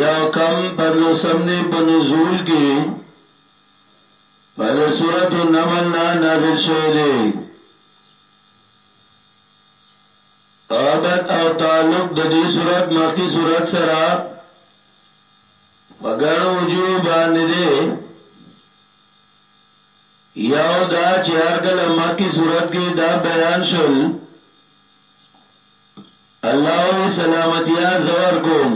یا کم پر لسم دی په نزول کې پس سورت النمل نا نازل شوه دی رابط او تعلق د دې سورت مخکې سورت سره پګړ وجو باندې دی یو دا چې هر کله مخکې سورت کې دا بیان شول الله ولی سلامتی عرض ورکوم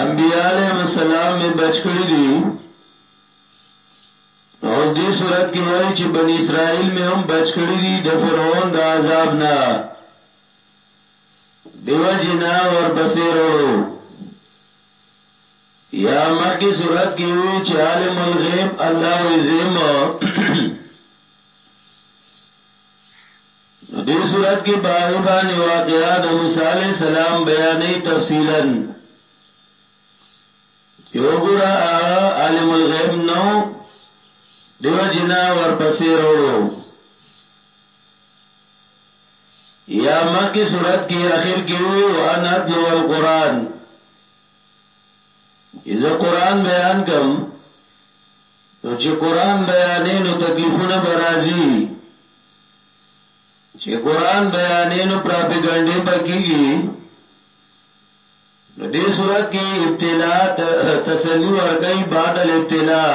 انبیاء علیہ السلام می بچ کړی دی اوس دې صورت کې وایي چې بنی اسرائیل می هم بچ کړی دي د فرعون د عذاب نه دیو جنا ور پسې وروړو یا مخکې صورت کې وی چې عالم الغیب الله وزم دې صورت کې پای باندې واقعا د موسی عليه السلام بیانې تفصیلا یو ګور هغه عالم الغیب نو دیو جنا ورپسې وروړو یا مکه صورت کې اخر کې وی او ان اتلو القران اذا قران بیان کوم نو چه قرآن بیانی نو تکلیفونه به رازی چه قرآن بیانی نو پراپیگنڈی به کیگی نو دی صورت کی ابتلا تسلی ورکی بعد الابتلا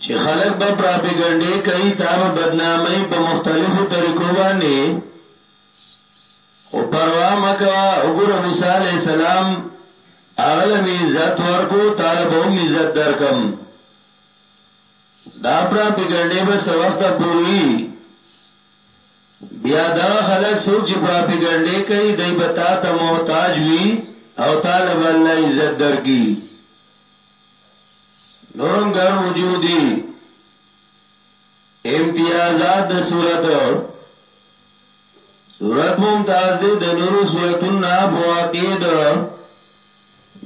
چه خلق به پراپیگنڈی کئی تاب بدنامی په مختلفو طریقو بانی خو پروا مه کوه وګوره موسی علیه السلام هغه له مې عزت ورکو تاله به هم عزت درکم دا پراپیګنډې به څه وخت پوری بیا دا خلک څوک چې پراپیګنډې کوي دای به تا ته محتاج وي او تاله به الله عزت درکي نورم ګڼ وجودي امتیازات د سورت، سورت ممتاز دی د نورو سورتونو نه په واقع د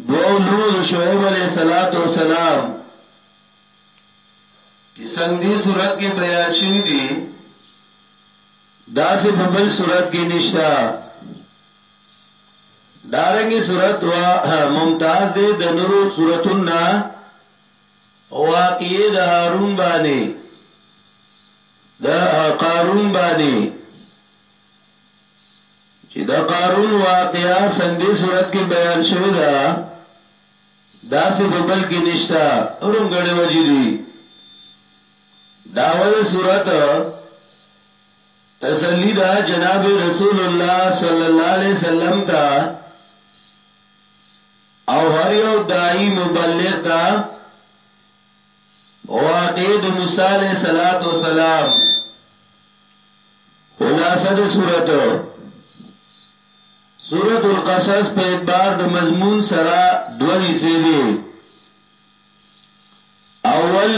دوو لونو د شعیب علیه الصلاۃ والسلام چې څنګه دی سورت کې بیان شوی دی دا سه په بل سورت کې نشتا دارنګي سورت وا ممتاز دی د نورو سورتونو نه واقعه د هارون باندې د قارون باندې چې د قارون واقعا سندې صورت کې بیان شوی دا دا څه په بل کې نشتا اورم غړې وجې دي داوود صورت تسلی دا جناب رسول الله صلی الله علیه وسلم ته او هر یو داعی مبلغ دا واقعی د موسی علیہ الصلات والسلام خلاصه د صورت سورۃ القصص په اعتبار د مضمون سره دوه حصے دي اول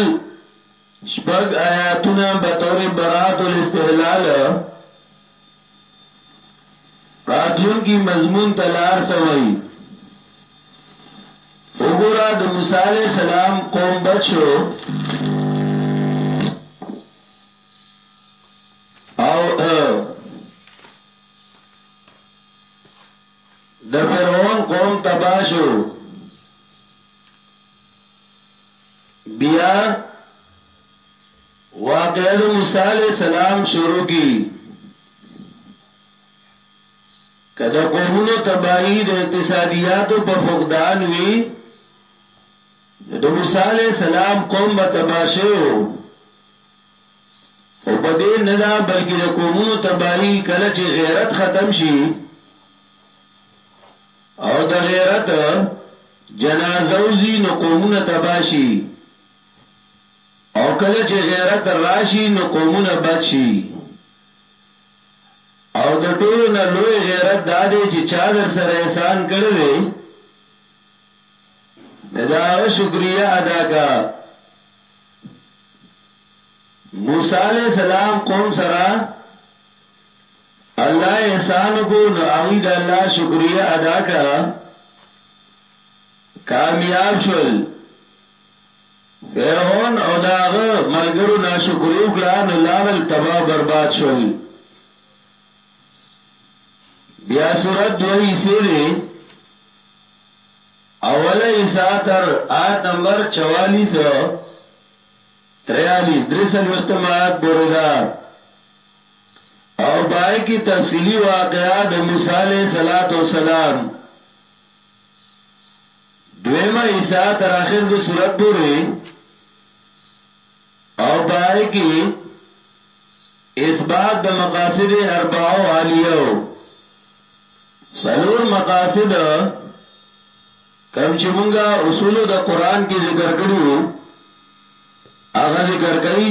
شپږ آیاتونه بطور برات الاستحلال راتلون کی مضمون تلار سوئی اگورا د موسی علیہ السلام قوم بچو او د فرعون قوم تباشو بیا واقعه د موسی علی السلام شروع کی کدا قومونو تباہی د اقتصادیاتو په فقدان وی د موسی علی السلام قوم به تباشه او او په دې نه دا بلکې د قومونو تباہی کله چې غیرت ختم شي او د غیرت جنازه وزی نو قومونه تبا شی او کله چې غیرت راشی نو قومونه بچ شی او د ټولو نه لوی غیرت دا دی چې چا در سره احسان کړی دی دا او شکریا ادا کا موسی علیہ السلام قوم سره الله احسان کو نو هغه د الله شکریا ادا کړه کامیاب شول فرعون او داغه ملګرو ناشکری وکړه نو لاول تباہ برباد شول بیا صورت دوی سیده اوله ایسا تر آیت نمبر 44 43 درسل وختم آیت بوردار او بای کی تفصیلی واقعا د موسی علیہ الصلات والسلام دویمه حصہ تر اخر د صورت پورې او بای کی اثبات د مقاصد اربعو عالیو سلور مقاصد کم چې مونږه اصول د قران کې ذکر کړیو هغه ذکر کړي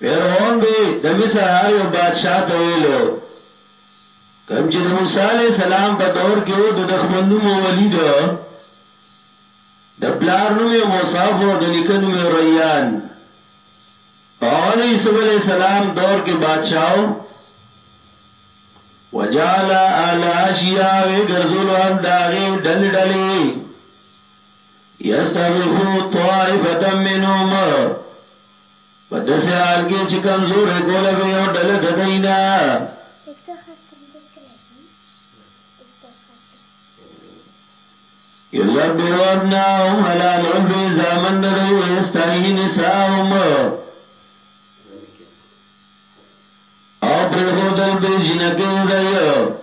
فرعون به د مصر هر یو بادشاہ ته ویلو کم چې د موسی علی السلام په دور کې و د دښمن نوم ولید د پلار نوم مصعب او د نیکه نوم ریان هغه د یوسف علی السلام دور کې بادشاہو وجالا اعلی اشیاء وی ګرځول ال داغه ډل ډلې یستضعفو طائفة منهم په داسې حال کې چې کمزورې کوله به یو ډله د دوی نه یذبحو ابناهم حلالول به زامن د دوی ویستحیي نساهم او پرېښودل به جینکې د دوی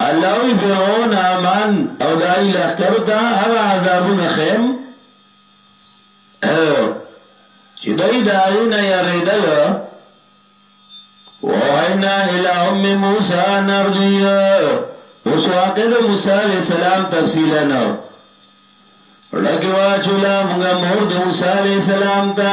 الله وی فرعون، هامان او د هغوی لښکرو ته هغه عذابونه ښیم چې دوی د هغوی نه یریدل. واوحینا الی ام موسی ان ارضعیه اوس واقعه د موسی علیه السلام تفصیلا نه ړکه واچولا موږ مور د موسی علیه السلام ته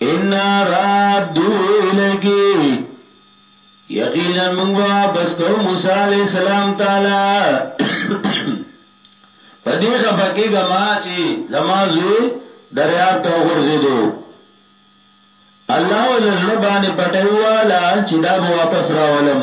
ان رادو الکی یقینا موږ واپس کو موسی علی السلام تعالی پدې خفقې غما چې زما زوی دریاب ته غورځېدو الله ولزړه باندې پټیواله چې دا به واپس راولم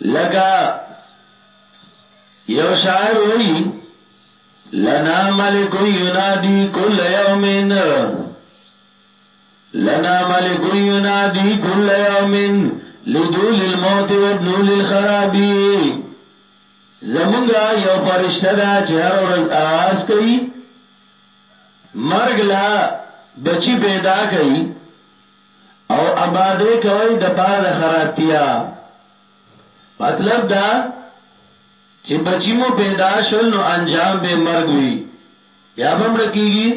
لکه یو شاعر وی لنا ملک ینادی کل یومن لنا ملک ینادی کل یومن لدول الموت و ابنول الخرابی زمونږه یو فرشته دا چې هر ورځ आवाज کوي مرګ لا بچی پیدا کوي او ابادې کوئ د پاره د خرابتیا مطلب دا چې بچی مو پیدا شول نو انجام به مرګ وي یا بم ډکیږي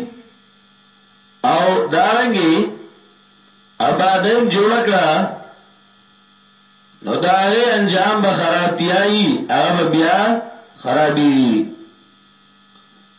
او دارنګي ابادیم جوړ کړه نو داغه انجام به خرابتیاي هغه بیا خرابي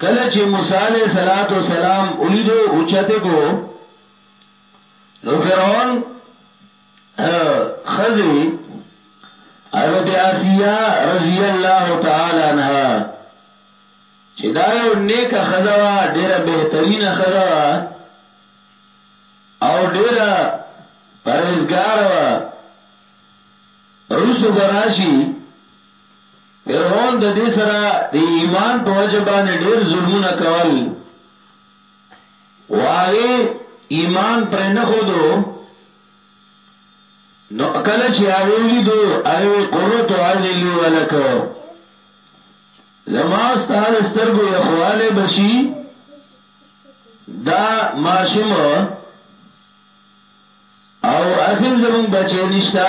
کله چې موسی علیه الصلاۃ والسلام ولیدو اوچته کو نو فرعون خزی حضرت آسیہ رضی الله تعالی عنها چې دا یو نیک خزوا ډیره بهترینه خزوا او ډیره پرهیزګار وا روسو براشي فرعون د دې سره د ایمان په وجه باندې ډیر ظلمونه کول واغه ایمان پر نه خودو نو کله چې هغه لیدو هغه قرۃ عین لی ولک زما استاد سترګو یخواله بشي دا ماشوم او اسیم زمون بچی نشتا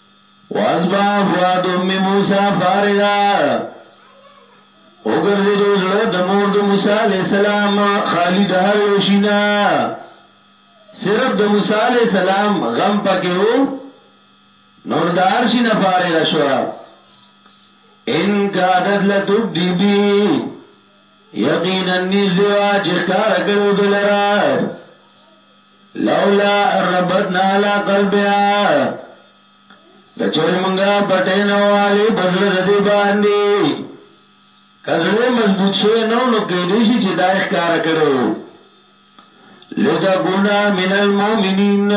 واسبا فواد ام موسی فارغا وګرځي د زړه د مور د موسی عليه السلام خالی د هر یو شینا صرف د موسی عليه السلام غم پکې وو نور د هر شینا فارغ شو ان کادت لتبدی بی یقینا نزدوا چې کار کړو دلرا لولا ان ربطنا على قلبها کچر منګه پټه نه والي بزل د دې باندې کزړه مضبوط شي نو نو کې دې شي چې دایښ کار کړو لدا ګنا من المؤمنین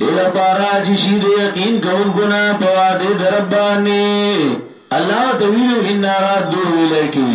دل پارا چې شي دې یقین کوم ګنا په واده دربانه الله تعالی ان راد دو الیکی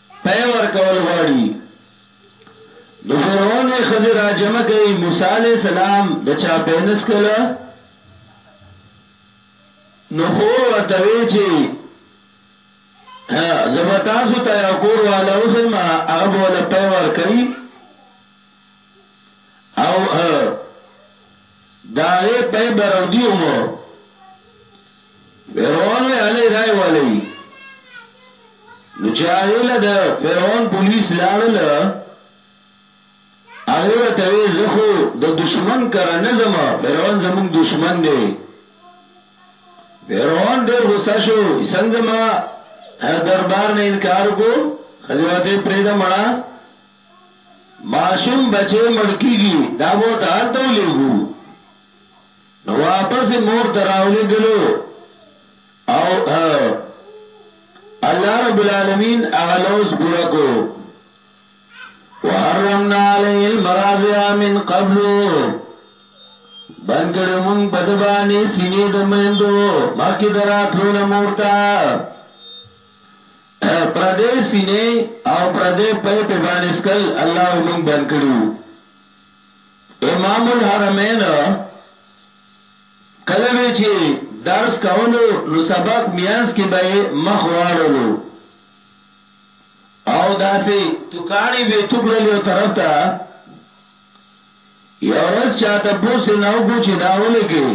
پۀ ورکول غواړي. د فرعون وې ښځې را جمع کوي، موسی عليه السلام د چا پۀ نه څکله، نو خور ورته وې چې زه به تاسو ته يو کور واله وښيم، هغه به له پۀ ورکوي. او داغه په برودی ومو فرعون وی علی رای ولی نو چاغیل د فرعون پولیس لاړل هغه ورته وی زخو د دشمن کر نه زم فرعون زمون دشمن دی فرعون ډیر غوسه شو څنګه ما دربار نه انکار کو خځه وته پرې د مړه ماشوم بچي مړ کیږي دا وو ته هلته ولېګو نو واپس مور تراولې ګلو او الله رب العالمین اغلوز پورا کو وحرمنا علیه المراضع من قبل بند کړو مونږ بدبانی سینې د مندو مخکې دراتلو نه مورتا پردی سینه او پردی پای په باندې سکل الله موږ بند کړیو امام الحرمین کله به چې درس کولو نو سبق میانس کې به مخ واړولو او داسې توکانی به توکړل یو طرف ته یو ورځ چاته پوس نه وګو چې دا ولګي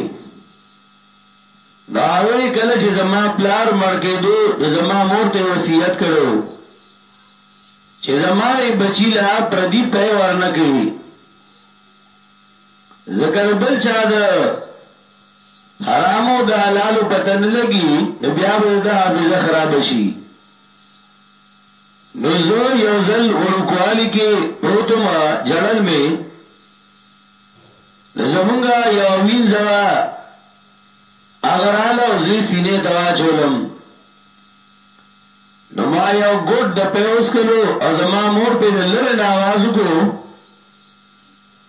د هغوی کله چې زما پلار مړ کېدو د زما مور ته وصیت کړو چې زما ای بچی لا پردی پې ورنکې ذکر بل چا د حرامو د حلالو پتن لګي نو بیا به د حافظه خراب شي نو زه یو ځل وړوکوالی کې پروتم جړل می نو زمونږ یوه وینځه وه، هغه راله او زه یې سینې ته واچولم، نو ما یو ګوټ د پی وڅکلو او زما مور پې د لرې نه اواز وکړو،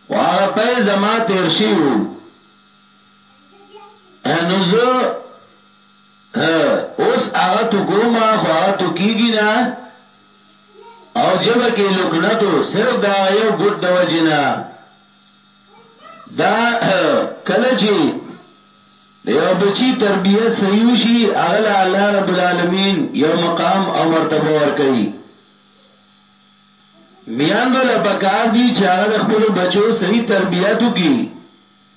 خو هغه پی زما تېر شوي وو، نو زه اوس هغه تو ګوما خو هغه تو کیږي نه او جبه کې لکنتو صرف دا یو ګډ د وجنا دا کله چې یو بچی تربیت صحیح شي اغل الله رب العالمین یو مقام او مرتبه ور کوي میاندو لپاره کار دي چې هغه خپل بچو صحیح تربیت وکړي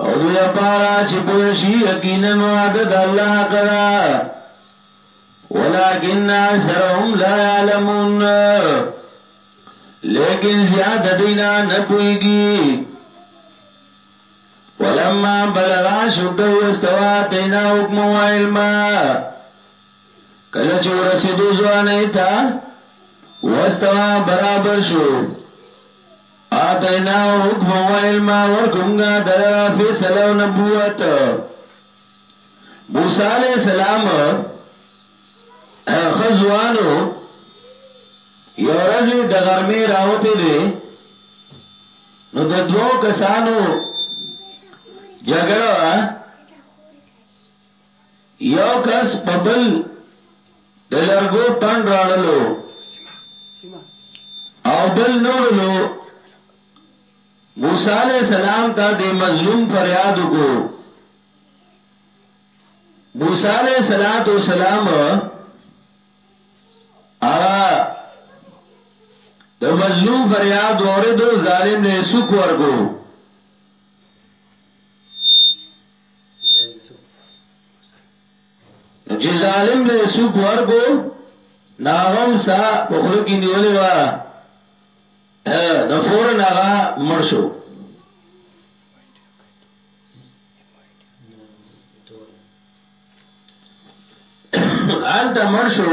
او دې لپاره چې پوه شي یقینا وعده د الله حق ده ولکن اکثرهم لا يعلمون لیکن زیاد دینا نه پويږي ولما بلغ شد واستوى تینا حکم و علم کله چې ورسېدو ځوانه تا واستوى برابر شو آتیناه حکما و علما ورکو مونږه دلرا فیصله او نبوت موسی علیہ السلام خزوانو یو ورځ د غرمې راوته دي نو د دوو کسانو جګړه یو کس په بل د لرګو پنډ راړلو او بل نوړلو موسی علیہ السلام ته د مظلوم فریاد کو موسی علیہ الصلات والسلام اغا د مظلوم فریاد اوریدو ظالم له سوک ورکو چې ظالم له سوق ورکو ناغم سا په خله کې نیولې و نو فورن هغه مړ شو آلته مړ شو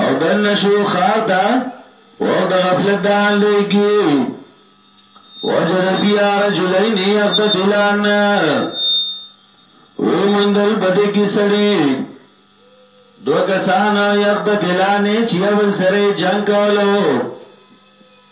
او دن شو خار تا وو د غفلت دان لګي وجد فیا رجلین یقتتلان وی مندل بده کی سړی دو کسان یقتتلان چې بل سره جنگ کولو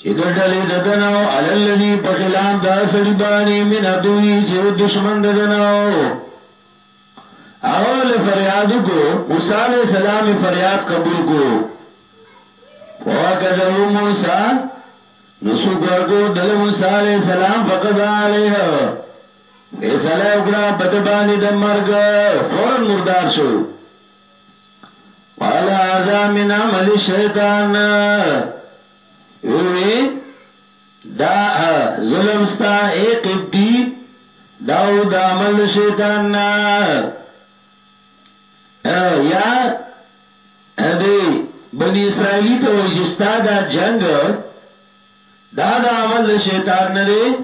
چې د ډلې د دنا او علی الذی په خلاف دا سړي باندې من ادوی چې د دشمن د دنا هغه ول فریاد کو موسی علی السلام فریاد قبول کو وکذو موسی نو سو ګرګو دل موسی علی السلام فقد علیه فیصله وکړه بد باندې د مرګ فورن مردار شو قال هذا من عمل الشیطان وی دا ظلم ستا اے قبطی داو دا عمل شیطان نا یا دی بنی اسرائیلی ته وی جستا دا جنگ دا دا عمل شیطان نه دی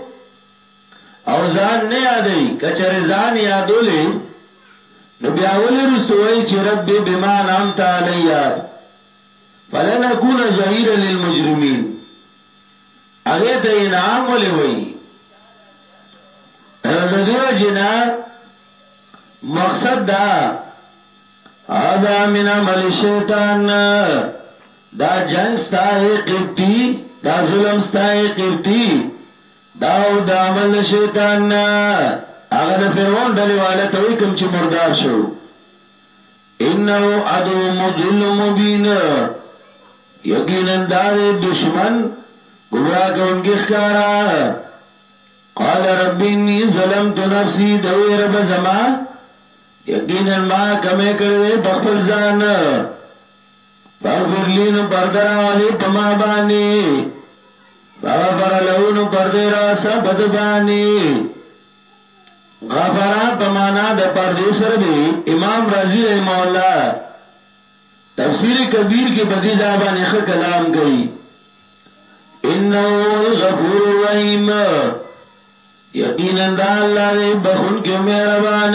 او ځان نه یادوي که چېرې ځان یادولې نو بیا ولې وروسته وایي چې رب بما انعمت علی فلن اکون ظهیرا للمجرمین هغه ته انعام ولې وایي د دیو جنا مقصد دا هذا من عمل الشیطان دا جنگ ستای قبطی دا ظلم ستای قبطی داو د عمل د شیطان نه هغه د فرعون ډلې والا ته وی کوم چې مردار شو انه عدو مضل مبین یقینا دار دشمن گمراه کونکي ښکارا قال رب انی ظلمت نفسی دوی رب زما یقینا ما کمه کړې په خپل ځان فاغفر لی نو پرده راولی پما بانی فغفر لہو نو پرده راسا بد بانی غفرا پمانا د پرده سر دی امام رازی رحمه اللہ تفسیر کبیر کی بدی زابان اخ کلام کئی انہو الغفور الرحیم یقینا دا اللہ دے بخون کے مہربان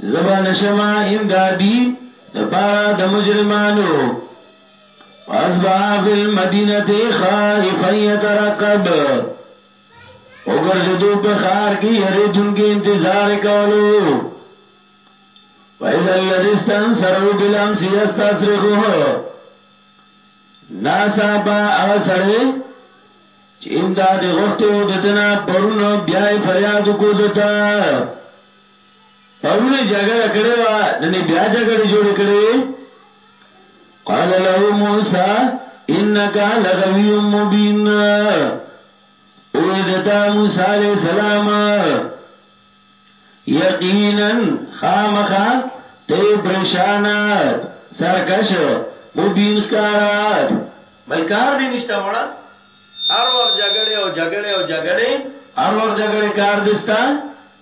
زه به نه شم امدادي دپاره د مجرمانو اصبح فی المدینه خائفا یترقب وګرځیدو په خار کې یریدونکو انتظار کولو وإذا الذي استنصروا بالامس يستصرخه ناسا با هغه سړی چې امداد غوښتو ددنه پرونو بیا فریاد کو دتا پرونه جګړه کړې و نن بیا جګړه جوړ کړې قال له موسی انك لغوي مبين او دتا موسی عليه السلام یقینا خامخا ته پریشان سرکش مبین کارا بل کار دی نشته مړه هر وخت جګړه او جګړه او جګړه هر وخت جګړه کار دستا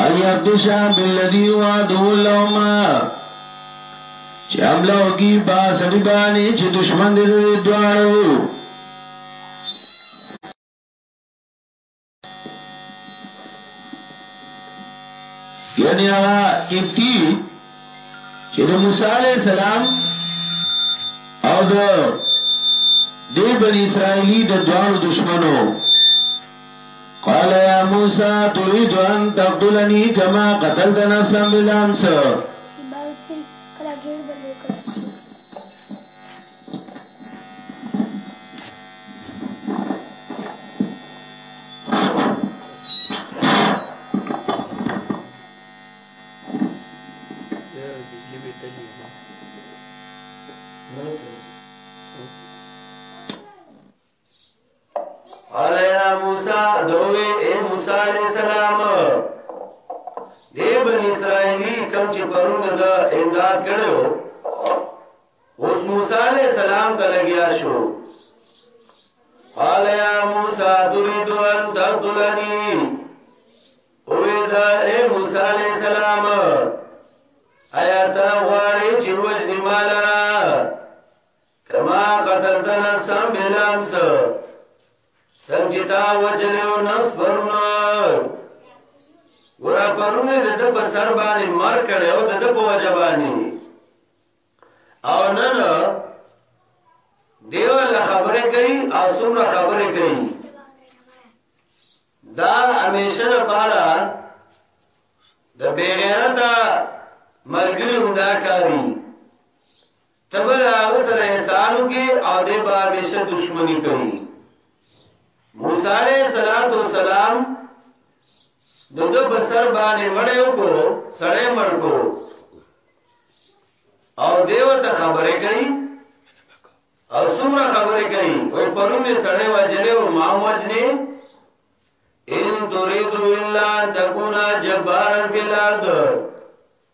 ان یبدشا بالذی هو عدو لهما چې حمله وکي با سړي باندې چې دشمن دې دې دواړو یعنی هغه کیپتی چې د موسی علی السلام او د دې بنی اسرائیلی د دواړو دشمنو قال يا موسى تريد أن تقتلني كما قتلت نفسا بالأمس قال يا موسى دوي اي موسى عليه السلام دې بن اسرائيلي کوم چې پرون د امداد کړو اوس موسی عليه السلام ته لګیا شو قال يا موسى تريد ان تقتلني اوې دا اي موسى عليه السلام آیا تا غواړي چې وجنی مال را کما قتلت نفسا بنفس څنګه تا وجلو نفس پرونه ورا پرونه د څه په سر باندې مر کړي او د د په وجبانی او نه نه دیو له خبره کوي او څومره خبره کوي دا همیشه لپاره د بیغیرت ملګری دا کاری تبل هغه سره احسان وکي او دې به همیشه دښمنی کوي موسی علیہ الصلوۃ والسلام دغه بسر باندې مړیو کو سړې مړ کو او دیو ته خبرې کوي او څومره خبرې کوي وای پرون یې سړې وجلې او ما وجنې ان تريد الا تكون جبارا في الارض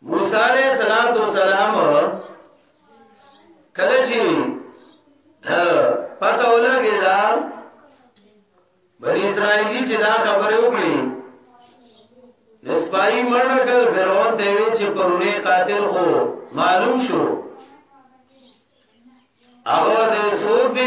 موسی علیہ السلام تو سلام کله چې پته ولګی دا بنی اسرائیلی چې دا خبره وکړي نسپای مرنه کړ فرعون ته وی چې پرونی قاتل خو معلوم شو هغه د سود به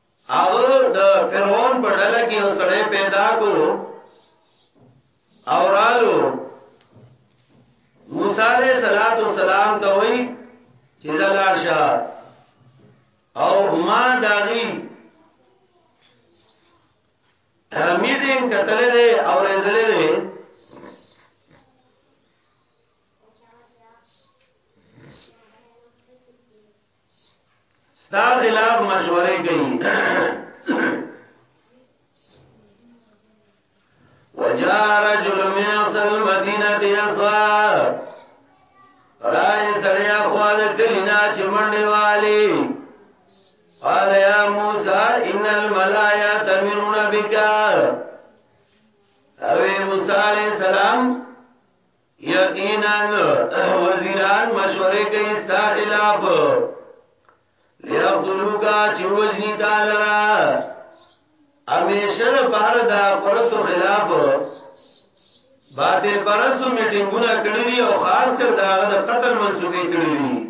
هغه د فرعون په ډله کې وسړې پیدا کو او رالو موسی علیہ الصلات والسلام ته وی چې زلار شاه او ما داغي میټینګ کتلې ده او رېدلې ده ستا خلاف مشورې کوي وجاء رجل من اقصى المدينه يسعى راي سړی اخوال کلینا چې منډه والی قال يا موسى ان الملائكه تمرون بك اوي موسی عليه السلام یقینا وزیران مشورې کوي ستا خلاف لیاقتلوکا چې وجنی تعالی را همیشه بار دا پرستو خلاف باطل پرستو میټینګونه کړی او خاص کر دا د قتل منسوبې کړی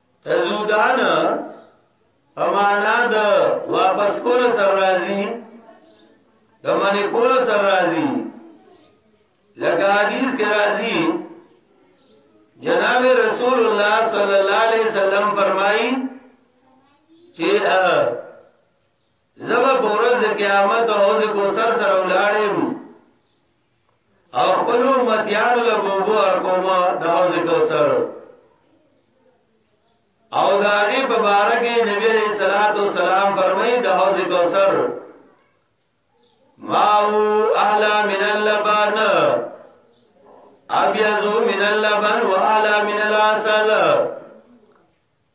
تزودان امانا د واپس کول سره راځي د منی کول سره راځي لکه حدیث کې راځي جناب رسول الله صلی الله علیه وسلم فرمایي چې زما پورز د قیامت او د کو سر سره ولاړم او خپل امتیان له بوبو ارکوما د حوض کوثر او دا هغه په باره کې نبی عليه الصلاه والسلام فرمایي د حوض کوثر ماو اهلا من اللبن ابيض من اللبن واهلا من العسل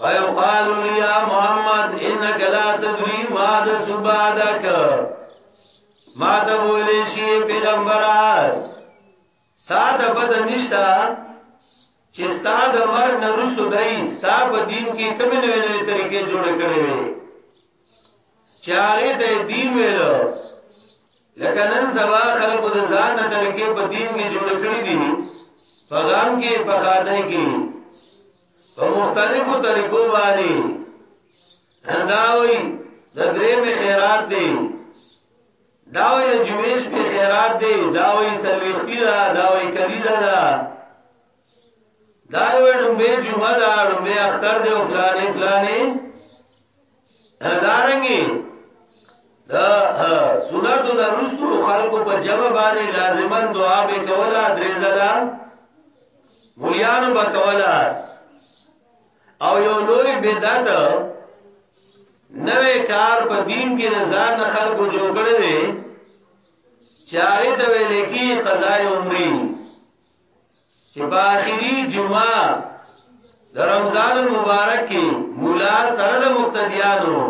فیقال یا محمد انک لا تدری ما د سبادک ما ته ویلې شي پیغمبراس ساده بد نشتا چې ستاد مرګ نه رسو دای صاحب دین کې کومې نوې نوې طریقې جوړ کړې وي چاغې د دین ویل لکه نن سبا خلکو د ځان نه طریقې په دین کې جوړ کړې دي په غام کې په خاطر کې په مختلفو طریقو باندې داوي د درې می خیرات دی داوي د جمیش په خیرات دی داوي سلوختی دا داوي کلیزه دا داوي ډمبه جمعه دا ډمبه اختر دی او فلانه فلانه دارنګي دا سنت د رسول خلقو په جمع باندې لازمان دعا به کولا درې زلا مليان به کولا او یو لوی بدعت نوې کار په دین کې ځان خلقو جوړ کړی دی چاہے ته ویل کی قضای عمری چې په اخري جمعه د رمضان مبارک کې مولا سره د مقتدیانو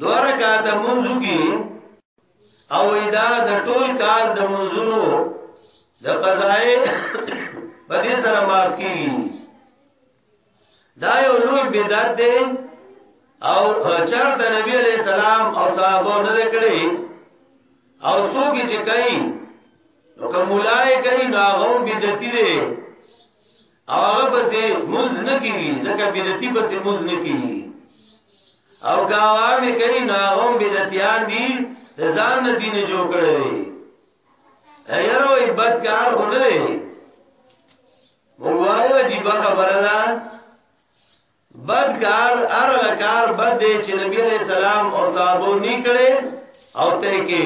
دوه رکعات منځو کې او ادا د ټول کال د منځونو د قضای په دې سره ماس کیږي دا یو لوی بدعت دی او چر د نبی علیہ السلام او صحابه نه کړی او څوک چې کوي نو کوملای کوي نو هغه بدعتي دی او هغه پسې موز نه کیږي ځکه بدعتي پسې موز نه کیږي او کاوامه کوي نو هغه بدعتيان دي ځان نه دین جوړ کړی دی یاره وي بد کار خو نه دی وای عجیب خبره ده بد کار ار کار بد دی چې نبی علیہ السلام او صحابو نه کړي او ته کې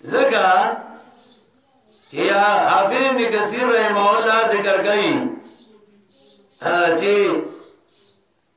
زګه یا حافظ ابن کثیر رحمه الله ذکر کوي چې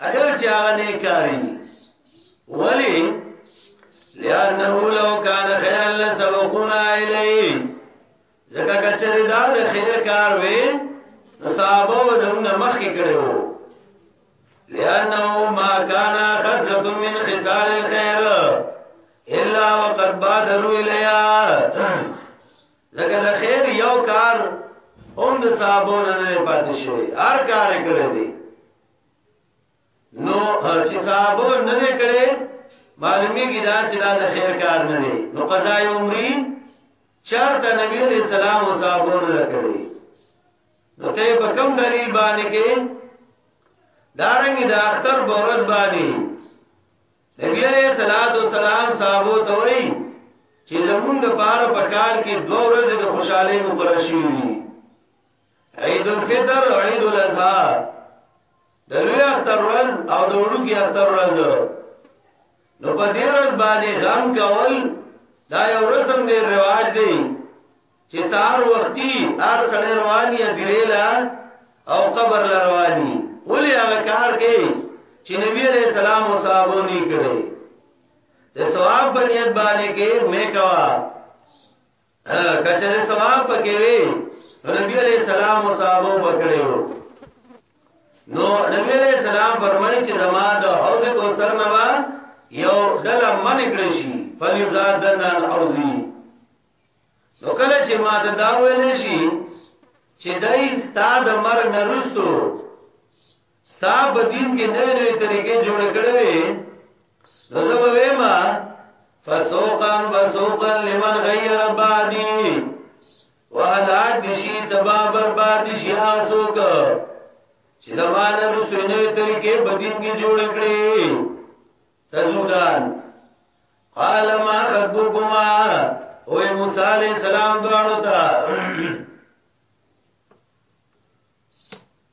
اجر چې هغه نه کاری ولی لانه لو کان خیر لسبقنا الیه زکه کچری دا د خیر کار وې صحابه د موږ مخکې کړو لانه ما کان خذب من خصال الخير الا وقد بادروا الیا زکه د خیر یو کار هم د صحابو نه پاتې شوی هر کار کړی دی نو چې صاحب نه دې کړي معلومی کی دا چې دا د خیر کار نه دی نو قضا عمری چرته نبی علیہ السلام او صاحب نه کړی نو ته په کوم دلیل باندې کې دارنګ د اختر بورز باندې نبی علیہ الصلات والسلام صاحب ته وایي چې زمونږ د پاره په کال کې دوه ورځې د خوشحالۍ مقرر شوې عید الفطر او عید الاضحی د لوی اختر ورځ او د وړوکی اختر ورځ نو په دې ورځ باندې غم کول دا یو رسم دی رواج دی چې سار وختي ار سره رواني ادریلا او قبر لرواني ولې هغه کار کې چې نبی عليه السلام او صحابه نه کړي د ثواب بنیت باندې کې مې کوا کچره ثواب پکې وي نبی عليه السلام او صحابه وکړو نو نبی عليه السلام فرمایي چې زما د حوض کوثر نه وا یو دل من کړی شي فلزادن الحوضي نو کله چې ما ته دا ویل شي چې دای ستاد مر نرستو ستا په دین کې نوې نوې طریقې جوړ کړې وي نو زه به وایم فسوقا فسوقا لمن غیر بعدی وهلاک دشي تبا برباد دشي آسوک چې زمانه رسو نوې طریقې په دین کې جوړ کړې تزوګان قال ما خطبكما او موسی علیہ السلام دوانو تا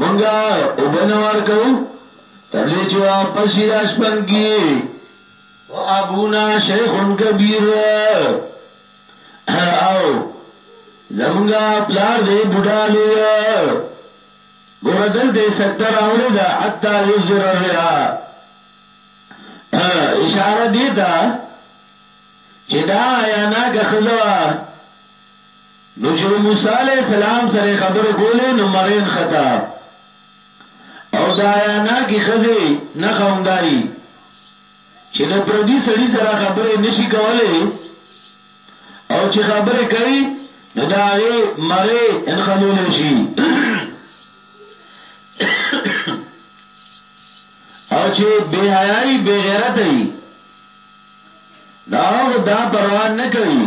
مونږه اوبه نه ورکو ترلې چې واپس شي راش پن کیږي و ابونا شیخ کبیر او زمونږه پلار دې بوډا لوی ګور دلته سکتر اوره دا حتا یذر الریا اشاره دیتا چې دا یا نا که خزوا نو چې د موسی علیه السلام سره یې خبرې کولې نو مری نښته او د حیاناکې ښځې نښه همدا وي چې له پردي سړي سره خبرې نه شي کولی او چې خبرې کوي نو د هغې مری انښلولی شي او چې بې حیایي بې غیرته وي دا هغه دا پروا نه کوي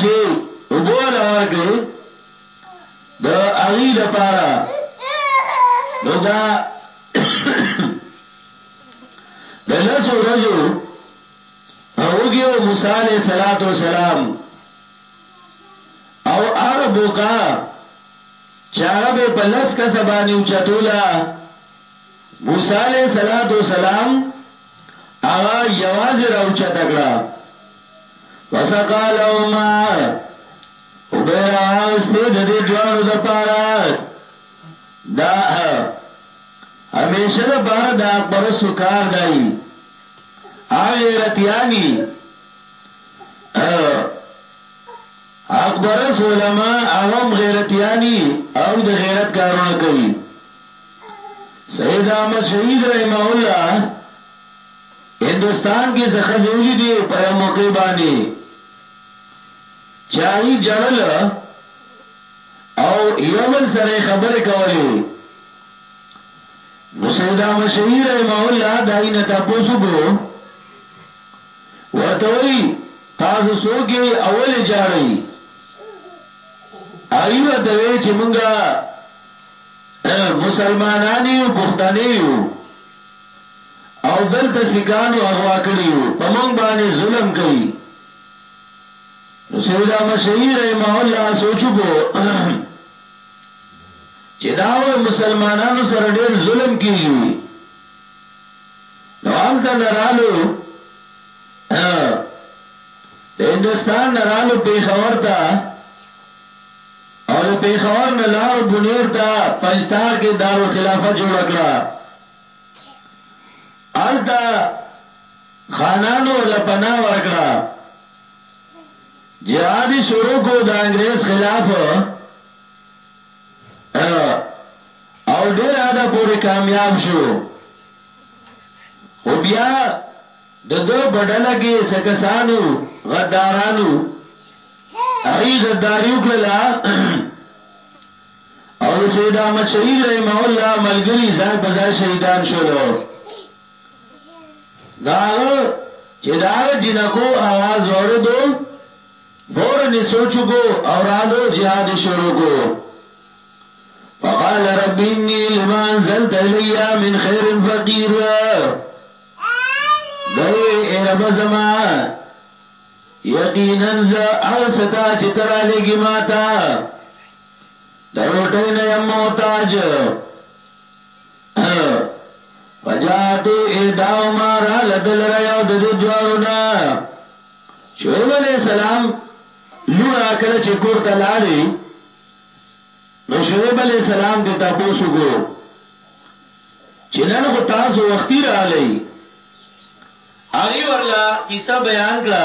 چې اوبه ولا ورکړي د اغي د پاره نو دا د لس ورځو اوګیو موسی علیہ الصلات والسلام او هغه بوکا چاغه به په لس کسبانی او چتولا موسی علیہ الصلات والسلام هغه یوازې راوچا تکړه فسقا لهما وبرا واغسته د دې دوانو د پاره دا همیشه د پاره دا اکبر سکار دای هغه رتیانی اکبر علماء اغم غیرتیانی او د غیرت کارونه کوي سید احمد شهید رحمه الله هندوستان کې زه ښځې ولیدې په یو موقع باندې چې هغوی ژړل او یو بل سره خبرې کولې نو سیدا مشهیر رحمه الله دای نه تاسو کو ورته وی تاسو سوګي اول جاړی ایو ته وی چې مونږه مسلمانان یو پښتانه یو او دلته سکانو اغوا کړی وو په مونږ باندې ظلم کوي سید احمد شهید رحمه الله سوچو کو چې دا وای مسلمانانو سره ډیر ظلم کیږي نو الته نرالو د هندستان نرالو پیښور ته او د پیښور نه لارو بنیر ته پاکستان کې دارالخلافه جوړ کړه التا خانانو ورله پنا ورکړه جهاد شروع کو د انګريز خلاف او ډېر اده پورې کامیاب شو خو بیا د دو بډله کې سکسانو غدارانو ای غداری وکړه او د سید احمد شهید رحمه الله ملګری ځای په ځای شهیدان شول داغه چې داغه جنکو आवाज اوریدو فورن سوچو کو اور آلو جهاد شروع کو فقال رب انی لما انزلت الی من خیر فقیر دوی اے رب زما یقینا ز اغستا چترا لگی ماتا د روټۍ نه یم محتاج فجاتو اداو ما را لدل را یو د دې دوارو نه شعیب علیہ السلام لورا کله چې کور ته لاړې نو شعیب علیہ السلام دې تاسو کو چې نن خو تاسو وختي را لې هغه ورلا کیسه بیان کړه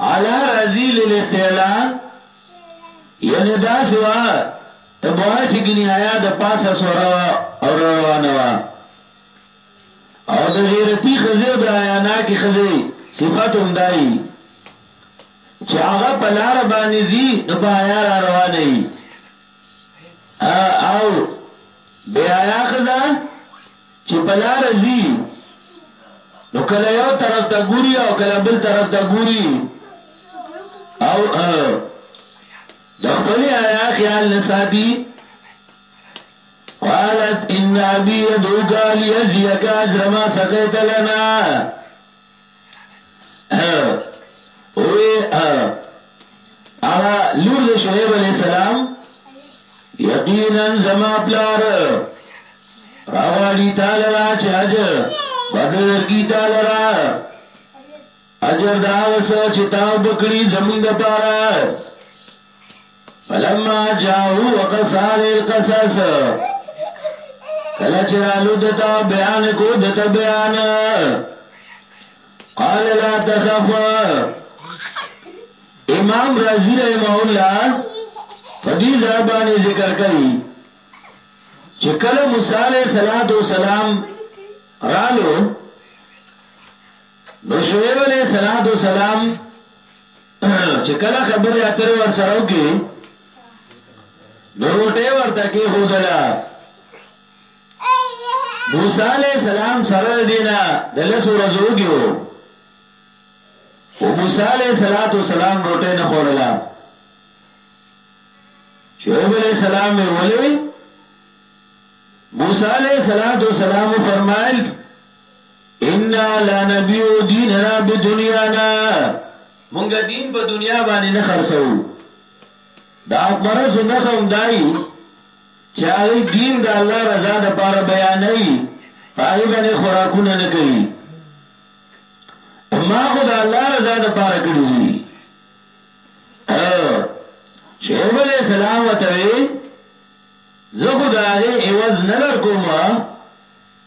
علی رزیل الاستعلان یعنی داسی وا تبواسی گنی آیا دا پاس سورا وا او روانه وا او د غیرتی خزی او د آیانا کی خزی صفت هم دائی چه آغا پلار بانی زی نو پا آیا را روانه ای او بی آیا خزا چې په لار ځي نو کله یو طرف ته ګوري او کله بل طرف ته ګوري او د خپل حیا خیال نه ساتي قالت ان ابي يدعوك ليجزيك اجر ما سقيت لنا وی هغه لور د شعیب علی السلام یقینا زما پلار راغړی تعالی را چې حج بدر کی تعالی را اجر دا وسو چې تاو بکړي زمونږ لپاره فلما جاءو وقص عليه القصص کله چرالو دتا بیان کو دتا بیان قال لا تخف امام رازی رحمه الله فدی زبانی ذکر کئی چې کله موسی علیہ الصلوۃ والسلام رالو نو شعیب علیہ الصلوۃ والسلام چې کله خبرې اترې ور سره وکړي نو روټه ورته کې خودلا موسی علی السلام سره دینا د لس ورځو کېو او موسی علی السلام روټه نه خورلا شعیب علی السلام وی ولی موسی علیہ الصلوۃ والسلام فرمایل ان لا نبيو ديننا بدنيانا مونږ دین په دنیا باندې نه خرڅو دا قرز نه کوم دای چې هغه دین د الله رضا د پاره بیانې پای باندې خوراکونه نه کوي ما خو د الله رضا د پاره کړی دي شعیب علیہ السلام وتوی زه خدای ایواز نه در کومه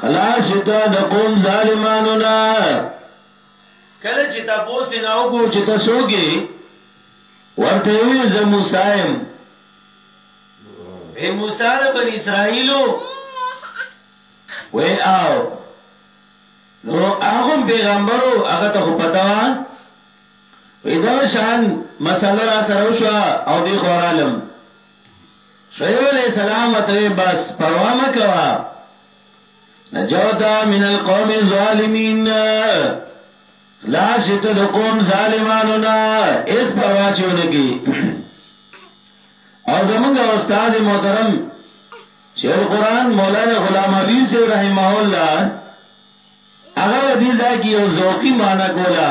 خلاص شي ته د قوم ظالمانو نه کله چې تاسو نه وکړو چې تاسو کې ورته وي زه موسی يم اے موسی د بن اسرائیلو وې او نو هغه پیغمبرو هغه ته پتا وا وې دا شان مسله را سره شو او دی خورالم شعیب علیہ السلام وتوی بس پروا مکوا نجوتا من القوم الظالمین خلاص ته د قوم ظالمانو نه اس پروا چونه کی او زمونږ استاد محترم شیخ القرآن مولانا غلام حبیب سے رحمه الله هغه دې ځای کې یو ذوقي معنی کولا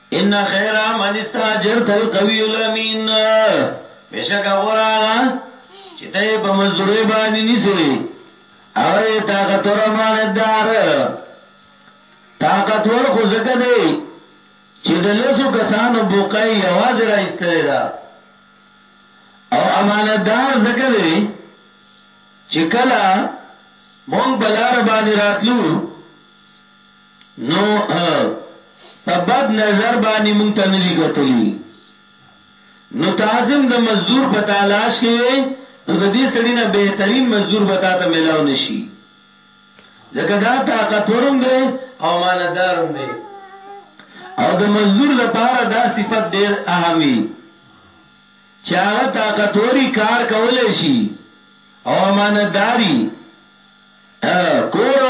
ان خیر من استاجرت القوی الامین بشک غراغا چې ته په مزدوري باندې نیسی هغه طاقت ور امانتدار طاقت ور خو زګه دی چې د لسو کسانو بوقای یواز را ایستلی دا او امانتدار زګه دی چې کله مونږ بلار باندې راتلو نو په بد نظر باندې مونږ ته نه دي کتلي نو تاسم د مزدور په تالاش کې نو د دې سړی نه بهترین مزدور به تاسو ملاو نشي ځکه دا طاقت ورم دی او ماندارم دی او د مزدور د پاره دا صفت ډیر اهمي چې هغه طاقت وري کار کولای شي او امانتداري کور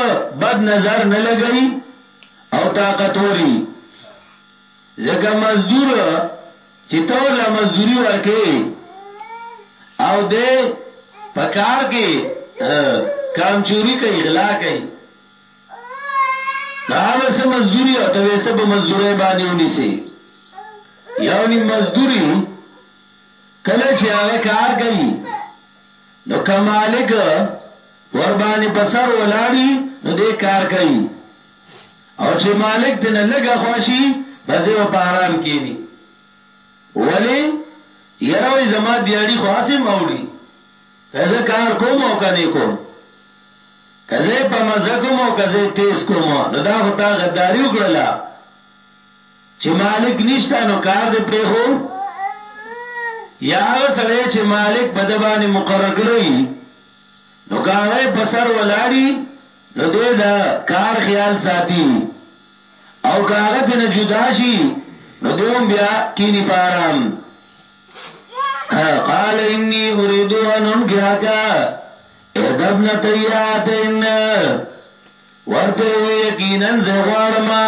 بد نظر نه لګئی او طاقت وری زکه مزدور چې تور لا مزدوری ورکې او دې پکار کې کام چوری کوي غلا کوي هغه سم مزدوری او ته سب مزدورې باندې ونی سي یو نیم مزدوری کله چې هغه کار کوي نو که مالک وربانی په سر ولاړی نو دی کار کوي او چې مالک دنه لګه خواشي بس دی په آرام کینی ولی یروي زما دیاړي خواسم اوړي کزه کار کوم او کني کوم کزه په مزه کوم او کزه تیز کوم نو دا خو تا غداری وکړه چې مالک نشته نو کار دې پرېښو یا هغه سړی چې مالک په د باندې مقرر کړی نو کاغه په سر ولاړی نو دې دا کار خیال ساتي او کاغه ته نه جدا شي نو دیوم بیا کینی پارام قال انی اريد ان انكحك ادبن تیاتین ورته یقینا زغوارما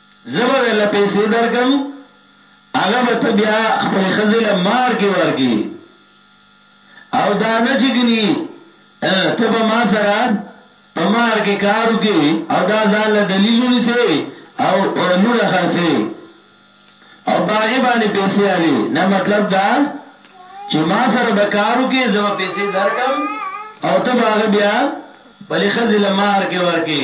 زه به درله پیسې درکړم، هغه به ته بیا خپلې ښځې له مهر کې ورکړې او دا نه چې ګني ته به ما سره په مهر کې کار وکړې او دا ځان له دلیل ونیسې او لوڼه خرڅوې او په هغې باندې پیسې الې نه مطلب دا چې ما سره به کار وکړې زه به پیسې درکم او ته به هغه بیا خپلې ښځې له مهر کې ورکې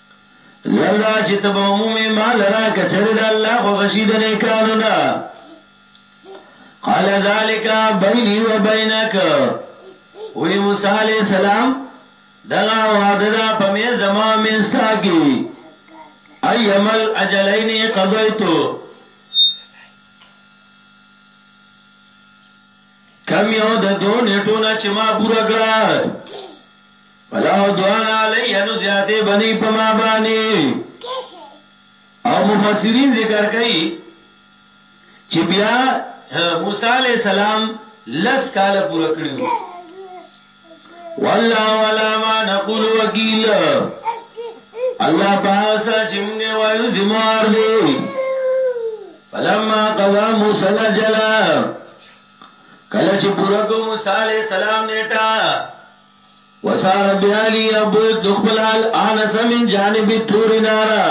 زردا چې ته به عمومي مال را کچره د الله خو غشید نه کانو نه قال ذالک بیني و بینک وی موسی علی السلام دغه وعده دا په می زما منستا کی ایمل اجلین قضیتو کم یو د دو نیټو نه چې ما پورا کړه ولا عدوان علی نو زیاته بنی په ما باندې او مفسرین ذکر کوي چې بیا موسی علی السلام لس کاله پورا کړیو والله ولا ما نقول وکیل الله پاس چې موږ وایو زموار دی فلما قضا موسی الجلا کله چې پورا کو موسی علی السلام نیټه وسار بیالی ابو دخل حال آنس من جانب تور نارا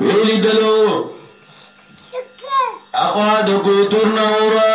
ویلی دلو اخوا دکوی تور نورا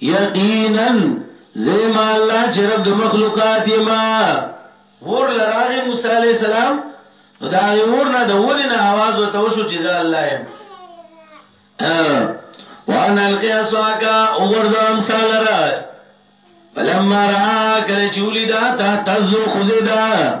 یقینا زیما الله چې رب د مخلوقات یما ور لراغه موسی علی السلام نو دا ور نه د ونه نه आवाज وته وشو چې زه الله یم وانا القیا سواکا وګرځو امثال را فلما را کله چولی دا تا تزو خزیدا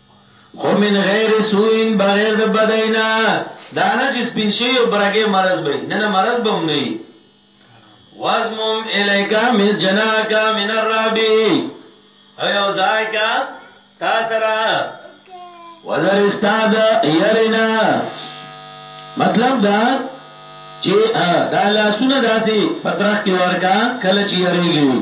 خو من غیر سوین بغیر د بدای نه دانه چې سپین شي او برګې مرز به نه نه مرز به هم نه وزمم الیکا من جناکا من الرابی او یو ځای کا تا سره وزر استاد یرینا مطلب دا چې دا لاسونه داسي پترخ کې ورکا کله چې یریږي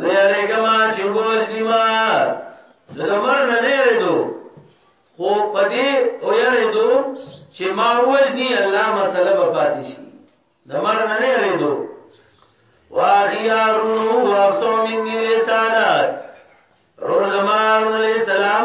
زه یریګما چې وګوره سیما زه د مر نه نه ردو خو پدې او یریدو چې ما وجدي الله مسله به پاتې شي د مر نه نه ردو واخیارون هو افصو منی لسانات رول زمان علیہ السلام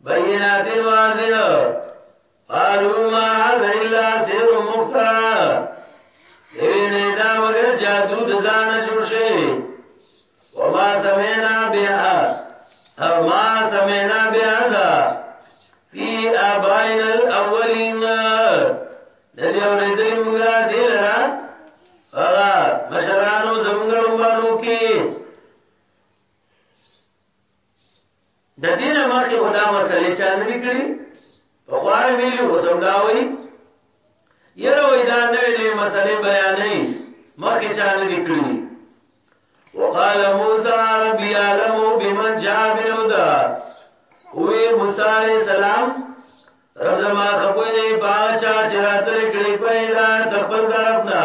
بینات واضح قالوا ما هذا الا سحر مفترا دوی نه دا مگر جادو د ځان جوړ شي وما سمعنا بها او ما سمعنا بهذا في آبائنا الاولين دلی اوریدلی مونږه دی لرا هغه مشرانو زمونږ وروانو کې د دې نه مخکې خدا مسلې چا نه کړې په غواره ویلي وسم دا وایي یره وای دا نوې نوې مسلې بیانې مخکې چا نه کړې وقال موسی ربي علم بمن جاء بالهدى وې موسی عليه السلام رزما خپلې باچا چې راتل کړې پیدا خپل طرف نه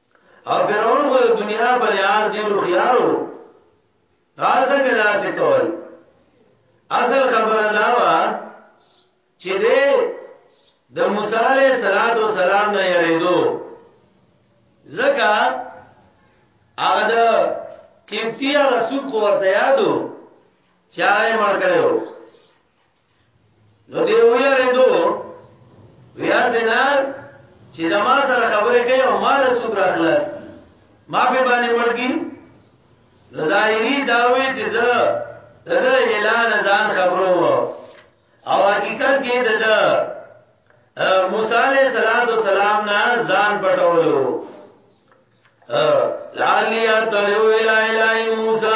او فرعون خو د دنیا په لحاظ ډېر هوښیار و دا څنګه داسې کول اصل خبره دا وه چې دې د موسی علیه صلوات و سلام نه یریدو ځکه هغه د کیسیا رسول خو ورته یادو چا یې مړ کړو نو دی ویریدو زیاد زنار چې زما سره خبرې کوي او ما له سود راخلاص ما په باندې مړګي ظاهری داوی چې زه دغه اعلان ځان خبرو او حقیقت کې دغه موسی علیہ الصلوۃ والسلام نه ځان پټولو لعلی ارتلو الی الی موسی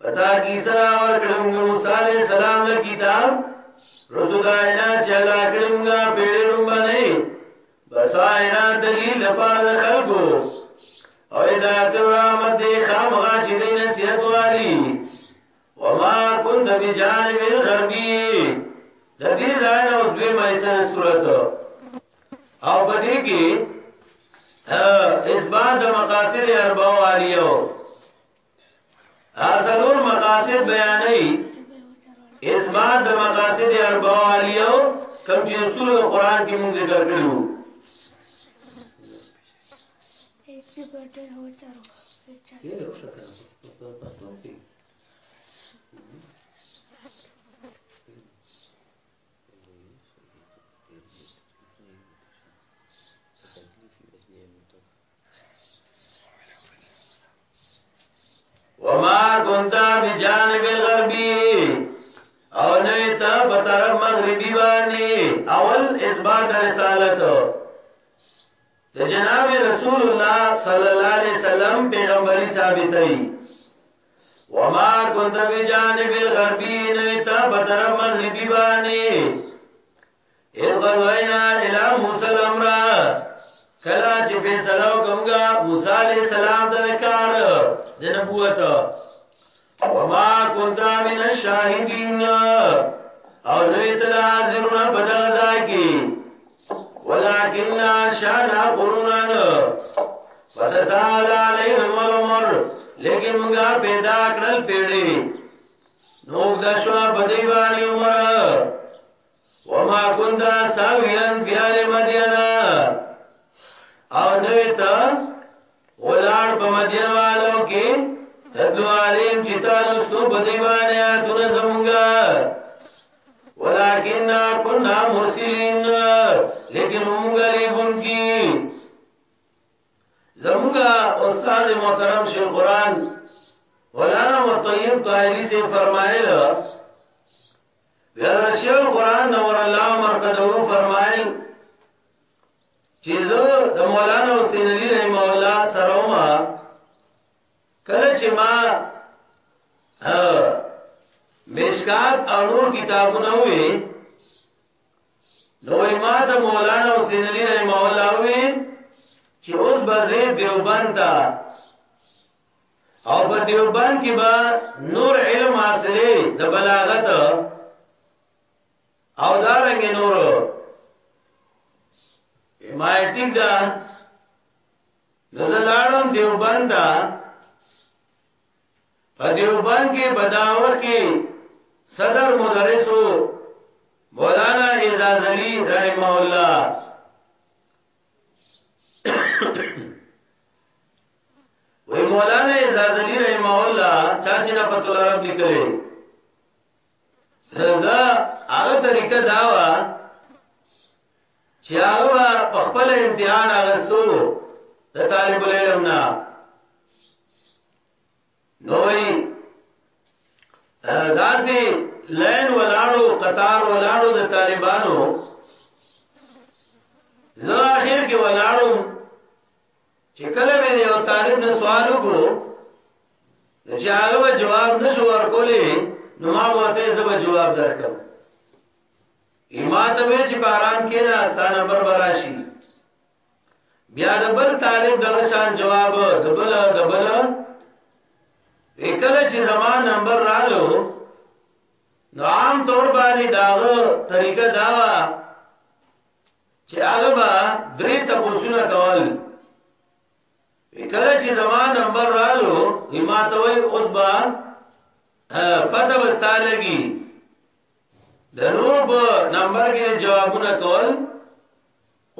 پتا کی سره ورکړه موږ موسی علی السلام له کتاب رسو دا اینا چې الله کړی موږ پیړو باندې بصائرا دلیل لپاره د خلکو او اذا ترامت دی خامغا چې دې نصیحت والی وما كنت بجانب الغربي د دې ځای او دوی مې سره صورت او پدې کې اثبات مقاصد اربع والیو ازلور مقاصد بیانې اثبات د مقاصد اربعه علیو کوم چې اصول د قران کې موږ ذکر کړو وما كنت بجانب الغربي او نه سب په طرف مغربي باندې اول اثبات رسالت د جناب رسول الله صلی الله علیه وسلم پیغمبري ثابتې وما كنت بجانب الغربي نه سب په طرف مغربي باندې اے قلوینا الہ موسی الامر کلا چې فیصله وکړه موسی علیہ السلام د کار د نبوت وما كنت من الشاهدين او نوې تر حاضرونه په دغه ځای کې ولکن شان قرنان فتتال علیهم العمر لیکن موږ پیدا کړل پیړې نو د شوا بدی باندې عمر وما كنت ساويا في اهل مدين او نوې تاس ولار په مدین والو کې تدلو علیم چې تاسو صوب دی باندې اتونه زمونږه ولكن كنا مرسلين لیکن موږ لريون کی زمونږه استاد محترم شیخ قران مولانا مطیب طاهری سے فرمایله درشل قرآن نور الله مرقده فرمائل چې زه د مولانا حسین علی رحم الله سره ما کله چې ما مشکات او نور کتابونه وې نو ما د مولانا حسین علی رحم الله وې چې اوس بزې دیوبند ته او په دیوبند کې به نور علم حاصلې د بلاغت او دارنګ نور ما ټیک ده زلاړم دیوبند دا په دیوبند کې بداور کې صدر مدرسو مولانا اعزاز علی رحمه الله وی مولانا زازلی رحم الله چا چې نه فصل عرب لیکلې زدا هغه طریقه دا و چې هغه په خپل امتحان اغستو د طالب العلم نه نوې ځاسي لین ولاړو قطار ولاړو د طالبانو زه اخر کې ولاړو چې کله مې یو طالب نه سوال وکړو نو چې هغه به جواب نشو ورکولې نو ما ورته زما جواب درکم ایما ته وی چې باران کې نه ستانه پر براشي بیا د بل طالب دغه شان جواب د بل د بل وکړه چې زما نمبر رالو نو عام طور باندې داغه طریقه داوا چې هغه به درې تاسوونه کول کله چې زما نمبر رالو ما ته وای اوس با پته وستا لګي د نور په نمبر کې جوابونه کول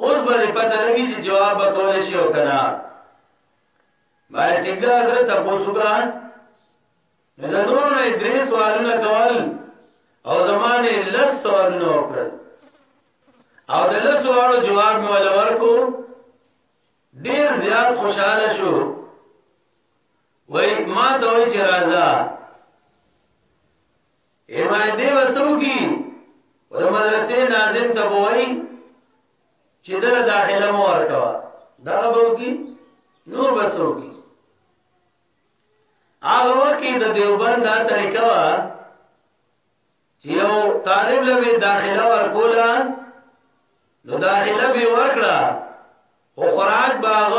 اوس به پته لګي چې جواب به کول شي او کنه باید ټیک دا حضرت تاسو کا نه د نور نه درې سوالونه کول او زمانه لس سوالونه وکړل او د لس سوالو جواب مې ولا ورکو ډیر زیات خوشاله شو وای ما ته وای چې راځه ایمه دې وسو کی د مدرسې ناظم ته وای چې دغه داخله مو ورکوا دا به کی نور بسو کی هغه وخت کې د دیوبند دا طریقه و چې یو طالب له داخله ورکولا نو داخله به ورکړه او خوراک باغ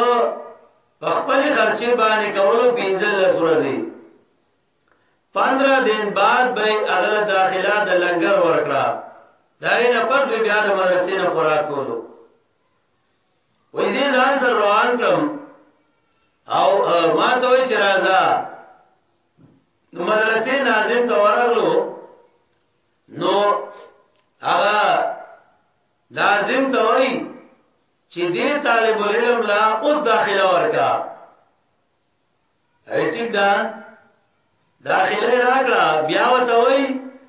په خپل خرچه باندې کولو پینځل سورځي 15 دن بعد به اغله داخله د لنګر ورکړه دا نه پس به بیا د مدرسې نه خوراک کولو وې دې ځان سره روان کړم او ما ته وې چې راځه نو مدرسې ناظم ته ورغلو نو هغه ناظم ته وې چې دې طالب العلم لا اوس داخله ورکا ایټیک دا داخله راغلا بیا وته وای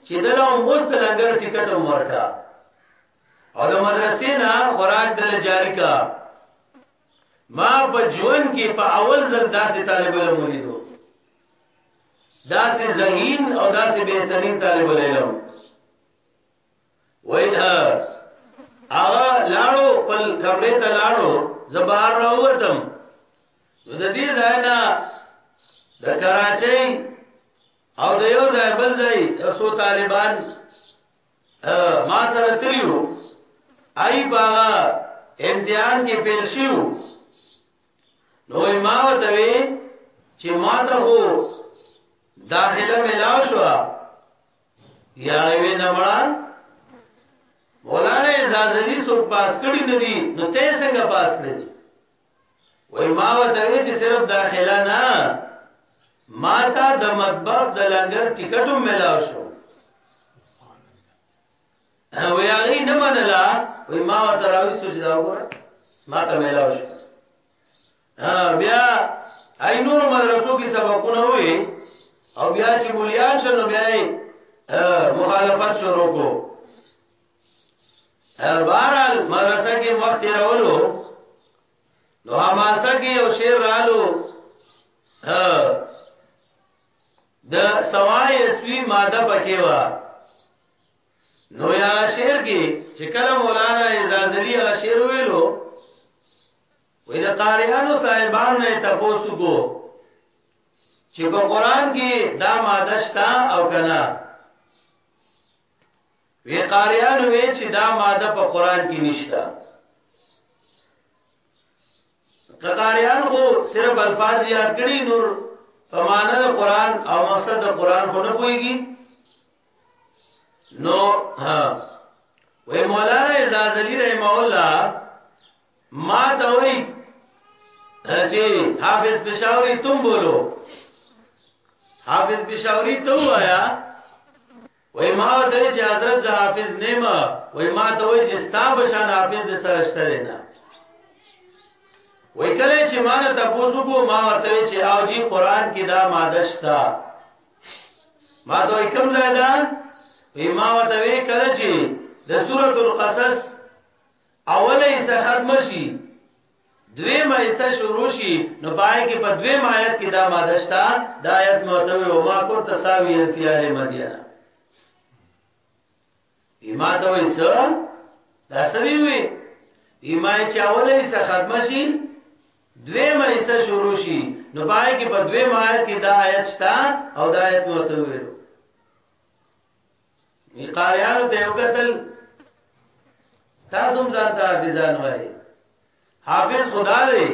چې دلته اوس د لنګر ټیکټ ورکا او د مدرسې نه خوراک دل جاری کا ما په ژوند کې په اول ځل داسې طالب علم ولیدو داسې ذهین او داسې بهترین طالب علم وای هغه لاړو خپل کمرې ته لاړو زبار راوتم زدي زاینا د کراچۍ او د یو ځای بل ځای رسو طالبان ما سره تریو آی باغا امتحان کې فیل شیو نو ما وتوی چې ما ته هو داخله ملاو شو یا وی نه مړه مولانا زازری سو پاس کړی ندی نو ته څنګه پاس کړی وای ما وته چې صرف داخله نه ما تا د مطبخ د لنګر ټیکټو ملاو شو او یاغي نه منلا وای ما وته راوي سوچ دا وګوره ما ته ملاو شو بیا هاي نور مدرسو کې سبقونه وي او بیا چې مليان شنو بیا مخالفت شروع کو هر بارال مدرسه کې وخت راولو نو حماسه کې او شیر رالو د سوای اسوی ماده پکې وا نو یا شعر کې چې کله مولانا اعزازلی شعر ویلو وې د قاریانو صاحبانو نه تاسو کو چې په قران کې دا ماده شته او کنه وی قاریان وی چې دا ماده په قران کې نشته قاریان خو صرف الفاظ یاد کړي نور په معنا د قران او مقصد د قران خو نه پويږي نو ها وی مولانا عزازلی رحمه الله ما ته وای چې حافظ پېښوري تم بولو حافظ پېښوري ته وایا وای ما ته چې حضرت حافظ نیمه وای ما ته وای چې ستا بشان حافظ د سرشته دی نه وای کله چې ما نه تاسو کو ما ورته چې او جی قران کې دا ماده شتا ما ته کوم ځای ده ما ورته کله چې د سورۃ القصص اوله ایسا ختم شي دوی ما ایسا شروع شي نو پای کې په دوی ما آیت کې دا ماده شته دا آیت مرتبه او ما کو تساوی فی اهل مدینه ایما ته وایسا دا سوي وي ایما چې اوله ایسا ختم شي دوی ما ایسا شروع شي نو پای کې په دوی ما آیت کې دا آیت شته او دا آیت مرتبه قاریانو ته یو قتل تاسو هم ځان ته حافظان وای حافظ خدا دی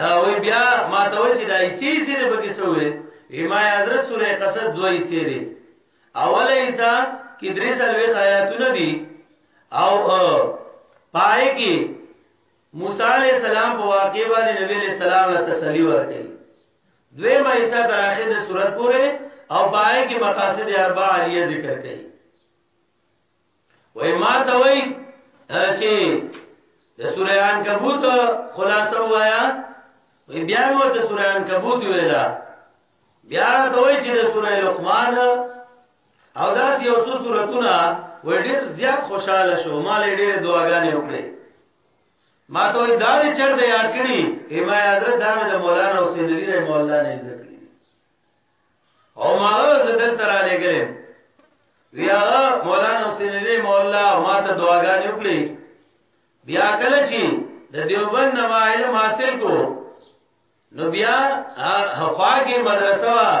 او بیا ما ته وای چې دا ایسی سي دی پکې څه وې ایما حضرت سوره قصص دوه ایسی دی اول ایسا کې درې سلوي آیاتونه دي او پای کې موسی علی السلام په واقع باندې نبی علیہ السلام له تسلی ورکړي دویمه حصہ تر اخر د صورت پورې او پای کې مقاصد اربع علیه ذکر کړي وای ما ته وای چې د سورې عنکبوت خلاصه وایا وی بیا مو د سورې عنکبوت ویلا بیا ته وای چې د سورې لقمان او داس یو څو سورتونه وړ ډیر زیات خوشاله شو مال ډیر دعاګانې وکړي ما ته وای دا دې چرته یاد کړی ایما حضرت دا مې د مولانا حسین علی رحم الله نه زده کړی او ما زدل تر علی ګرم بیا مولانا حسین علی مولا ما ته دعاګانې وکړي بیا کله چې د دیوبند نما علم حاصل کو نو بیا هوا کې مدرسه وا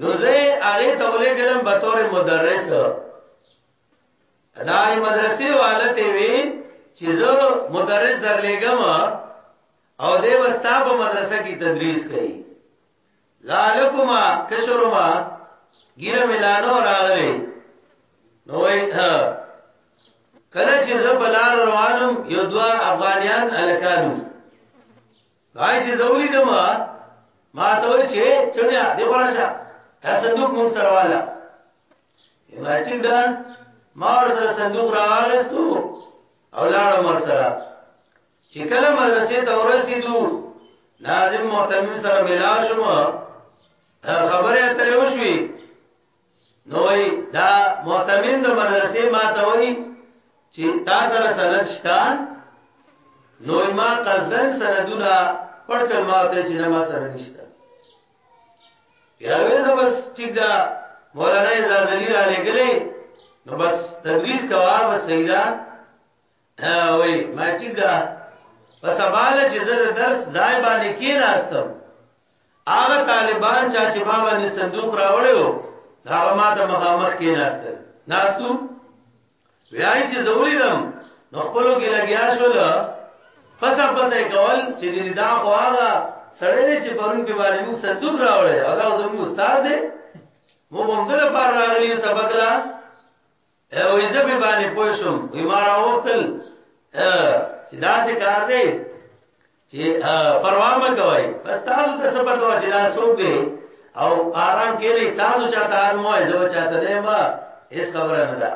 نو زه هغه تولې ګلم به تور مدرس دای مدرسې والته وی چې زه مدرس درلېګم او دې وستا په مدرسه کې تدریس کوي ذالکما کشرما ګیره ملانو راغلي نو وای کله چې زه بلار روانم یو دوا افغانیان الکانو دای چې زولي دما ما ته وای چې چړیا دی ورشه دا صندوق مون سره والا ما ټیک ده ما ور سره صندوق راغستو او لاړ مر سره چې کله مدرسې ته ورسېدو ناظم محتمم سره ملاو شوم خبره اترې وشوي نو دا معتمن د مدرسې ما ته وایي چې تا سره سند شته نو ما قصدن سندونه پټل ما ته چې نه ما سره نشته یاوې نو بس ټیک دا مولانا زازلی را لګلې نو بس تدریس کوا بس سیدا وای ما ټیک ده په سباله چې زه درس ځای باندې کې راستم هغه طالبان چې چې ما باندې صندوق راوړیو هغه ما ته مخامخ کې راستل ناستو ویای چې زوري دم نو خپلو کې لګیا شول پسا پسا کول چې دې دا خو هغه سړی دی چې پرون په باندې موږ صندوق راوړی هغه زموږ استاد دی موږ هم دغه پر راغلی سبق را او زه به باندې پوه شوم وی ما راوختل چې دا څه کار دی چې پروا مه کوئ بس تاسو ته څه پته و چې دا څوک دی او آرام کې نه تاسو چاته آرام وای زه چاته نه ما هیڅ خبره نه ده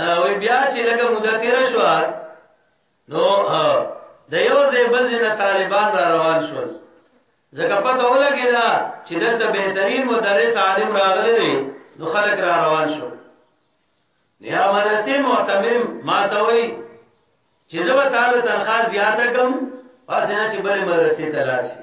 او بیا چې لکه مدته تیر شو نو د یو ځای بل ځای نه طالبان را روان شول ځکه پته ولګی دا چې دلته بهترین مدرس عالم راغلی دی نو خلک را روان شول یا مرسه معتمم ما ته وای چې زه به تعالی تنخواه زیاته کوم پس نه چې بلې مدرسې ته لاړ شي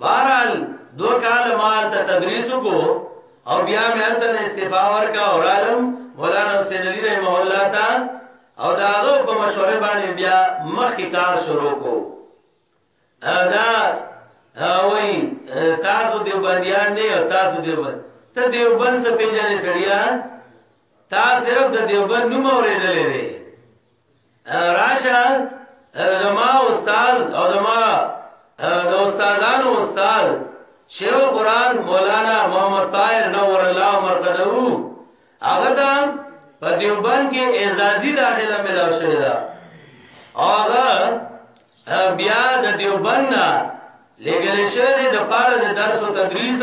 بهرحال دو کال مال ته تدریس کو او بیا مې هلته استعفا ورکا او عالم مولانا حسین علی رحمه الله تا او داغه په مشوره باندې بیا مخکې کار شروع کو ادا وای تاسو دیوبندیان نه او تاسو دیوبند ته دیوبند څه پیژنې سړیا تا صرف د دیوبند نوم اورېدلې راشه زما استاد او زما د استادانو استاد شیخ القران مولانا محمد طاهر نور الله مرقده هغه دا په دیوبند کې اعزازي داخله ملاو شوی دا هغه بیا د دیوبند نه لګل شوی د پاره د درس او تدریس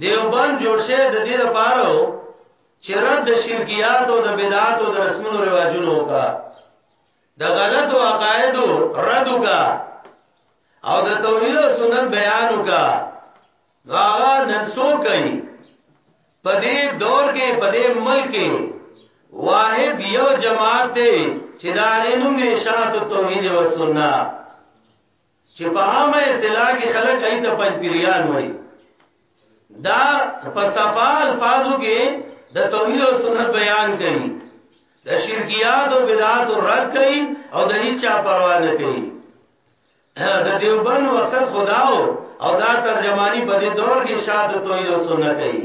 دیوبند جوړ شه د دې لپاره چې رد د شرکیات او د بدعات او د رسمونو رواجونو کا د غلط او عقاید رد کا او د توحید او سنت بیان کا هغه نن سو کوي په دې دور کې په دې ملک کې واحد یو جماعت دی چې دا نوم نشات توحید او سنت چې په عامه اصطلاح کې خلک ایت پنځپیریان وایي دا په صفا الفاظو کې د توحید او سنت بیان کوي د شرکیات او بدعات رد کوي او د هیڅ چا پروا نه کوي د دیوبند مقصد خداو او دا ترجمانی په دې دور کې شاده توحید او سنت کوي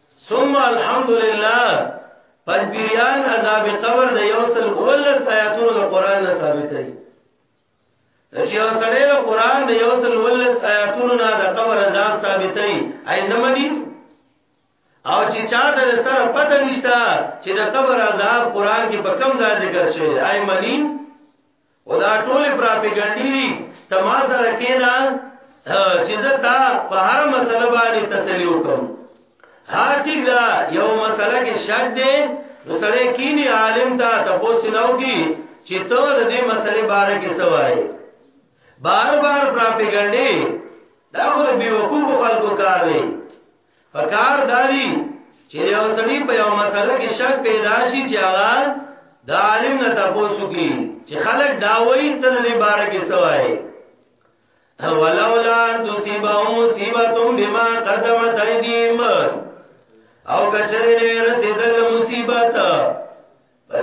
ثم الحمدلله پر بیان عذاب قبر د یوصل اول آیاتو د قران نه ثابت دی چې وسړی د قران د یوصل اول آیاتو نه د قبر عذاب ثابت دی اي نه مني او چې چا د سر پته نشتا چې د قبر عذاب قران کې په کم ځای ذکر شوی اي مني او دا ټول پراپګانډي دي تما سره کینا چې زتا په هر مسله باندې تسلی وکم هر ټیک دا یو مسله کې شک دی نو سره کینی عالم ته تاسو نو کی چې ته د دې مسلې باره کې سوای بار بار پراپګانډي دا خو به وقوف خلکو کار دی پکار داری چې یو سړی په یو مسله کې شک پیدا شي چې هغه د عالم نه تاسو کی چې خلک دا وایي ته دې بار کې سوای ولولا تصيبهم مصيبه بما قدمت ايديهم او کچره رسیدل مصیبت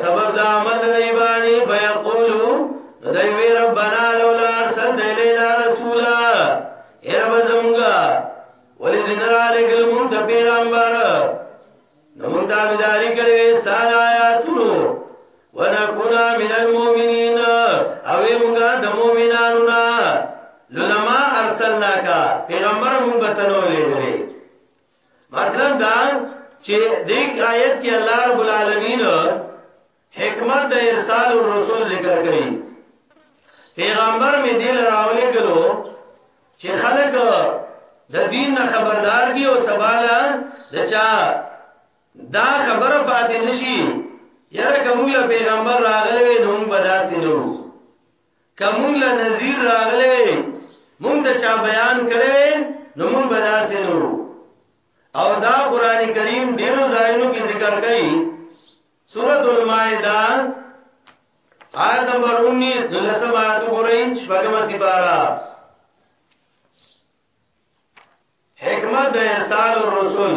سبب دا عمل دی باندې فیقولو دوی وی ربنا لولا ارسلت الینا رسولا ارب زمونږه ولې دین را لګل مونږ ته پیغمبر نو مونږ تابعداري کړې ستاره آیاتونو ونکونا من المؤمنین او مونږ د مؤمنانو نه لما ارسلناک پیغمبر مونږ ته نو لېږلې مطلب دا چې دې آیت کې الله رب العالمین حکمت د ارسال الرسول ذکر کړي پیغمبر می دل راولې کلو چې خلک د دین نه خبردار دي او سباله زچا دا خبره پاتې نشي یره کومه پیغمبر راغلی نو بداسي نو کوم له نذیر راغله مونږ ته چا بیان کړي نو مونږ بناسي نو او دا قران کریم ډیرو ځایونو کې ذکر کړي سورۃ المائده آیت نمبر 19 دلسم آیت وګورئ شپږم سپارا حکمت د ارسال الرسل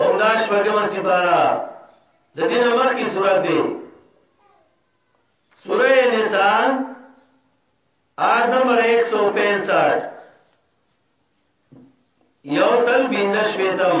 او دا شپږمه سپاره د دې نمبر کې سورته دی سورې نساء آیت نمبر 165 یو سل بینش ویتم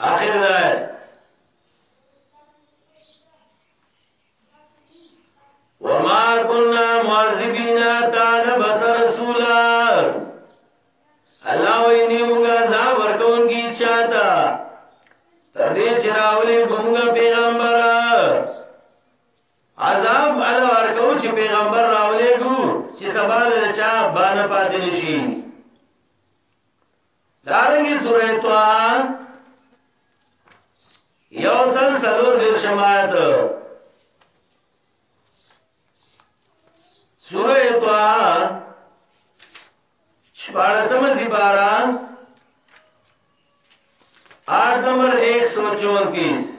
اخر دا وما كنا معذبين تعالى چراولی بمگا پیغمبر عذاب علا ورکو چی پیغمبر راولی گو چی سبال چا بانا پاتی نشی دارنګي سورې توا یو سل سلور دیر شمایت سورې توا شپارسم زیبارا آیت نمبر 134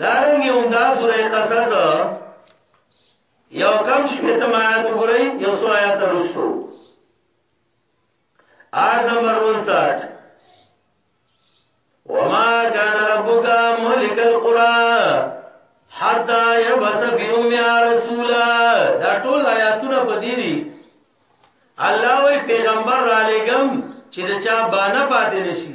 دارنګ یو دا سورې قصص یو کم شپې ته ما آیات وګورئ یو سو آیات رسو آیت نمبر 59 وما كان ربك ملك القرى حتى يبس في امها رسولا دا ټول آیاتونه په دې دي الله وی پیغمبر را لګم چې دا چا باندې پاتې نشي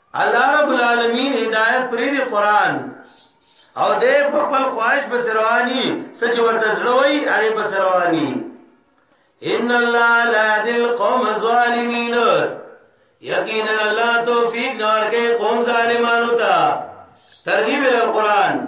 الله رب العالمین هدایت پرې دی قران او دې په خپل خواهش به سروانی سچ ورته زړوي اره به سروانی ان الله لا دل قوم الظالمین یقینا الله توفیق نور کې قوم ظالمانو ته ترغیب القران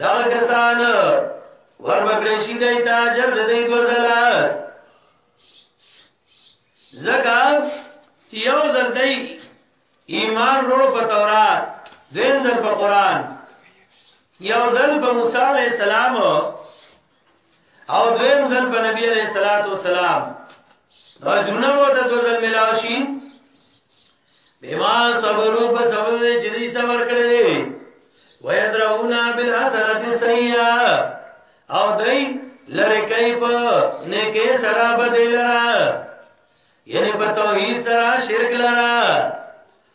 دا کسان وربکړی شي دای ته اجر د دې ګرځلا زکا چې یو ځل دی ایمان روړ په تورات دین ځل په قران یو ځل په موسی علی السلام او دویم ځل په نبی علیہ الصلوۃ والسلام اجرونه وو د ځل ملاو شي بما صبرو په صبر دې چې دې صبر کړې ويدرونا بالحسنه السيئه او دای لری کوي په نیکه سره بدلرا یعنی په توحید سره شرک لرا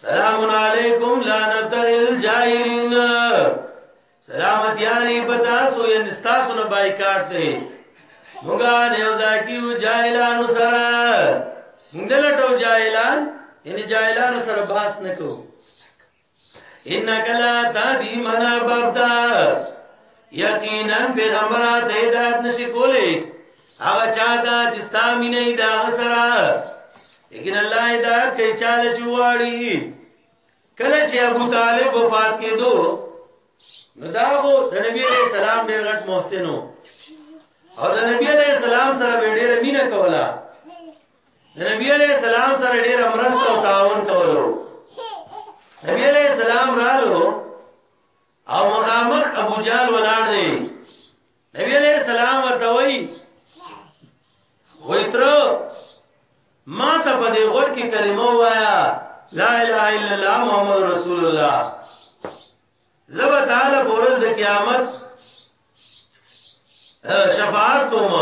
سلام علیکم لا نبتغي الجاهلین سلامت یاری پتا سو ان تاسو نه بایکاټ سي موګا نه ودا کیو جاهلان سره څنګه لټو جاهلان ان جاهلان سره باس نکو انک لا تادی منا بابدا یقینا پیغمبر ته هدایت نشي کولای هغه چاته چې ستا مینه دا سره لیکن الله هدایت کوي چاله چواړي کله چې ابو طالب وفات کېدو نو دا وو د نبی عليه السلام ډېر غټ محسنو او د نبی عليه السلام سره ډېر مینه کوله د نبی عليه السلام سره ډېر مرسته او تعاون کولو نبی عليه السلام رالو او مخامخ ابو جال ولاړ دی نبی علیہ السلام ورته وای وای تر ما ته په دې غوړ کې کلمه وایا لا اله الا الله محمد رسول الله زبر تعالی بورز قیامت شفاعت کوم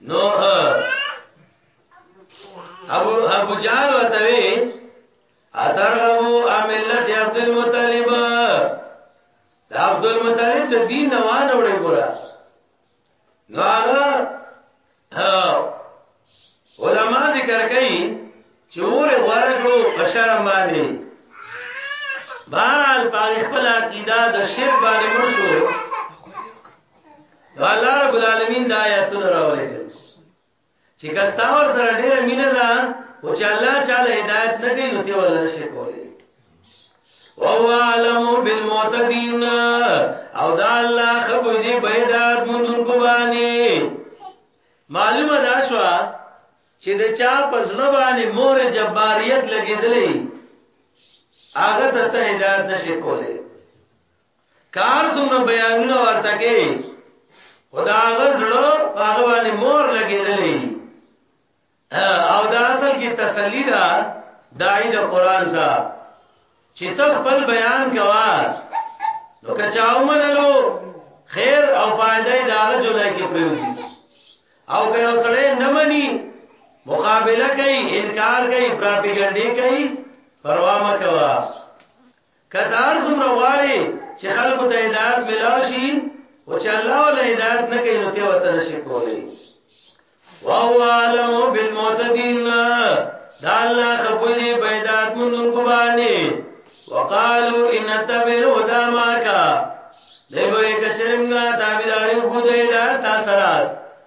نو ابو ابو جهل وتوي اترغبو عملت عبد المطلب دا عبد المطلب د دین نه وانه وړي ګورا نو هغه علما ذکر کوي چې وره غوړه کو بشرم باندې بهرحال په خپل عقیده د شرک باندې مرشو نو الله رب العالمین دا آیاتونه راولېږل چې کستا ور سره ډېره مینه ده او چې الله تعالی هدایت نه کوي نو ته ولا شي کولی وهو علم بالمعتدين او دا الله خبر دې بيدات مونږ کو باندې معلومه دا شو چې د چا په ځړه باندې مور جباریت لګېدلې هغه ته هدایت نشي کولی کار څومره بیانونه ورته کې خدا غزړه هغه باندې مور لګېدلې او دا اصل کې تسلی ده دای د قران دا چې ته خپل بیان کوا نو کچاو منلو خیر او فائدې دا جولای کې پریوزي او که وسړې نه مني مقابله کوي انکار کوي پراپګاندا کوي پروا مکوا کته هر څومره غواړي چې خلکو ته هدایت ملاو شي او چې الله ولا هدایت نه کوي نو ته وته نشي کولی وهو عالم بالمعتدين دا الله خپلې پیدات مونږ کو باندې وقالو ان تبر هدا ماکا دیوې کچرنګا تابعداري خدای دا تا سره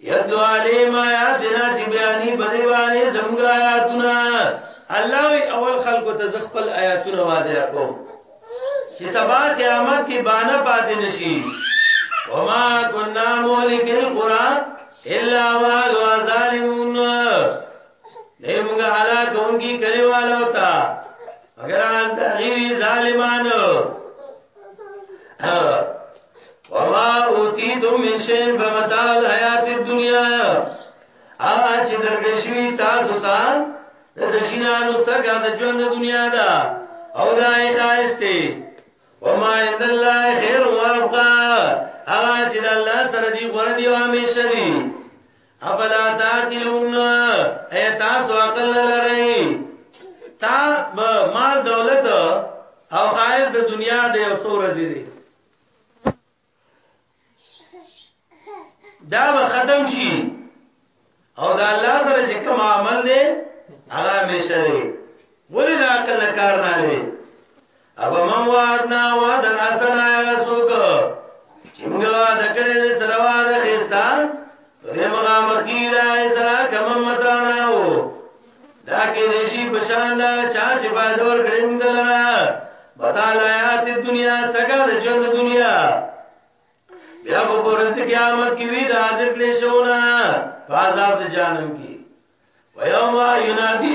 یتلو علیم آیاتنا چې بیانې په دې باندې زموږ آیاتونه الله وی اول خلکو ته خپل آیاتونه واضح کوم چې سبا قیامت کې باندې پاتې نشي وما كنا مهلك القرى الا واهلها ظالمون نه موږ هلاکونکي کلیوالو ته مگر ان تغیر ظالمانو وما اوتیتم من شیء فمتاع الحیات الدنیا اج درکشوی تاسو ته د شینانو څخه د ژوند دنیا دا او دا خایسته وما عند الله خير وابقا هغه چې د الله سره دی غره دی او همیشه دی افلا تعقلون اي تاسو عقل لرئ تا مال دولت او خایز د دنیا د یو څو ورځې دی دا به ختم شي او دا الله سره چې کوم عمل دی هغه همیشه دی ولې دا عقل کار نه دی ابا من وعدنا وعدا حسنا یا سوک چې موږ وعده کړې سره وعده خستا دې مغامخی دا سره کوم متانه دا کې رشي بشان دا چا چې بادور کړم دلرا بدل آیات دنیا څنګه د ژوند دنیا بیا په ورځ قیامت کې وی دا حاضر کړي شونه په عذاب د جانم کې ويوم ينادي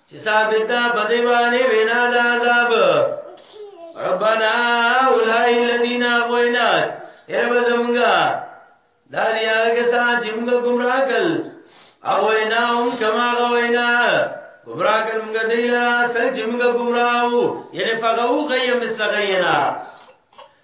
چې ثابت ده په دی باندې وینا د عذاب ربنا اولای الذین غوینا رب زمونږه دا لیا کسان چې موږ گمراه کړ او وینا هم کما غوینا گمراه کړ موږ دی لرا سر چې موږ گمراه وو یعنی فغو غیم مثل غینا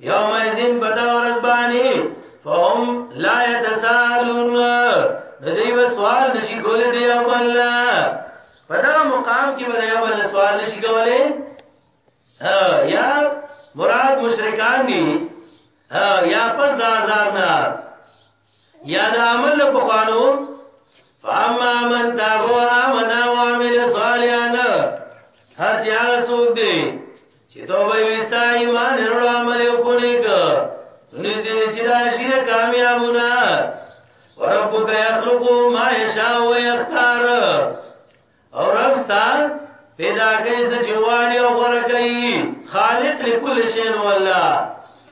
یوم ایزن بدا ورز بانی فهم لا یتسالون ندیو سوال نشی کولی دی او بلنا پدا مقام کی بدا یو بلنا سوال نشی کولی یا مراد مشرکان دی یا پس دا عذاب نا یا دا عمل پخوانو فاما من تابو آمنا وعمل صالحانا هر چه آغا سوک دی چې توبه وستا ایمان ورو عمل وکړي که نږدې چې راشي کامیابونه وربک یخلق ما یشاء و یختار او رب ستا پیدا کوي چې واړی او غره کوي خالق لكل شی والله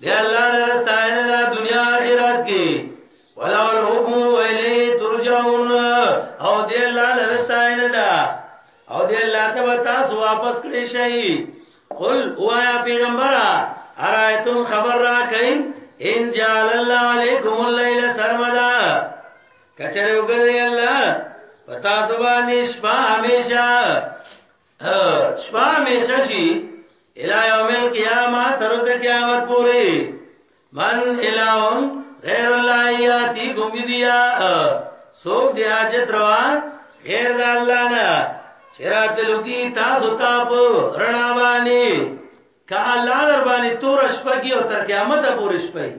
دی الله لره ستاینه دا دنیا آخرت کې ولو الحب ویلی ترجعون او دی الله لره ستاینه دا او دی الله ته به تاسو واپس کړی شئ قل وایا پیغمبره ارایتم خبر را کئ ان جعل الله علیکم الليل سرمدا کچره وګړي الله پتا سو باندې شپه همیشه شپه همیشه شي الى يوم القيامه تر د قیامت پورې من الہ غیر الله یاتی کوم بیا سوک دی حاجت روا غیر د الله نه چرات لوګي تاسو ته په رڼا باندې کا الله در باندې تور شپږي او تر قیامت پورې شپږي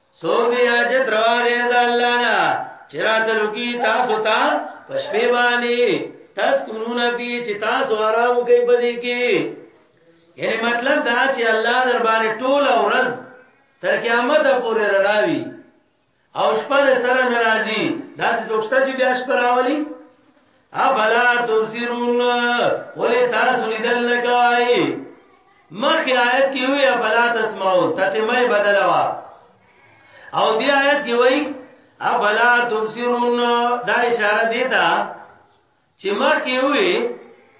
سوګ دی اجت روانه د الله نه چرات لکی تاسو ته پښپې باندې تاسو کورون پی چې تاسو آرام کوي بدی کې یعنی مطلب دا چې الله در باندې ټول ورځ تر قیامت پورې رڼاوي او شپه سره ناراضي دا څه څوک چې بیا شپه راولي افلا تبصرون ولی تاسو لیدل نه کوي مخی آیت کی وی افلا تسمعون تتمه بدلوا او دی آیت کی وی افلا تبصرون دا اشاره دیتا چې مخی وی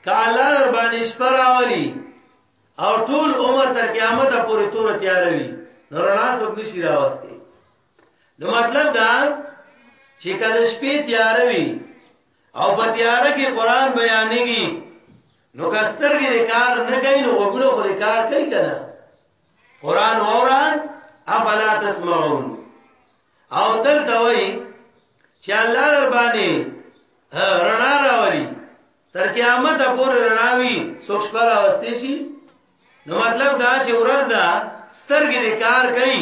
کالا در باندې شپراولی او ټول عمر تر قیامت پورې تور تیاروي رڼا څوک نشي راوستي نو مطلب دا چې کله شپې تیار وي او په تیار کې قران بیانېږي نو کسترګې کار نه کوي نو وګړو خو کار کوي کنه قران اوران افلا تسمعون او تل دوی چې الله در باندې رڼا راولي تر قیامت پورې رڼا وي سوچ پر اوستې شي نو مطلب دا چې ورځ دا سترګې کار کوي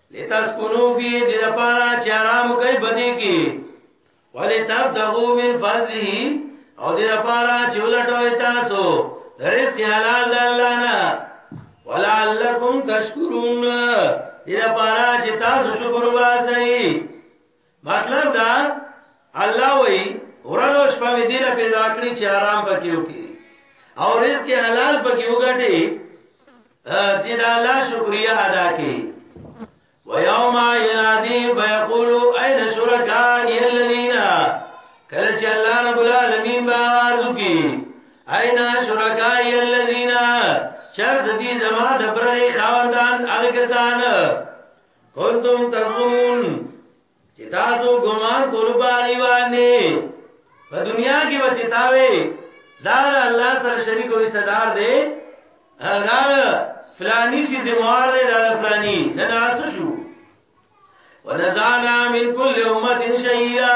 لتسكنوا فيه د لپاره چې آرام کوي بدی کې ولتبتغوا من فضله او د لپاره چې ولټوي تاسو رزق حلال د الله نه ولعلکم تشکرون د لپاره چې تاسو شکر واسي مطلب دا الله وی ورځ او شپه می دینه پیدا کړی چې آرام پکې وکړي او رزق حلال پکې وګټي چې دا الله شکریا ادا کړي ويوم ينادي فيقول اين شركائي الذين کله چې الله رب العالمین به आवाज وکړي اين شركائي الذين چر د دې زما د برې خاوندان الګسان کنتم تزعمون چې تاسو ګمان کول باندې باندې په دنیا کې بچتاوي ځان الله سره شریک وي صدر دی دا فلانی شي ذمہار دی دا فلانی نه ناس شو ونزعنا من كل امه شهيدا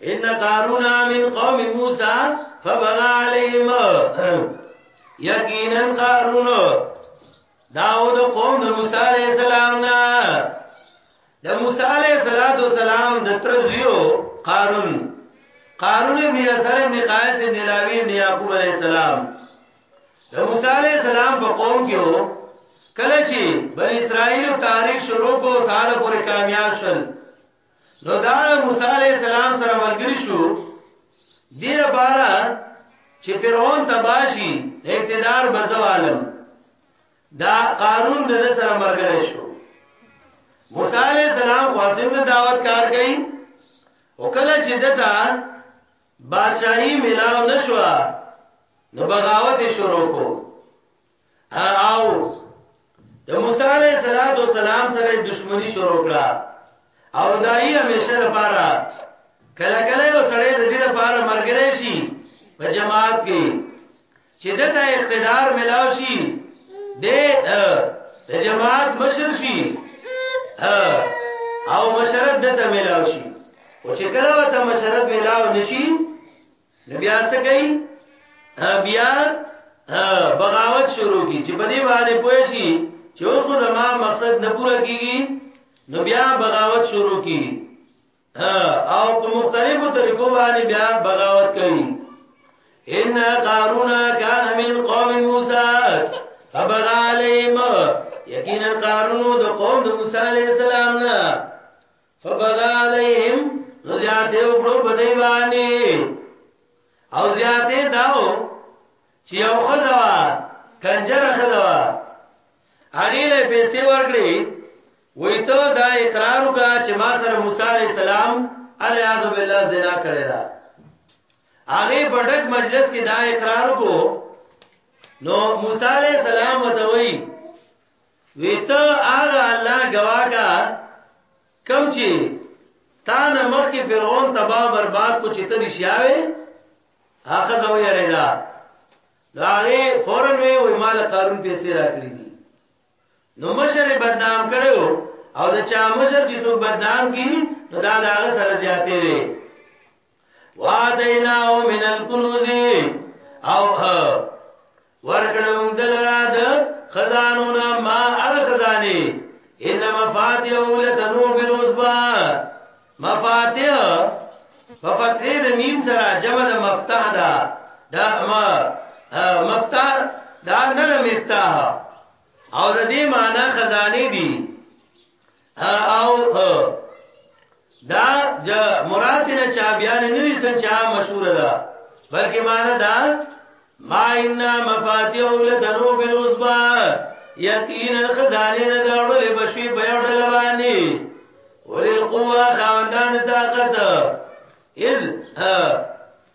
ان قارون من قوم موسی فبغى عليهم یقینا قارون داود قوم د موسی علیہ السلام نا د موسی علیہ الصلات والسلام د ترزیو قارون قارون ابن یسر ابن قیس ابن لاوی ابن یعقوب علیہ السلام د موسی علیہ السلام په قوم کې وو کله چې بنی اسرائیل تاریخ شروع کو سال پورې کامیاب شول نو دا موسی علی السلام سره ملګری شو دې لپاره چې فرعون تباشي اقتدار بزوالم دا قارون د سره مرګره شو موسی علی السلام خاصه د دعوت کار کوي او کله چې دتا بادشاہي ملاو نشو نو بغاوت شروع کو اوس د موسی علیه السلام سره دښمنی شروع کړه او دای همیشه لپاره کله کله یو سړی د دې لپاره مرګره شي په جماعت کې چې دته اقتدار ملاو شي د جماعت مشر شي او مشرت دته ملاو شي او چې کله ته مشرت ملاو نشي بیا څه کوي بیا بغاوت شروع کی چې په دې باندې پوه شي چې اوس خو زما مقصد نه پوره کیږي نو بیا بغاوت شروع کی او په مختلفو طریقو باندې بیا بغاوت کوي ان قارون کان من قوم موسی فبغى عليهم یقینا قارون د قوم د موسی علی السلام نه فبدا علیهم نو زیاته وکړو په دی باندې او زیاته داو چې یو خدوا کنجر خدوا هغه له پیسې ورکړي وې ته دا اقرار وکړه چې ما سره موسی علی السلام الیاذ بالله زنا کړی دا هغه په ډک مجلس کې دا اقرار وکړو نو موسی علی السلام وتوي وی ته اغه الله گوا کا کم چی تا نه مخ کی فرعون تبا برباد کو چی ته رشیاوی حق زو یری دا داغه فورن وی وی مال قارون پیسې راکړي دي نو مشر بدنام کړو او د چا مشر چې څوک بدنام کی نو دا داغه سره زیاتې وي وادیناو من الکنوز او ورکړو موږ دلرا د خزانو نه ما ار خزاني ان مفاتيح لتنو بالعصبا مفاتيح ففتحه د میم سره جمع د مفتاح دا دا ما مفتاح دا نه مفتاح او د دې معنی خزانه دي او دا د مراد نه چا بیان نه دي څنګه چا مشهور ده بلکې معنا دا ما ان مفاتيح لدنو بالعصبه یقینا خزانه نه داړل بشي په یو ډول باندې ولې قوه خواندان طاقت اذ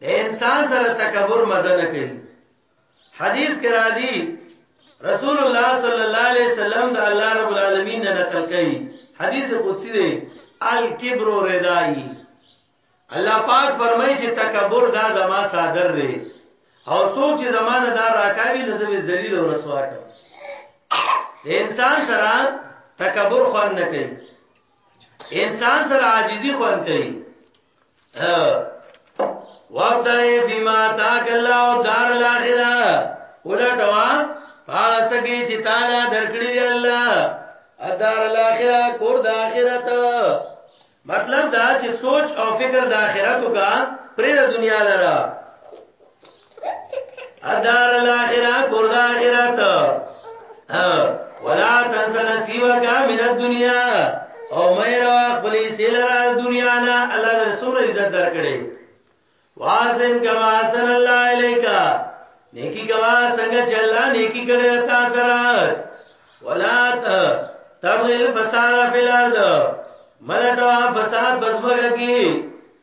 د انسان سره تکبر مزه نه کوي حدیث کې راځي رسول الله صلی الله علیه وسلم د الله رب العالمین نه نقل کوي حدیث قدسی دی الکبر ردای الله پاک فرمایي چې تکبر دا زما صادر دی او څوک چې زمانه دا راکاږي نو زوی ذلیل او رسوا کوي د انسان سره تکبر خوان نه کوي انسان سره عاجزي خوان کوي وابتغي فيما تاك الله دار الاخره ولټوا پاسګي چې تعالی درکړي دی الله ادار الاخره کور د اخرت مطلب دا چې سوچ او فکر د اخرت کا پر د دنیا لره ادار الاخره کور د اخرت ولا تنس نصیبک من الدنیا او مې را خپل سیلرا دنیا نه الله در سور عزت درکړي واسن کما سن الله الیکا نیکی کوا څنګه چې الله نیکی کړی تا سره ولا تبغل فساد فی الارض ملټوا فساد بزمګه کی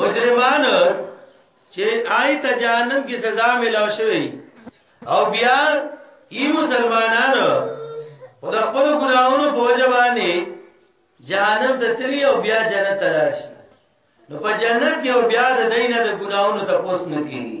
مجرمان چې آی ته جهنم کې سزا ملو شوی او بیا ای مسلمانانو او د خپل ګناونو په وجه باندې جهنم ته تللی او بیا جنت ته راشي نو په جنت کې او بیا د دینه د ګناونو ته پوس نه کیږي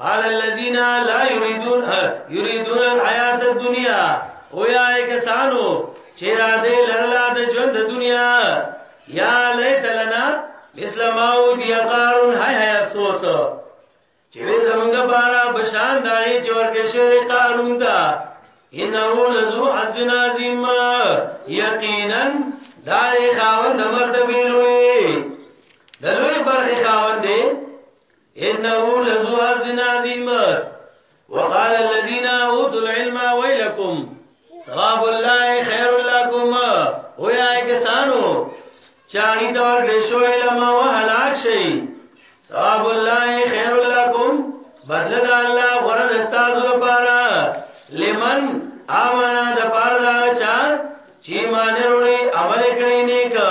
قال الذين لا يريدون يريدون الحياه الدنيا او یا کسانو چې راځي لرلا د ژوند د دنیا یا لیت لنا مثل ما او دی قارون هاي هاي افسوس چې زمونږ بارا بشان دای چې ورکه شوی قارون دا انه لذو حظ عظیم یقینا دای خاوند مرتبه لوی د لوی برخه خاوند دی انه لذو حسن عظیم وقال الذين اوتوا العلم ويلكم ثواب الله خير لكم او یا کسانو چاہی دور گشو علم و حلاک شئی ثواب اللہ خیر لکم بدل دا اللہ غرد استازو دا پارا لمن آمانا دا پارا دا چا چی مانے روڑی عمل کری نیکا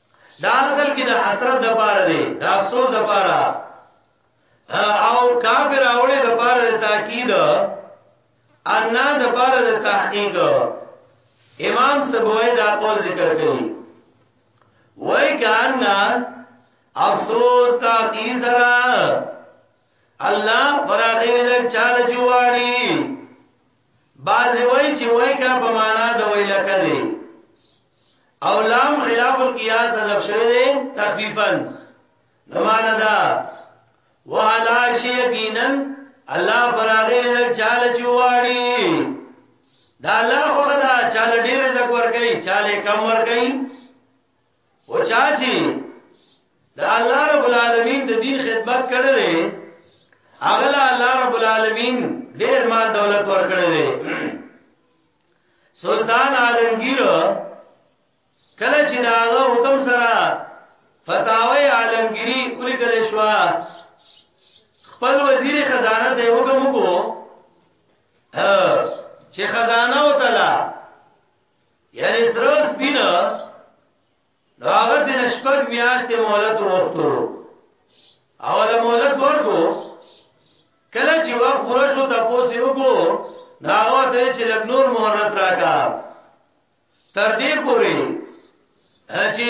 دا اصل کې د حسرت د پاره دی د افسوس د پاره او کافر اوله د پاره د تاکید ان د پاره د تحقیق امام سبوی دا قول ذکر کوي وای کان افسوس تاکید سره الله فراغی د چاله جوړی بعضی وای چې وای کا په معنا د وای لکه دی او لام خلاف القياس حذف شوی دی تخفیفا نمانه دا وعلا شی یقینا الله فراغی له چال چواړي دا الله خو دا چال ډیر زکور کوي چاله کم ور کوي او چا چې د الله رب العالمین د دین خدمت کړی دی هغه له الله رب العالمین ډیر مال دولت ورکړی دی سلطان عالمگیر کله چې دا حکم سره فتاوی عالمگیری کلی کلی شوا خپل وزیر خزانه ته حکم وکړو چې خزانه او تلا یعنی سره سپین نو هغه د شپږ میاشتې مهلت وروسته او له مهلت ورکو کله چې وا پوره شو تاسو یو کو دا وته چې لګ نور مهلت راکا تر دې پوري چې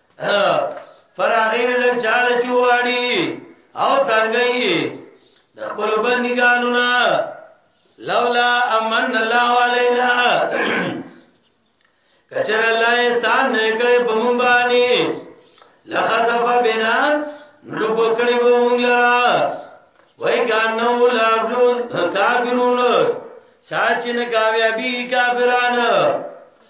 فراغی نه د چاله چواړي او تنګي د خپل بندګانو نه لولا امن الله علينا کچر الله احسان نه کړې په مونږ باندې لخذف بنا نو پکړې وو مونږ لرا وای ګانو لابلو کافرون ساچ نه کاویا بی کافرانو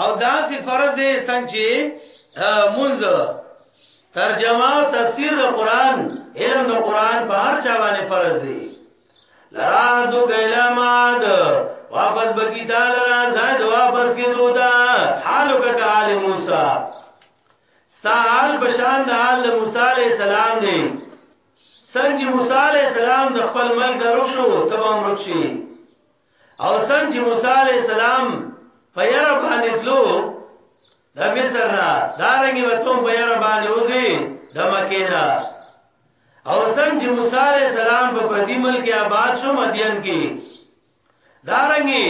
او داسې فرض دی څنګه چې مونږ ترجمه او تفسیر د قران علم د قران په هر چا باندې فرض دی لرا دو کلمات واپس بکی تعالی را زاد واپس کی دوتا حالو کا کال موسی ستا حال بشان د حال موسی علیہ السلام دی څنګه موسی علیہ السلام د خپل ملګرو شو تبه مرشي او څنګه چې موسی عليه السلام په ير باندې سلو د مصر نه دارنګي وتوم په ير باندې وځي د مکې نه او څنګه چې موسی عليه السلام په پردي ملک آباد شو مدین کې دارنګي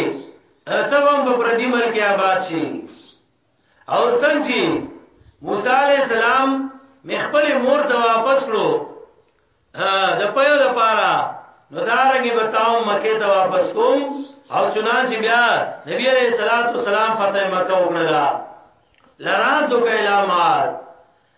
اتبم په پردي ملک آباد شي او څنګه موسی علی السلام مخبل مور ته واپس کړو د پيو د پاره نو دارنګي بتاو مکه ته واپس کوم او چنانچه بیا نبی علیہ الصلوۃ والسلام فتح مکه وکړه لرا دو کلامات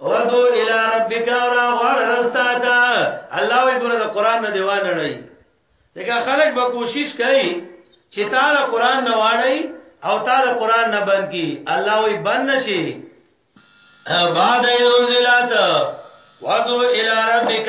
ودو الى ربک را غړ رستا تا الله وی ګره قران نه دیوان نه دغه خلک به کوشش کوي چې تعالی قران نه واړی او تعالی قران نه بند کی الله وی بند نشي بعد انزلات ودو الى ربک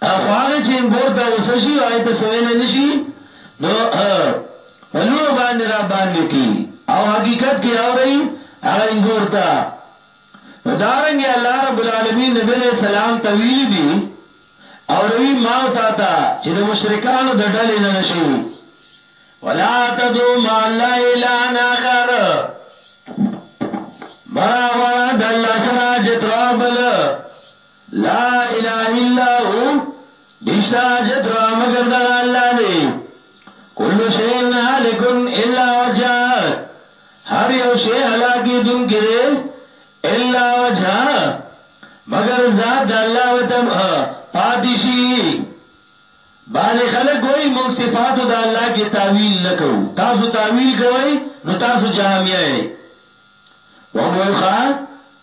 خو هغه چې امپورټ ته اوسه شي هغه ته سویل نه شي نو پلونو باندې را باندې کی او حقیقت کې اوري هغه انګور ته نو دارنګ الله رب العالمین نبی علیہ السلام طویل دي او روی ما او تا تا چې د مشرکانو د ډلې نه نشي ولا تدو ما الله الا اخر مرا غواړه د الله سره جترا بل لا اله الا هو نشتا حاجت روا مگر دغه الله دی کل شین حالکن الا وجه هر یو شی حلاکی دن کرے الا وجه مگر ذات دا اللہ و تم پاتشی بعض خلق وی منگ صفاتو دا اللہ کی تاویل نکو تاسو تاویل کوئی نو تاسو جہمیائی وگوئی خواه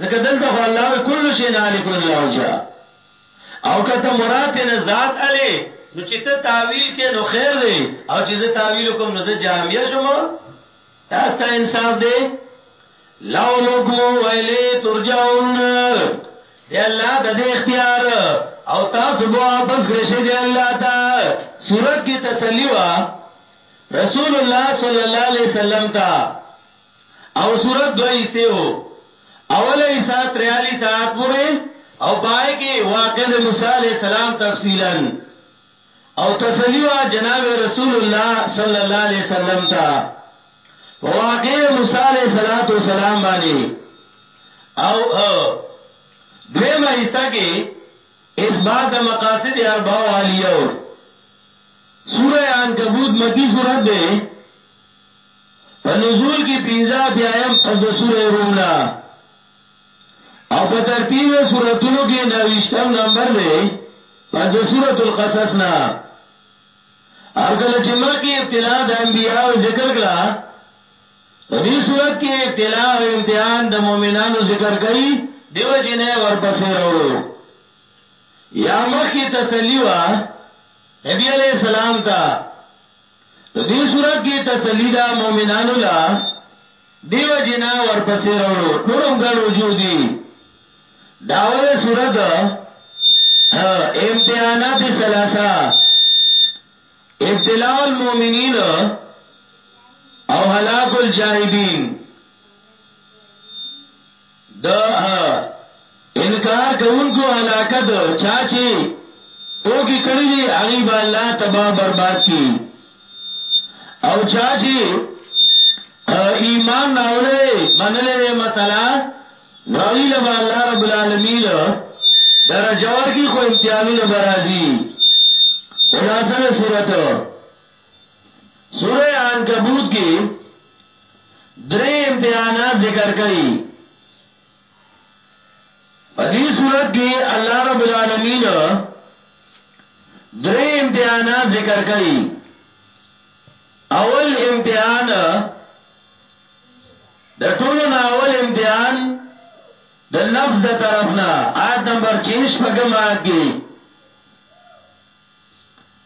ځکه دلته خو الله وی کل شین هالک الا وجه او کته مراد نه ذات الی نو چې ته تعویل کې نو خیر دی او چې زه تعویل کوم نو زه جامع شوم دا ستا انصاف دی لو لکم و الی ترجعون دی الله د دې اختیار او تاسو به واپس غشي دی الله تا صورت کی تسلی وا رسول الله صلی الله علیه وسلم تا او سورت دوه حصے ہو اول حصہ تریالی ساعت پورے او پائے کے واقع دے موسیٰ علیہ السلام تفصیلا او تسلیوہ جناب رسول اللہ صلی اللہ علیہ وسلم تا واقع دے موسیٰ علیہ السلام بانے او دوے مہ حصہ کے اس بعد مقاصد اربع والیو سورہ انکبود مکی سورت دے په نزول کې پنځه بیایم تر د سوره روم نه او په ترتیب سوراتونو کې نوښتم نمبر دی پس د سورۃ القصص نه ارګل چې مخکې ابتلا د انبیاء او ذکر کړه په دې صورت کې ابتلا او امتحان د مؤمنانو ذکر کړي دیو جنې ورپسې وروړو یا مخکې تسلی وا نبی علیہ السلام ته نو دې صورت کې تسلی ده مؤمنانو لا دیو جنا ورپسې وروړو نورم ګڼ وجودي داول صورت امتحانات ثلاثه ابتلاء المؤمنین او هلاك الجاهدین د انکار کوونکو هلاکت چا چی اوکی کړی دی هغی به الله تباه برباد کی او چا چی ایمان راوړی دی منلی دی مسله نو هغی له به الله رب العالمین درجه ورکی خو امتحانونه به راځی خلاصه د سورت سوره عنکبوت کی درې امتحانات ذکر کړي په دې صورت کې الله رب العالمین درې امتحانات ذکر کړي اول امتحان د ټولو نه اول امتحان د نفس د طرف نه آیت نمبر 26 په کوم آیت کې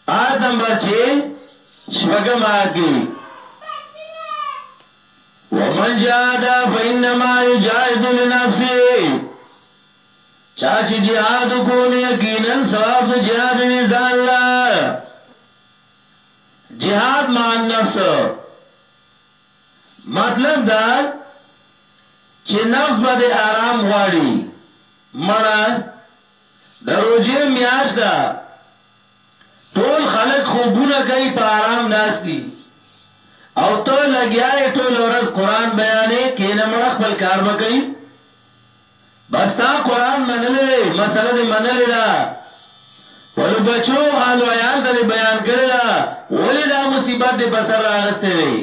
آیت نمبر چه شپگم آیت کی ومن جادا فإنما يجاهد لنفسه چاچی جهاد کو نه یقینا ثواب د جهاد وی ځان لا جهاد مع النفس مطلب دا چې نفس به آرام غواړي مړه د روژې میاشت ده، ټول خلک خوبونه کوي، په آرام ناست دي او ته لګیا یې ټوله ورځ قرآن بیانې، کېنه مړه خپل کار به کوي، بس تا قرآن منلی دی، مسله دې منلې ده، خپلو بچو او خالو عیال ته دې بیان کړې ده، ولې دا مصیبت دې په سر راغستی دی؟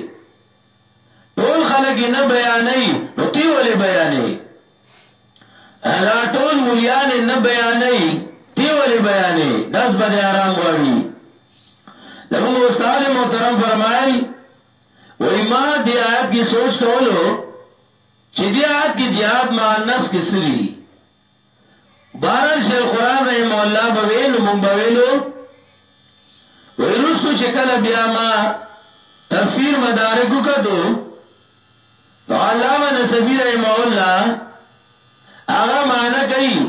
ټول خلک نه بیانوي نو تی ولې بیانې دا ټول مليان نه بیانوي تی ولې بیانې داس بد آرام غواړي زموږ استاد محترم فرمایل وای ما دی آیات کې سوچ کولو چې دی آیات کې jihad مع النفس کې سری بهرحال شیخ القرآن رحمه الله به وی نو مونږ به ویلو وی رستو چې کله بیا ما تفسیر مدارک وکړو نو علامه نصفی رحمه الله هغه معنی کوي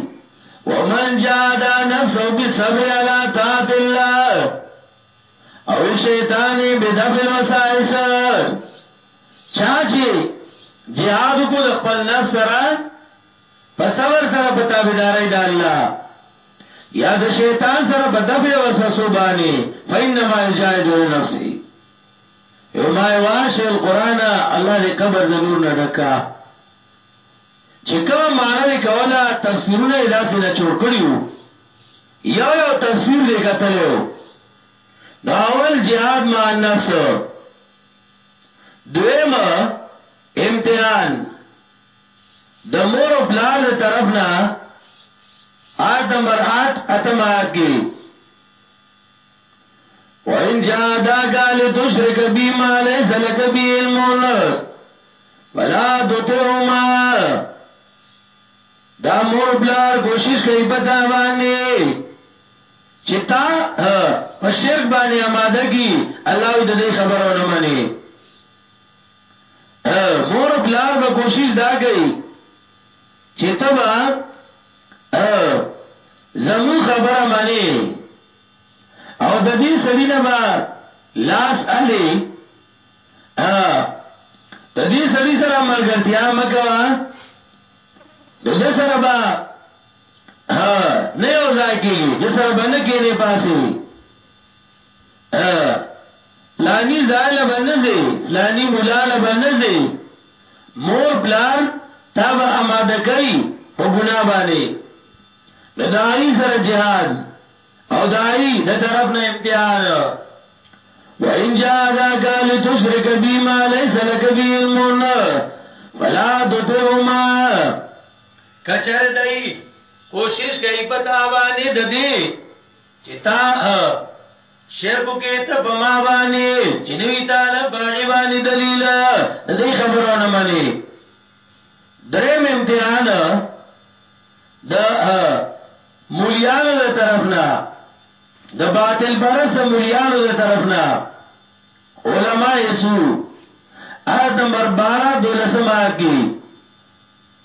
ومن جاد نفسه بالصبر على طاعت الله او شیطان بدفع الوسائس چا چې جهاد کو د خپل نفس سره په صبر سره په تابعدارۍ د الله یا د شیطان سره په دفع وسوسو باندې فینما یجاهد لنفسه یو ما واش القرآن الله دې قبر د نور نه ډکا چې کومه معنی دې کوله تفسیرونه یې داسې نه چور کړیو یو یو تفسیر دې کتلو دا اول jihad ما النفس دویم امتحان د مور او پلار د طرف نه آیت نمبر 8 اتم آیت کې وَإِن جَاهَدَاكَ لِتُشْرِكَ بِي مَا لَيْسَ لَكَ بِهِ عِلْمٌ فَلَا تُطِعْهُمَا دا مور بلار کوشش کوي په تا باندې چې تا په شرک باندې آماده کی الله دې خبرونه مني مور او پلار به کوشش دا کوي چې ته به زمو خبره مانی او د دې سړی نه به لاس الی د دې سړی سره ملګرتیا مکوا د دې سره به نه یو ځای کېږي د سره باندې کې نه پاسي فلانی ځای له به نه ځې، فلاني ملا له به نه ځې، مور پلار تا به اماده کوي په ګناه باندې نو د هغوی سره جهاد او د هغوی د طرف نه امتحان وان جاهداک لتشرک بی ما لیس لک بی علم فلا تطعهما کچر دای کوشش کوي پتا باندې د دې چې تا شرک کې ته په ما باندې چې نوی تعالی باغی باندې دلیل د دې خبرو نه مانی دریم امتحان د مولیانو د طرف نه د باطل برس مولیانو د طرف نه علماء سو آیت نمبر 12 دولسم آیت کی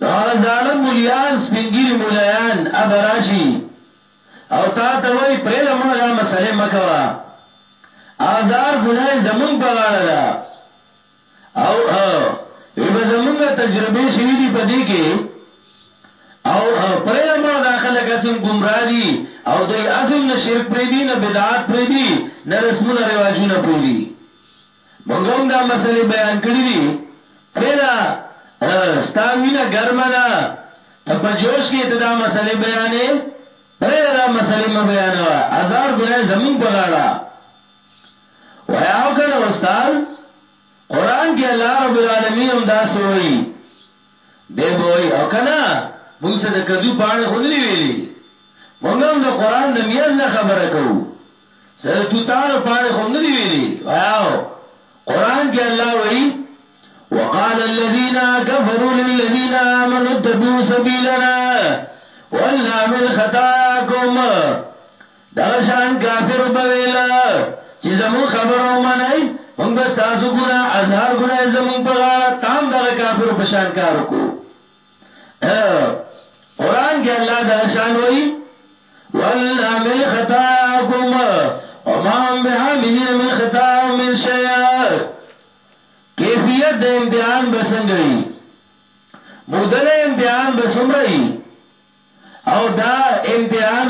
نو هغه زاړه موليان سپين ږيري موليان اب راشي او تا ته وای پرېږده مونږ دا مسلې مکوا آزار ګناه زمونږ په غاړه ده او وی به زمونږ تجربه شوي دي په دې کې او پرېږده مونږ دا خلک اسیم ګمراه دي او دوی اسیم نه شرک پرې دي نه بدعات پرې دي نه رسمونه رواجونه پرې دي مونږ هم دا مسئلې بیان کړي دي پریږده ستا وینه ګرمه ده ته په جوش کې ته دا مسئلې بیانې پریږده دا مسئلې مه بیانوه هزار ګناه زمونږ په غاړه وای او کنه استاد قران کې الله رب العالمین هم دا سوئی دی بوئی او کنه مونږ سره د کدو پاڼې خو نه دی ویلي مونږ هم د قران د میز نه خبره کوو څه د توتانو پاڼې خو هم نه دي ویلي واو قران کې الله وایي وقال الذين كفروا للذين آمنوا اتبعوا سبيلنا والله من خطاياكم دغه شان کافر بویل چې زمون خبره ومنای موږ بس تاسو ګنا اظهار ګنا زمون په غاړه تام دغه کافر په شان کار وکړو قران کې الله دا شان وایي ولا من خطاكم وما هم بحاملين من خطا من شيء کیفیت د امتحان بسنګي مودل امتحان بسمري او دا امتحان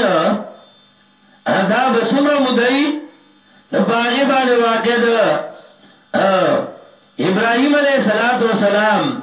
دا بسمره مودای نو باغی باندې واقع ده ابراهيم عليه صلوات و سلام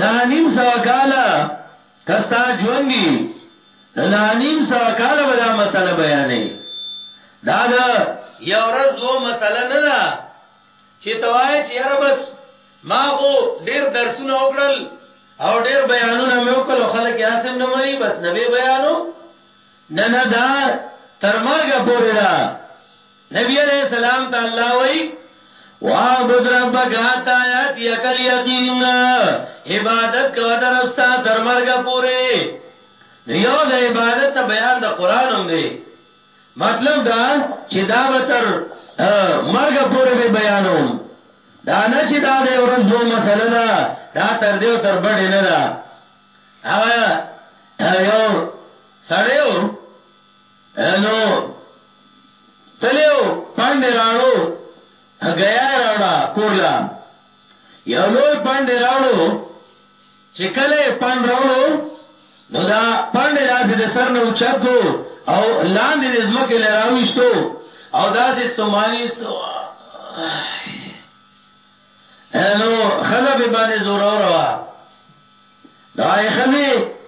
نهه نیم سوه کاله که ستا ژوند وي نو نهه نیم سوه کاله به دا مسله بیانوي دا د یو ورځ دوه مسله نه ده چې ته وایې چې یاره بس ما خو ډېر درسونه وکړل او ډېر بیانونه مې وکړل او خلک یې هسې نه مني بس نه به بیانو نه نه دا تر مرګه پورې ده نبی علیہ السلام ته الله وای وعبد ربک حتا یاتیک الیقین عبادت کو در استا تر مرګ پوره نو یو د عبادت نه بیان د قران هم دی مطلب دا چې دا به تر مرګ پوره به بیانوم دا نه چې دا د ورځ دوه مسله ده دا تر دې تر بډ نه ده هغه یو سړیو نو تلو پانډې راړو غیا راړه کورلا یو لوی پانډې راړو چې کله پان راړو نو دا پانډې داسې د سر نه اوچت کو او لاندې د زمکه لراويشتو او داسې سماني استوا نو خزه به باندې زورور وا دا خزه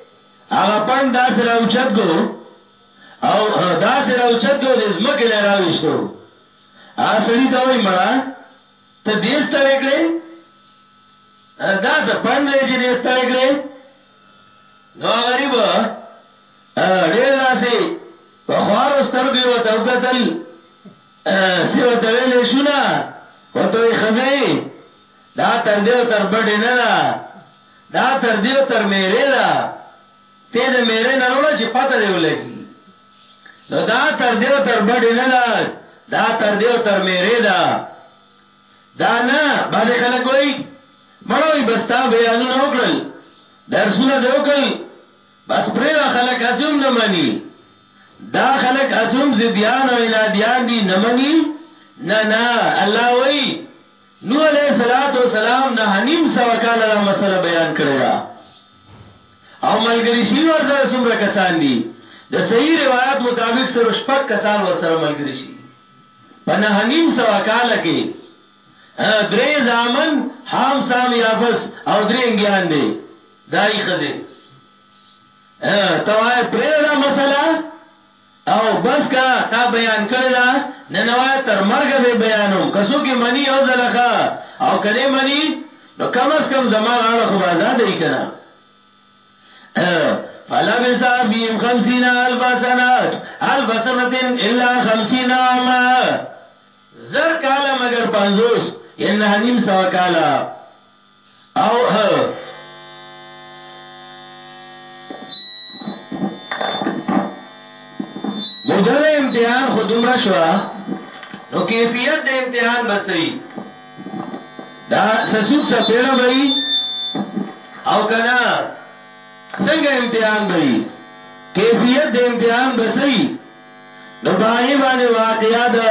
هغه پن دا سره اوچت کو او دا سره اوچت کو د زمکه لرا وشتو اصلي ته وای مړه ته دې ستړې کړې دا څه پن دې چې دې ستړې کړې نو غریب ډېر داسي په خوارو سترګو وته وکتل څه ورته ویلی شو نه ورته وی خزه دا تر دیو تر بډې نه ده دا تر دیو تر میرې ده ته د میرې نه روړه چې پته دی ولګي نو دا تر دیو تر بډې نه ده دا تر دیو تر میرې ده دا نه باندې خلک وای مړوي بستا بیانونه وکړل درسونه دی وکړل بس پرېږده خلک هسې هم نه مني دا خلک هسې هم ضدیان او عنادیان دي نه مني نه نه الله وایي نوح علیه الصلاة والسلام نهه نیم سوه کاله دا مسله بیان کړې ده او ملګري شوي ورسره څومره کسان دي د صحیح روایت مطابق سره شپږ کسان ورسره ملګري شي په نهه نیم سوه کاله کې درې زامن حام سام یافس او درې انګیان دي داعی خزه ته وای پرې دا مسله او بس کا تا بیان کړی دا نن وای تر مرګ به بیانوم کسو کې منی او زلخه او کنه منی نو کم از کم زما غاړه خو آزاد ای کنه فلا بسا فیم خمسین الف سنت الف سنت الا خمسین عاما زر کالا مگر پنزوس یعنی نهنیم سوا کالا او مدر امتحان خو دومره شو نو کیفیت د امتحان بسوي دا سسوک سپېړه وي او کنا څنګه امتحان وي کیفیت د امتحان بسوي نو باغی باندې واقعیا ده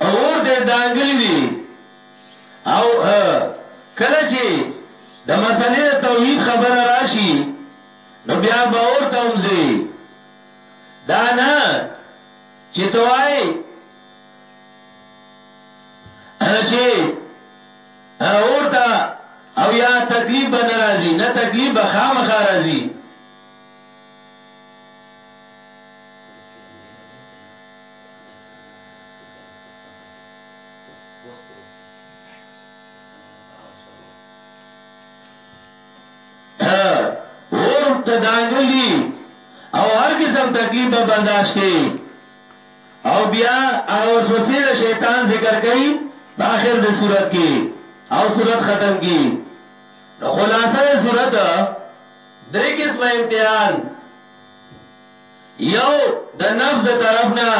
اور دې دانګلې دي او کله چې د مسلې توحید خبره راشي نو بیا به اور ته ومځي دا نه چې توای چې اور ته او یا تکلیف به ناراضي نه تکلیف به خامخا راضي دانلی او هر قسم تکلیف به برداشت کړي او بیا هغه وسوسه د شیطان ذکر کړي په اخر د صورت کې او صورت ختم کی خلاصه صورت درې قسمه امتحان یو د نفس د طرف نه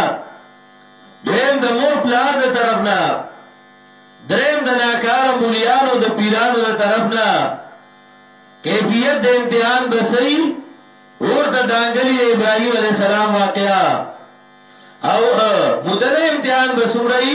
دویم د مور پلار د طرف نه دریم د ناکار مولیانو د پیرانو د طرف نه کیفیت د امتحان بسئی اور ته دانګلی د ابراهیم علی السلام واقعا او مدل امتحان بسمرئی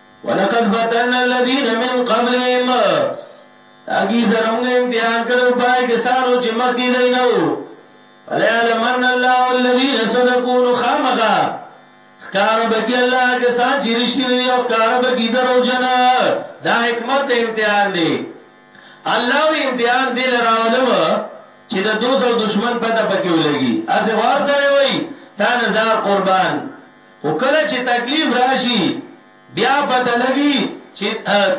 ولقد فتن الذين من قبلهم اگی زرمغ امتحان کړو پای کسانو چې مخ کې دینو ولعلمن الله الذين صدقوا خامغا کار بگی الله کسان چې رښتینی دی او کار بگی درو جن دا حکمت ته امتحان دی الله وی امتحان دی لراولم چې د دوست او دشمن پته پکې ولګي اسه وار سره وای تا نزار قربان خو کله چې تکلیف راشي بیا پته لګي چې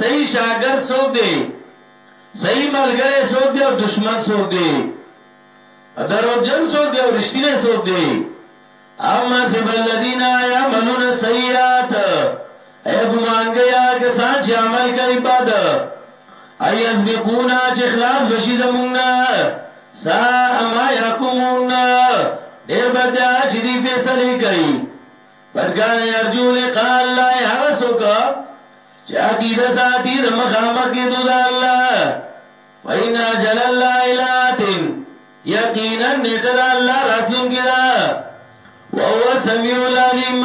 صحیح شاګرد څوک دی صحیح ملګری څوک دی او دشمن څوک دی دروغجن څوک دی او رښتینی څوک دی اما سب الذين يعملون السيئات اے ګمان کوي هغه کسان چې عمل کوي بد ایز بقونا چې خلاص بشي زمونږ نه سا اما يحكمون ډېر بد دی هغه چې دی فیصله کوي پرګان ارجو لقاء الله هغه څوک چې عقیده ساتي د مخامخ کې دود الله وینا جل الله الاتن یقینا نټه الله راتلون کې دا وهو سميع العليم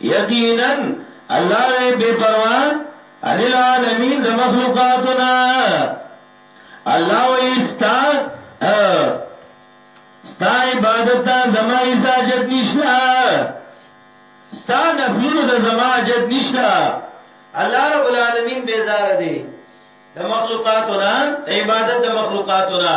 یقینا الله دی بی پروا عن العالمین د مخلوقاتو نه الله وی ستا ستا عبادت ته زما اجازه نشته ستا نفلونو ته زما اجازه نشته الله رب العالمین بیزار دی د مخلوقاتو نه عبادت د مخلوقاتو نه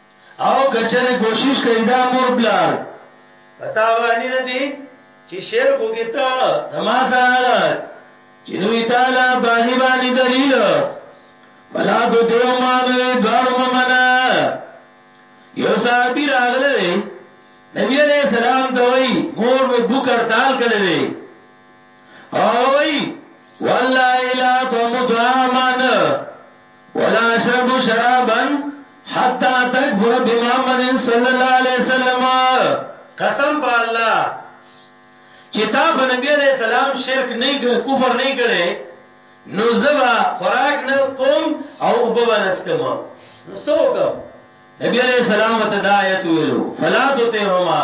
او کچره کوشش کوي دا مور بلار پتا باندې نه دي چې شعر وګتا زما سره چې دوی تعالی باندې باندې دلیل بلا د دوه مانوي دوه ممنا یو صاحبي راغله نبی علیہ السلام ته وای مور مې بوکر تال کړې او وای والله الا تمدعا ولا اشرب شرابا حتا تکفر بمحمد صلی الله علیه وسلم قسم په الله چې تا په نبی علیہ السلام شرک نه کړ کفر نه کړي نو زبا خوراک نه کوم او وبو نه سکم نو سوګم نبی علیہ السلام ته دایت ویلو فلا تو ته هما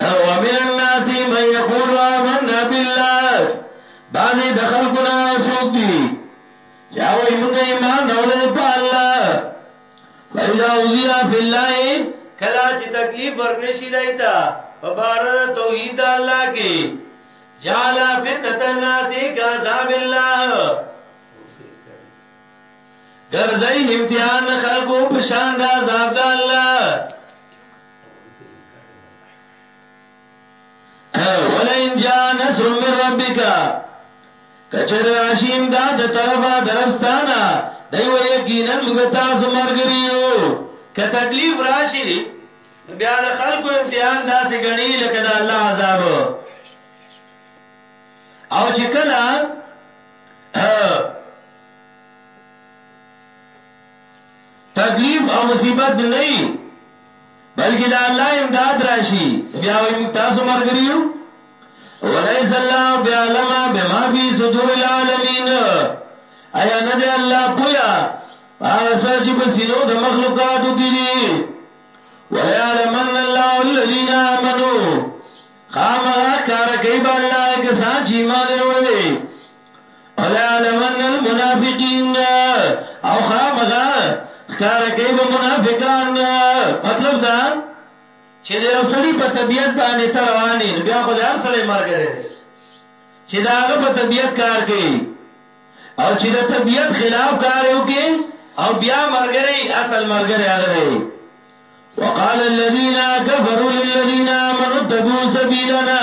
ومن الناس من يقول آمنا بالله بعضی د خلقنا سوق دی چا وای موږ ایمان راوړل په الله فإذا أوذي في الله کلا چې تکلیف ورنشي دایتا په بار توحید الله کې جعل فتنه الناس كعذاب الله ګرځي امتحان خلقو په شان د عذاب الله ولئن جاء نصر من ربك کچر راشیم دا د طرفه درفستانا دی و یقینا موږ تاسو مرګریو که تکلیف راشي بیا د خلکو امتحان داسې غني لکه د الله عذاب او چې کله تکلیف او مصیبت نه وي بلکې دا الله امداد راشي بیا وي موږ تاسو مرګریو وليس الله بعلم بما في صدور العالمين ایا نه دی الله پویا هغه سچ په سینو د مخلوقاتو کې دي وليعلمن الله الذين امنوا خامغه کار کوي الله کسان چې ایمان وروړي ولا علمن المنافقین او خامغا خکار کوي به منافقان مطلب دا چې یو سړی په طبیعت باندې تر رواني نو بیا خو د هر سړی مرګ دی چې دا هغه په طبیعت کار کوي او چې د طبیعت خلاف کار یو کوي او بیا مرګري اصل مرګري هغه دی وقال الذين كفروا للذين آمنوا اتبعوا سبيلنا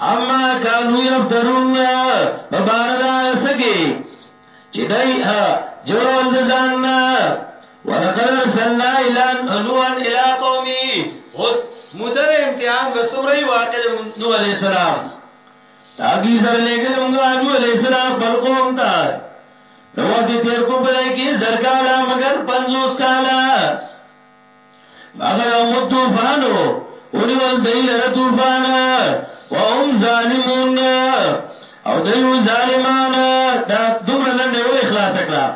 اما کانو یفترون په بار دا سګي چې دای جوړول د ځان نه ولقد ارسلنا الى نوح الى قومي اوس مدر امتحان به سمري واقع نوح عليه السلام تاګي سره لګل موږ نوح عليه السلام بل قوم ته نو دې تیر کو په لای کې زرګالا مگر 50 کالا هغه یوم الطوفان ونیول دی لره طوفان و هم ظالمون او دیو ظالمان دا دومره لنډه ولې خلاص کړه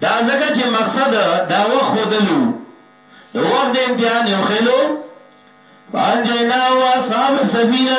دا ځکه چې مقصد دا وخت خودلو د وخت د امتحان یو خېلو فانجینا او اصحاب السفینه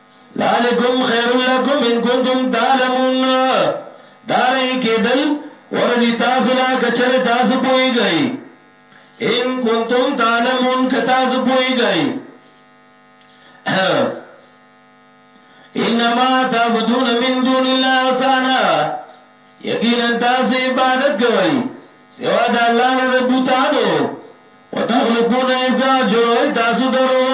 ذالکم خیر لکم ان کنتم تعلمون دارنګ کېدل ورځي تاسو لا کچره تاسو پويږئ ان کنتم تعلمون که تاسو پويږئ انما تعبدون من دون الله اوسانا یقینا تاسو عبادت کوئ سوا د الله نه د بوتانو وتخلقون افکا جوړول تاسو دروغ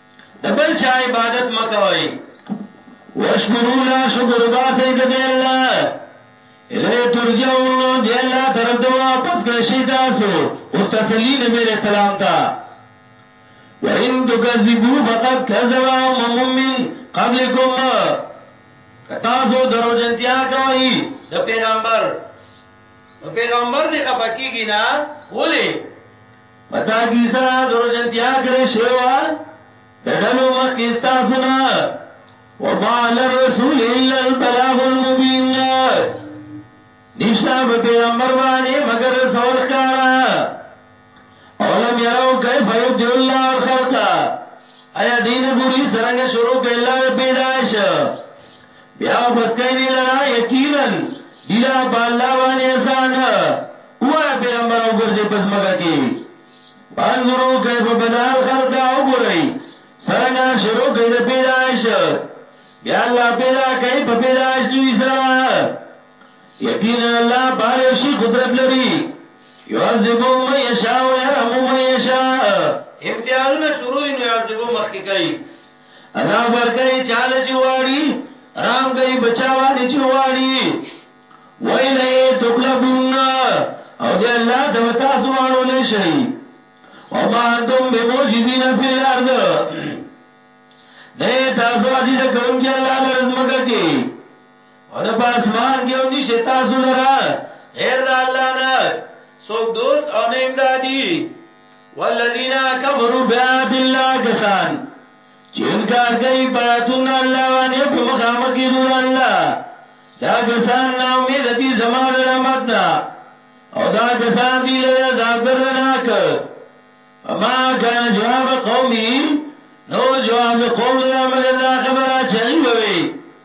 د بل چا عبادت مکوئ واشکرو لا شکر با سید دی الله الی ترجعون دی الله طرف ته واپس کړئ شي تاسو اوس تسلی نبی علیہ السلام ته وان تکذبوا فقد كذب امم من قبلكم تاسو درو جنتیا کوي د پیغمبر د پیغمبر دی خپکیږي نه ولې په تا کی سره زرجتیا کړی شوی وا د ډلو مخ کی ستاسو نه وما علی الرسول الا البلاغ المبین نشتا په پیغمبر باندې مگر رسول کارا اولم یراو کیف یبدی الله الخلق ایا دین ګوری سرنګ شروع کړه الله پیدائش بیا بس کئ دی لرا یقینا دی لرا په الله باندې احسان او پیغمبر او ګرځي پس مګه کی انظرو کیف بنا الخلق او ګرئی سرنګا شروع کئ د پیدائش بیا الله پیدا کئ په پیدائش دی سرا یقینا الله بار شي قدرت لري يعذب من يشاء ويرحم من يشاء امتحانونه شروع نو يعذب مخکې کوي راو برګی چاله چې واړي راو گئی بچا باندې چې واړي ویلې تکلفون او دې الله ته تاسو واړو لشي او ما انتم بموجزین فی الارض نه تاسو عجز کوونکی الله لرزمګه کې او نه په اسمان کې او نشه تاسو لره غیر د الله نه څوک دوست او نه امدادي والذین کفروا بآیات الله کسان چې انکار کوي پاتون الله باندې په مخامخ کې دوی الله دا کسان نا امید دي زما د رحمت نه او دا کسان دي له عذاب درناک اما کان جواب قومي نو جواب قوم له امر دا خبره چغي وي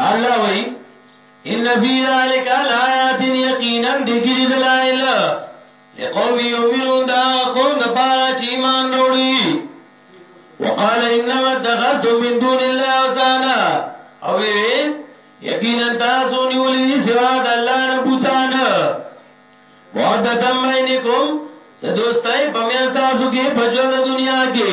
الله وی ان فی ذلک الایات یقینا دګری دلائل لقوم یؤمنون دا قوم د پاره چې ایمان وروړي وقال انما اتخذتم من دون الله اوثانا او وی یقینا تاسو نیولې دي سوا د الله نه بوتان مودتم بینکم د دوستای په مې تاسو کې په ژوند دنیا کې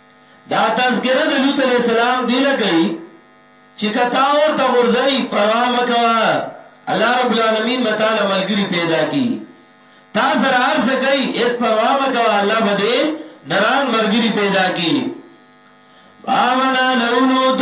دا تذکره د لوط علیه السلام دی له کوي چې کتا ورته غورځي پروا مکوا الله رب العالمین به تعالی ملګری پیدا کی تا سره ارس کوي اس پروا مکوا الله به دې نران مرګری پیدا کی آمنا لولوت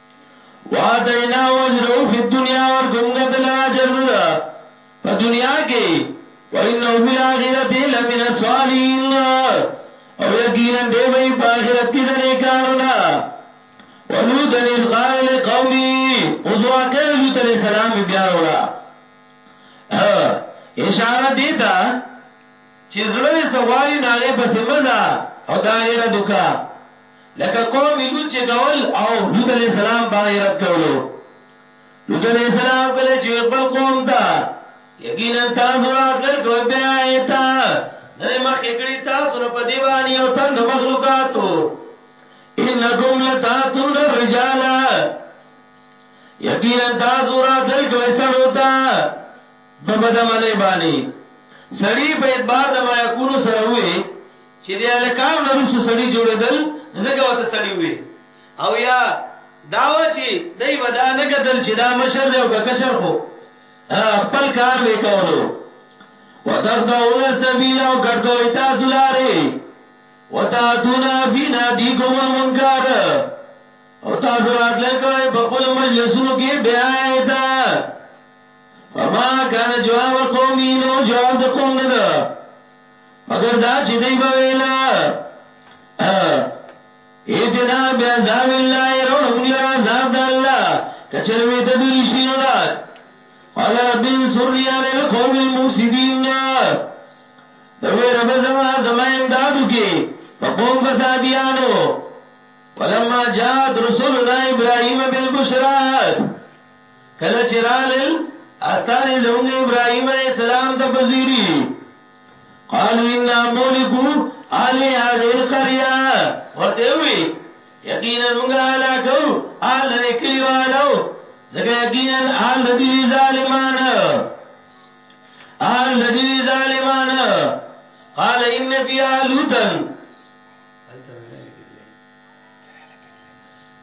واتینا وجره فی الدنیا ورکمګه دل اجر ده په دنیا کې وانه فی الاخرته لمن الصالحین او یقینا دی وی په اخرت کې د نیکانو نه ولوط ان قال لقومي اوس واقع لوط علیہ السلام بیا وروړه اشاره دیتا چې زړه سواری ناغه پسې مزه او دا غیره دوکا لکه قوم لوط چې کول او لوط علیه السلام باغې رد کولو لوط علیه السلام کله چې خپل قوم ته یقینا تاسو راتلل کوي بیا ایتا نه مخ کړي تاسو نه په دی باندې او تند مخلوقاتو انکم لتاتون الرجال یقینا تاسو راتلل کوي سړو ته په بده منۍ باندې سړي په اعتبار د مايکونو سره ووې چې د الکانو نه روسو سړي جوړېدل ځکه وته سړي ووې او یا داوا چې دای ودا نه قتل چې دا مشر دی او که کشر خو خپل کار وکولو وتخدعون السبيل او ګرځوي تاسو لارې وتاتونا فی نادیکم المنکر او تاسو راتلل کوي په خپل مجلسونو کې بیا ایت فما کان جواب قومي نو جواب د قوم نه ده مگر دا چې دی به ویل ایتنا بیا عذاب الله رون موږ لرا عذاب د الله کچره وی ته دې شي نو دا قال رب انصرني على القوم المفسدين دوی رب زما زما امدادو کې په قوم فسادیانو ولما جاءت رسلنا ابراهيم بالبشرات کله چې رالل استاذ زمونږ ابراهيم عليه السلام ته بزيري قالوا ان مولکو اهل هذه القريه ورته وي یقینا موږ هلاکو اهل دې کلیوالو ځکه یقینا اهل دې ظالمان اهل دې ظالمان قال ان فيها لوطا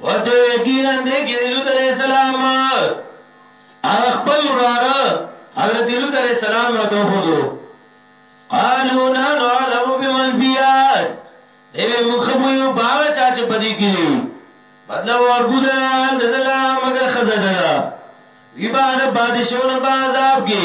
ورته یقینا دې کې د لوط علیہ السلام هغه خپل وراره حضرت لوط علیہ السلام را ته خودو قالو نحن علم بمن فیات دیوی مخبو یو باغ چا چې پدی کړي بدلا ورګو د حال د دلا مگر خزه دلا وی بعد بادشاہونه په عذاب کې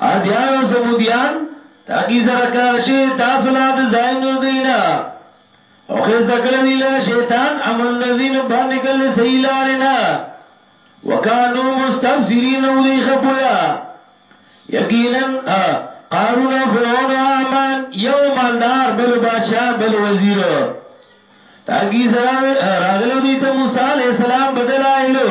عادیان او سمودیان تاګی سره کار شي تاسو لا د زاینو دینا او خز دکړه دی لره شیطان امن نذین باندې کله صحیح لار نه وکانو مستبصرین او دی خپویا یقینا قارون او فرعون او امان یو مالدار بل بادشاہ بل وزیر تاګی سره راغلو دی ته موسی علی السلام بدلایلو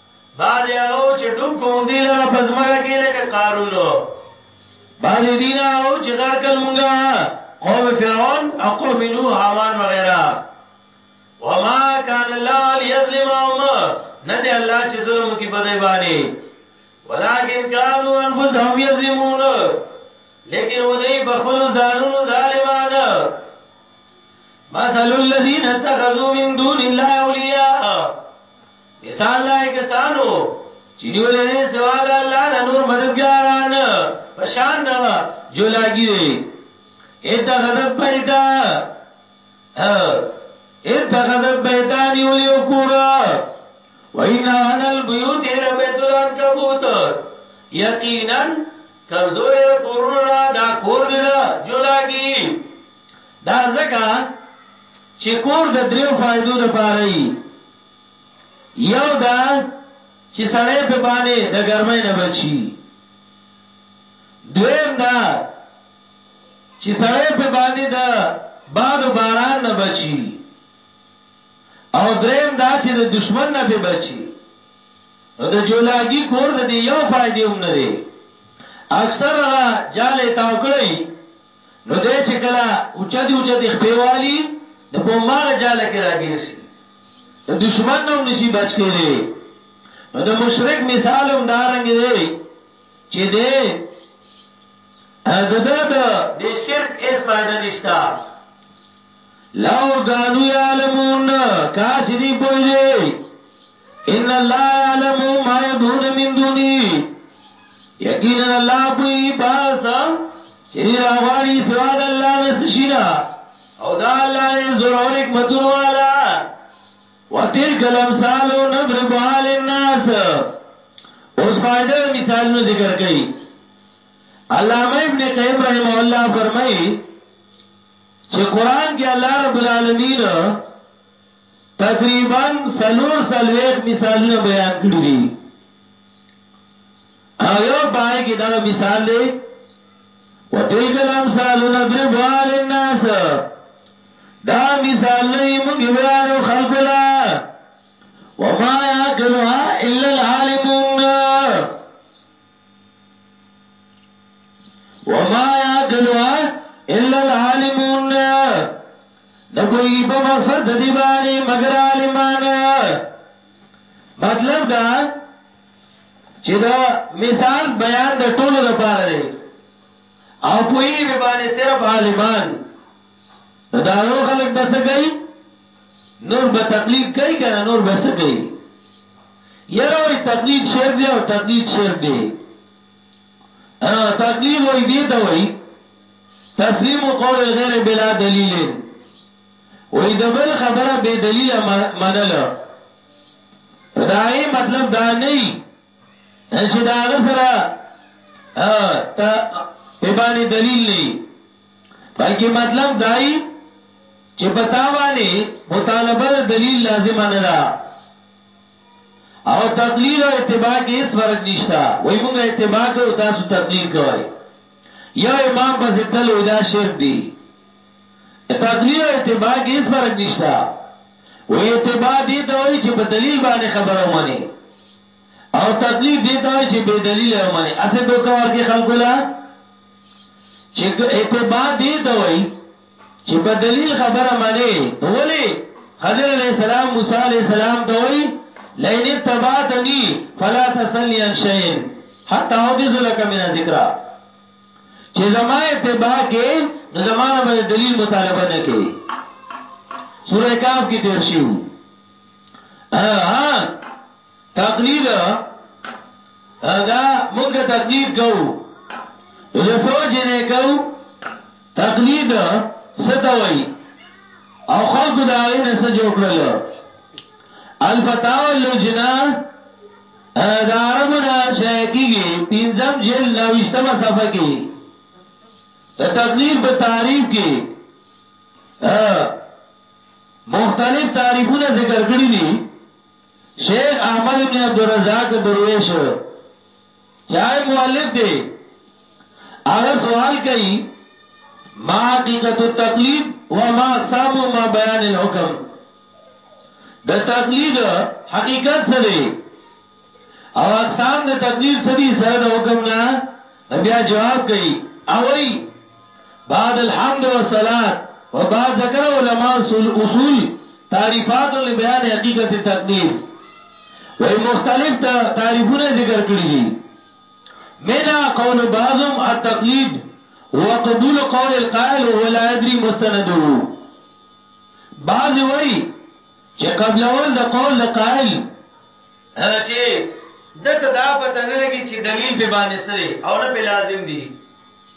دا دی هغه چې ډوب کو مونږ دی لره پزماګه کې لکه قارون باندې دین هغه چې غر کل مونږه قوم فرعون او قوم نوح حامان وغیرہ وما كان الله ليظلمهم نه دی الله چې ظلم کوي په دې باندې ولكن كانوا انفسهم يظلمون لیکن ودی بخل ظالم ظالمان مثل الذين اتخذوا من دون الله مثال دا کسانو چې نیولې دې سوا د الله نه نور مددګاران په شان دا جولاګيري اته غضب پیدا اته غضب پیدا نیولې او کورا وینا ان البيوت الى بيت العنكبوت یقینا کمزورې کورونه دا کور دې دا جولاګي دا ځکه چې کور د دریو فائدو لپاره یو دا چې سړی په باندې د ګرمۍ نه بچي دویم دا چې سړی په باندې د باد او باران نه بچي او دریم دا چې د دشمن نه به بچي نو د جولاګي کور د یو فائدې هم نه دی اکثر هغه جاله تاو کړی نو دی چې کله اوچتې اوچتې خپې والي نو په هماغه جاله کې راګیر شي د دشمن نه هم نشي بچ کېدی نو د مشرک مثال هم دارنګ دی چې دی د د د شرک هیڅ فائدہ نشته لو کانو یعلمون کاش دی پوی دی ان الله یعلم ما يدون من دونی یقینا الله پوی پاس چې راغاری سوا د الله نه شینا او دا الله نه ضرور حکمتون والا وتلک الامثال نضربها للناس اوس فائدہ مثال نو ذکر کړي علامه ابن قیم رحمه الله فرمایي چې قران کې الله رب العالمین تقریبا سلور سلويخ مثالونه بیان کړی دي او یو پای کې دا مثال دی وتلک الامثال نضرب للناس دا مثال نه موږ بیان خلق لا وما يعقلها الا العالمون وما يعقلها الا العالمون نبوی په مقصد د دې باندې مگر عالمان مطلب دا چې دا مثال بیان د ټولو لپاره دی او پوی به باندې صرف عالمان دا یو خلک بس گئی نور به تقلید کوي کنه نور به څه کوي یره وای تقلید شرک دی او تقلید شرک دی ها تقلید وای دی ته وای تسلیم قول الغیر بلا دلیل وای د بل خبره به دلیل منل دای مطلب دا نه چې دا غسرہ ها ته په باندې دلیل نه بلکې مطلب دای چې په تاوانه مطالبه د دلیل لازم نه ده او تقلید او اتباع کې هیڅ فرق نشته وای موږ اتباع کوو تاسو تقلید کوئ یو امام پس تل وې دا شرک دی تقلید او اتباع کې هیڅ فرق نشته وې اتباع دي ته وای چې په دلیل باندې خبره ومني او تقلید دي ته وای چې بے دلیل ومني اسه دوکا ورکه خلکو لا چې اتباع دې ته وایي چې په دلیل خبره معنی ولی خضر علیہ السلام موسی علیہ السلام ته وایي لئن اتبعتنی فلا تسلنی عن شیء حتى احدث لك من ذکرا چې زما اتباع کې نو زمانه به دلیل مطالبه نه کوي سورہ کاف کې تیر شیو ها تقلید دا موږ تقلید کوو د سوچ نه کوو تقلید ستوي او خلق دا غي نه سره جوړ کړل الفتاوی لجنا دا عربنا شای کیږي پنځم جیل نوښتمه صفحه کې د تقلید په تعریف کې مختلف تعریفونه ذکر کړی دي شیخ احمد ابن عبدالرزاق درویش چای مؤلف دی هغه سوال کوي ما حقیقت التقلید و ما اقسام ما بیان الحکم د تقلید حقیقت څه دی او اقسام د تقلید څه دي سره د حکم نه بیا جواب کوي او وایي بعد الحمد والصلات وبعد ذکر علماء اصول تعریفات لبیان حقیقت تقدیر وی مختلف تعریفونه ذکر کړی دي منا قول بعضم التقلید وقبول قول القائل وهو لا يدري مستنده بعض وی چې قبل اول د قول د قائل چې دته دا پته نه لګي چې دلیل په باندې سره او نه په لازم دي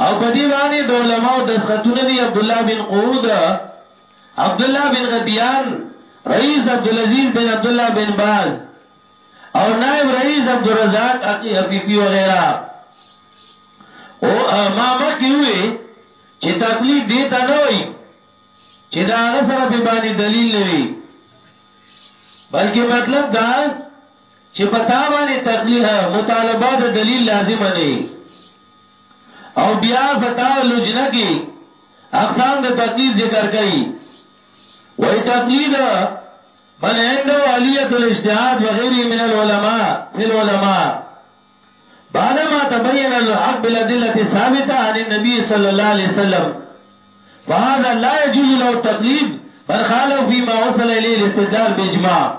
او په دې باندې د علماو دسخطونه دي عبدالله بن قعود عبدالله بن غدیان رئیس عبدالعزیز بن عبدالله بن باز او نائب رئیس عبدالرزاق عفیفی وغیرہ او ما مخی ہوئی چه تقلید دیتا نوئی چه دا غسر پی بانی دلیل نوی بلکه مطلب دا چې په تا باندې تکلیف مطالبه د دلیل لازم نه او بیا فتاو لجنه کې اقسام د تقلید ذکر کړي وای تقلید من عنده علیت الاجتهاد وغیره من العلماء فی العلماء بعدما تبين الحق بالادله الثابته عن النبي صلى الله عليه وسلم فهذا لا يجوز له التقليد بل خالف فيما وصل اليه الاستدلال باجماع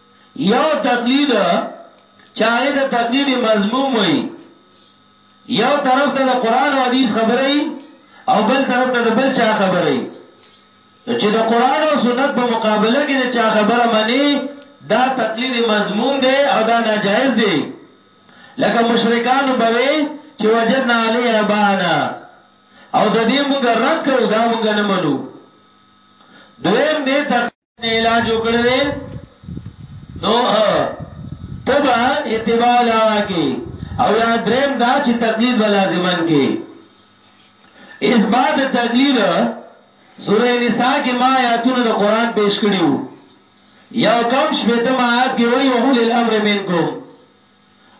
یو تقلید چې هغه ته تقلید مضموم وایي یو طرف ته د قران او حدیث خبرې او بل طرف ته د بل چا خبرې نو چې د قران او سنت په مقابله کې د چا خبره مني دا تقلید مضموم دی او دا ناجائز دی لکه مشرکان بوي چې وجدنا علی ابانا او د دې موږ رد کړو دا موږ نه منو دویم دې اعلان جو کړی دی نو تبا اتباع لاوا کی او یا دریم دا چې تقلید به لازمن کی اس بعد تقلید سوره نساء کې ما آیاتونه د قران پیش کړیو یو کم شپته ما آیات کې وایي وهو للامر منکم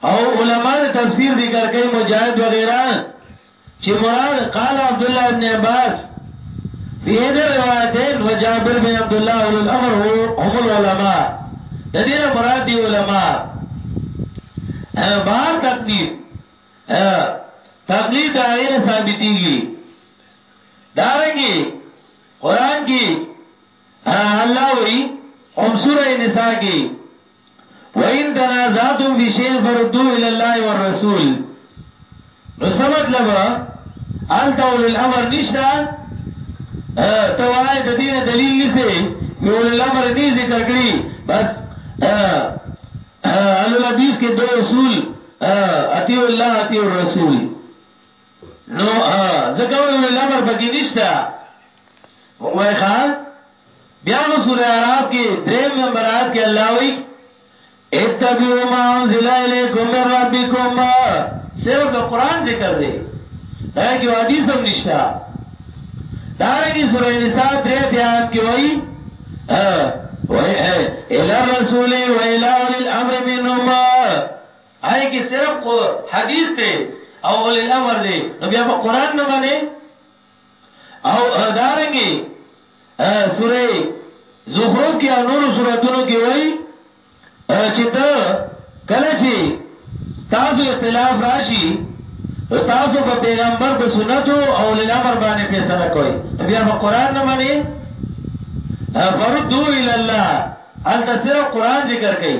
او علما د تفسیر ذکر کوي مجاهد وغیرہ چې مراد قال عبد الله ابن عباس فی هذه الروایتین وجابر بن عبد الله اول الامر هم العلماء د دې نه مراد دی علما بهر تقلید تقلید دا نه ثابتېږي دارنګي قران کې الله وی هم سوره نساء کې وَإِن تَنَازَعْتُمْ فِي شَيْءٍ فَرُدُّوهُ إِلَى اللَّهِ وَالرَّسُولِ نو څه مطلب الته اول الامر نشتا ته وای د دین دلیل نسی په اول الامر نه ذکر کړی بس اهل الحدیث کې دو اصول اتی الله اتی الرسول نو ځکه وی وی لمر پکې نشته وای خان بیا نو سورہ اعراف کې دریم نمبر آیت کې الله وی اتبعوا ما انزل الیکم من ربکم صرف د قران ذکر دی دا کې حدیث هم نشته دا رنګي سورہ نساء درې آیات کې وای وای الى الرسول والى اولي الامر منهما هغه کې صرف خو حدیث دی او اول الامر دی نو بیا په قران نه باندې او دارنګي سوره زخرف کې او نور سوراتونو کې وایي چې ته کله چې تاسو اختلاف راشي تاسو په پیغمبر په سنتو او الامر باندې فیصله کوي بیا په قران نه باندې فردو الى الله انت صرف قران ذکر کوي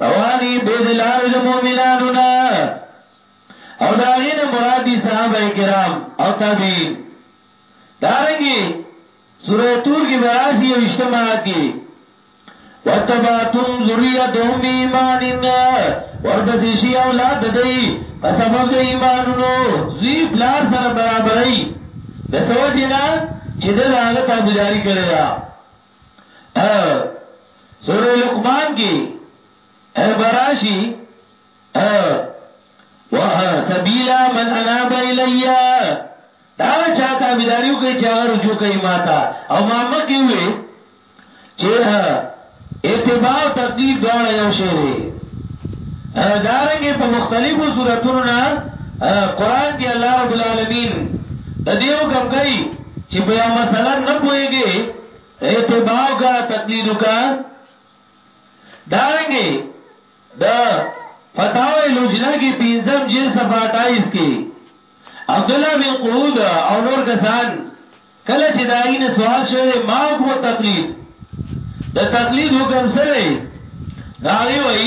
رواني به د لارې د مؤمنانو نه او دا غینه مراد دي صحابه کرام او تابعین دارنګي سوره تور کې براشي او اجتماعات کې وتباتم ذریتهم بإيمان ورپسې شي اولاد ددی په سبب د ایمانونو زی پلار سره برابرۍ د سوجنا چې د هغه تابعداري کړی دا سوره لقمان کې او براشي وه سبیلا من اناب الیا دا چا تابعداریو کوي چې هغه رجوع کوي ماتا او ما مکه وي چې اتباع او تقلید دواړه یو شی دی دارنګه په مختلفو صورتونو نه قران کې الله رب العالمین د دیو کم کوي چی په یو مسئله نپویگی اتباعو کا تقلیدو کا دارنگی دا فتاوی لجنہ کی پینزم جل صفحہ اٹائیس کی عبداللہ بن قعود او نور کسان کله چې دای نه سوال شوه ما حکم تقلید د تقلید حکم سره داغي وای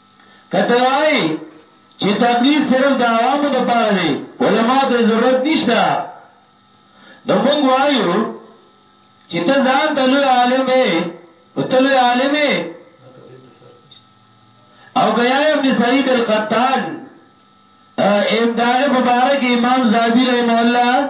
که ته وایې چې تقلید صرف د عوامو د پاره دی علما ته ضرورت نشته نو موږ وایو چې ته ځان ته لوی عالم یې او ته لوی عالم یې او غیا ابن سعید القطان امداغه مبارک امام زابی رحم الله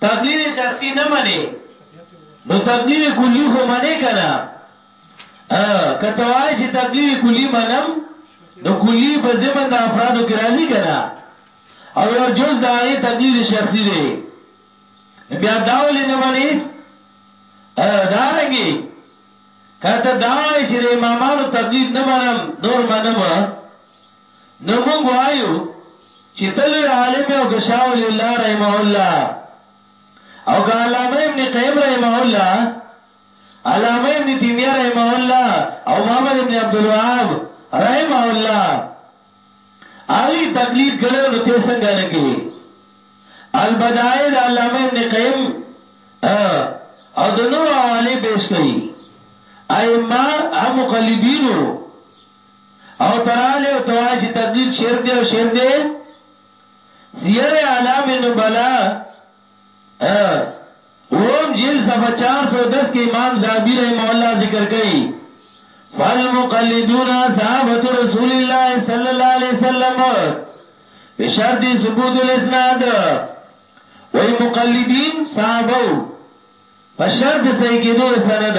تقدیر شخصی نه منی نو تقدیر کلی خو منی کنا کتوائی چه تقدیر کلی منم نو کلی په زمن دا افرادو کی رازی کنا او یو جز دا غی تقدیر شخصی دی بیا داولی نه منی دارنگی کته داوی چې د امامانو تقلید نه منم نور منم نو موږ وایو چې د لوی عالم او د شاه ولی الله رحمه الله او د علامه ابن قیم رحمه الله علامه ابن تیمیه رحمه الله او محمد ابن عبد الوهاب رحمه الله اغي تقلید کړو نو ته څنګه نه کی البدائل علامه ابن قیم او د نور حواله پیش کړي ائمه هم مقلدینو او ته راغلې او ته وایې چې تقدیر شرک دی او شرک دی سیر اعلام نبلا اوم جلد صفحه 410 کې امام زابی رحمه الله ذکر کوي فالمقلدون صحابه رسول الله صلی الله علیه وسلم بشرط ثبوت الاسناد وای مقلدین صحابه په شرط صحیح کېدو سند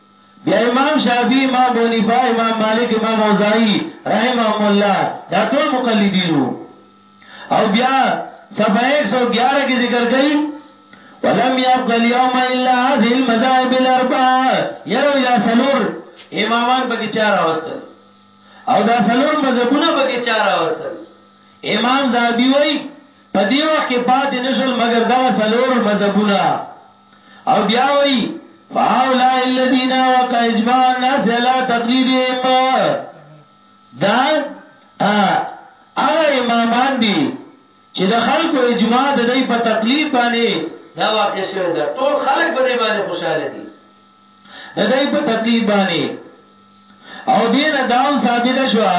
بیا امام شافعی امام ابو حنیفه امام مالک امام اوزاعی رحمهم الله دا ټول مقلدین وو او بیا صفحه 111 کې ذکر کړي ولم يبقى اليوم الا هذه المذاهب الاربعه يروا الى سلور امامان پکې چار اوستل او دا سلور مذهبونه پکې چار اوستل امام زابي وای په دې وخت کې پاتې نشل مګر دا سلور مذهبونه او بیا وی فاولای الذین وقع اجماع الناس علی تقلیدهم دا هغه امامان دي چې د خلکو اجماع د دې په تقلید باندې دا واقع شوی دا ټول خلک په دې باندې خوشاله دي د دې په تقلید باندې او دینه داوم ثابت شو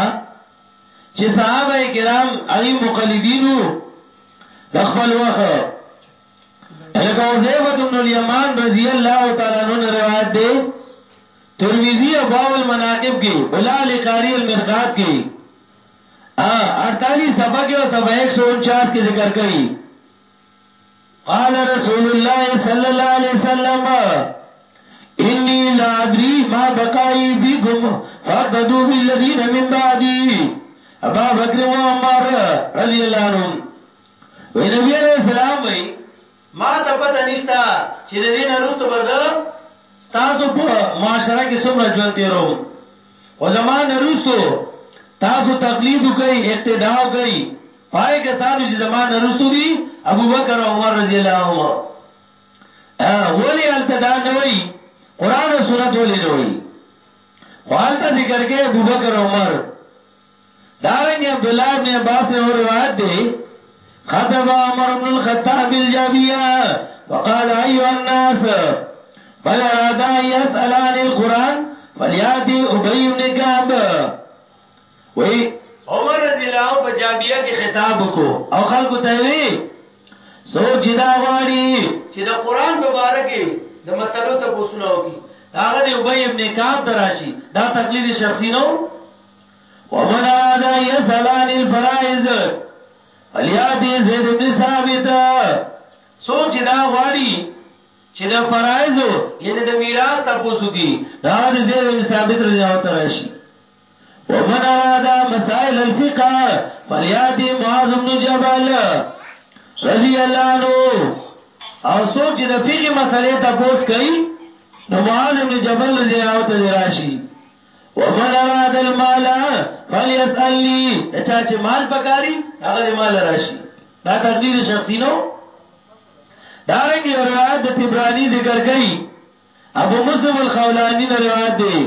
چې صحابه کرام هغه مقلدینو د خپل وخت الکه حذیفه بن الیمان رضی الله تعالی عنہ روایت ده ترمذی او باو المناقب کې بلا علی قاری المرقات کې 48 صفحه کې او صفحه 149 کې ذکر کړي قال رسول الله صلی الله علیه وسلم انی لا ادری ما بقای فیکم فقدو بالذین من بعدی ابا بکر و عمر رضی اللہ عنہم وی نبی علیه السلام وی ما ته پته نشته چی د دې نه وروسته به زه ستاسو په معاشره کې څومره ژوند تیروم خو زما نه وروسته تاسو تقلید وکړئ اقتدا وکړئ پای کسانو چې زما نه وروسته دي ابوبکر او عمر رضی الله عنهما ولی التدا نه وی قران او سنت ولی نه وی خو الته ذکر کې ابوبکر عمر دارنګه عبدالله ابن عباس او روایت دی خطب عمر بن الخطاب الجابیہ وقال ایو الناس من اراد ان يسأل عن القرآن فلیاتی ابی ابن کعب وی عمر رضی اللہ عنہ پا جابیہ کی خطاب کو او خلقو تاوی سوک چی دا غواری چی دا قرآن ببارکی دا مسئلو تا پوسونو کی دا غد ابی ابن کعب دراشی دا تقلید شخصی نو ومن اراد يسلان الفرائض فلياتي زيد بن ثابت سوچ دا غواړي چې د فرایزو یعنی د میراث تاسو کی دا د زید بن ثابت رضی الله تعالی شي ومن اراد مسائل الفقه فلیاتی معاذ بن جبل رضی الله عنه او سوچ د فقه مسئله تاسو کوي نو معاذ بن جبل رضی الله تعالی راشي ومن اراد المال فليسالني چا چې مال پکاري هغه مال راشي دا تقدیر شخصی نو دا رنګ یو روایت د تبرانی ذکر کړي ابو مسلم الخولانی نه روایت دی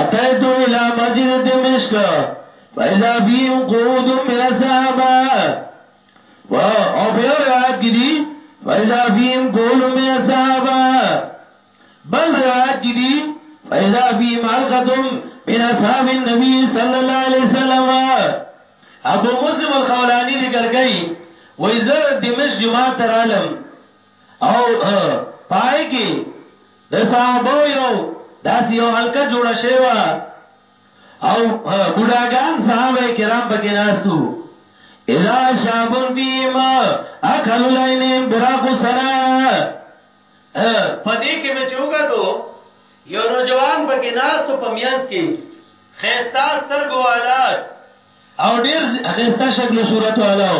اتیت الى مسجد دمشق فاذا فيهم قعود من الصحابه و او په روایت کې دي فاذا فيهم قول من الصحابه بل روایت کی دی فیضا فی مالقتم من اصحاب النبی صلی اللہ علیہ وسلم ابو مسلم الخولانی ذکر کئی ویزر دمش جماعت تر عالم او پای کی د صحابو یو داس یو حلقه جوڑا شیوا او بڑاگان صحابه کرام پکی ناستو اذا شابن فیم اکل العینین براق سنایا پدې کې مې چې وګدو یو نوجوان په کې ناس ته پمینس کې خيستا سترګو والا او ډېر خيستا شکل صورت والا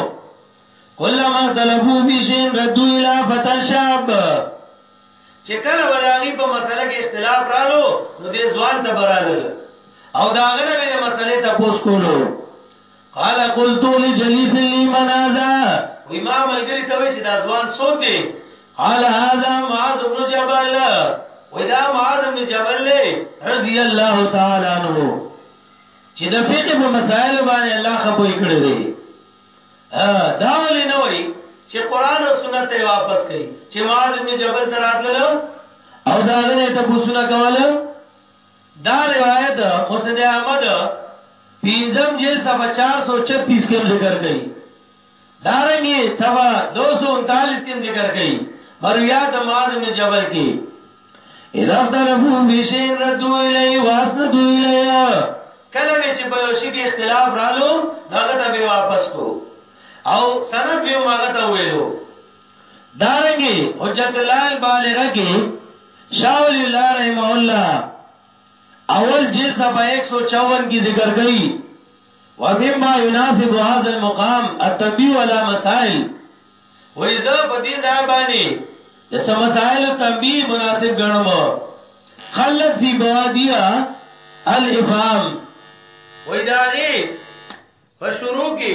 کله ما طلبو فی شین ردو الی فتن شاب چې کله ولاغي په مسله کې اختلاف رالو نو دې ځوان ته براله او داغه نه به مسله ته پوس کولو قال قلت لجليس لي من هذا وی ما ملګری ته وی چې دا ځوان څوک دی قال هذا معاذ بن جبل وی دا معاذ بن جبل له رضی الله تعالی عنہ چې د فقه په مسائل باندې الله خپوي کړی دی دا ولې نه وی چې قران او سنت ته واپس کړي چې معاذ بن جبل دراتل او دا غنه ته پوښتنه کوله دا روایت مسند احمد پنځم جلد صفحه 436 کې ذکر کړي دارنګي صفحه 239 کې ذکر کړي مرویات معاذ بن جبل کې اذا اختلفوا بشيء ردوا اليه واسندوا اليه کله به چې په شي کې اختلاف رالو هغه ته به واپس کو او سند به هغه ته ویلو دارنګه حجت الله البالغه کې شاه ولي الله رحمه الله اول جلد صفحه 154 کې ذکر کړي ومما يناسب هذا المقام التنبيه على مسائل وإذا بدي ځای باندې د سم مسائل او تنبيه مناسب ګڼم خلت فی بوادیا الافهام وای داغي په شروع کې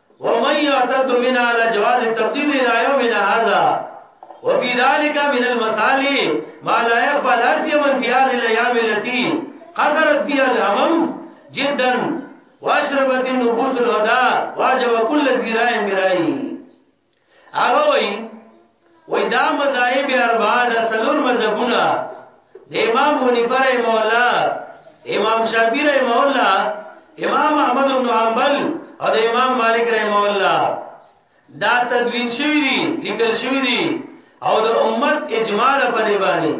ومن يعتد منها على جواز التقديم الى يومنا هذا وفي ذلك من المصالح ما لا يقبل اسيما في هذه الايام التي قصرت فيها الامم جدا واشربت النفوس الهدى واجب كل زراع برأيه هغه وایي وای دا مذاهب اربعه د سلور مذهبونه د امام حنیفه رحم الله امام شافعی رحم الله امام احمد بن حنبل او د امام مالک رحم الله دا تدوین شوی دی لیکل شوی دی او د امت اجماع په دی باندې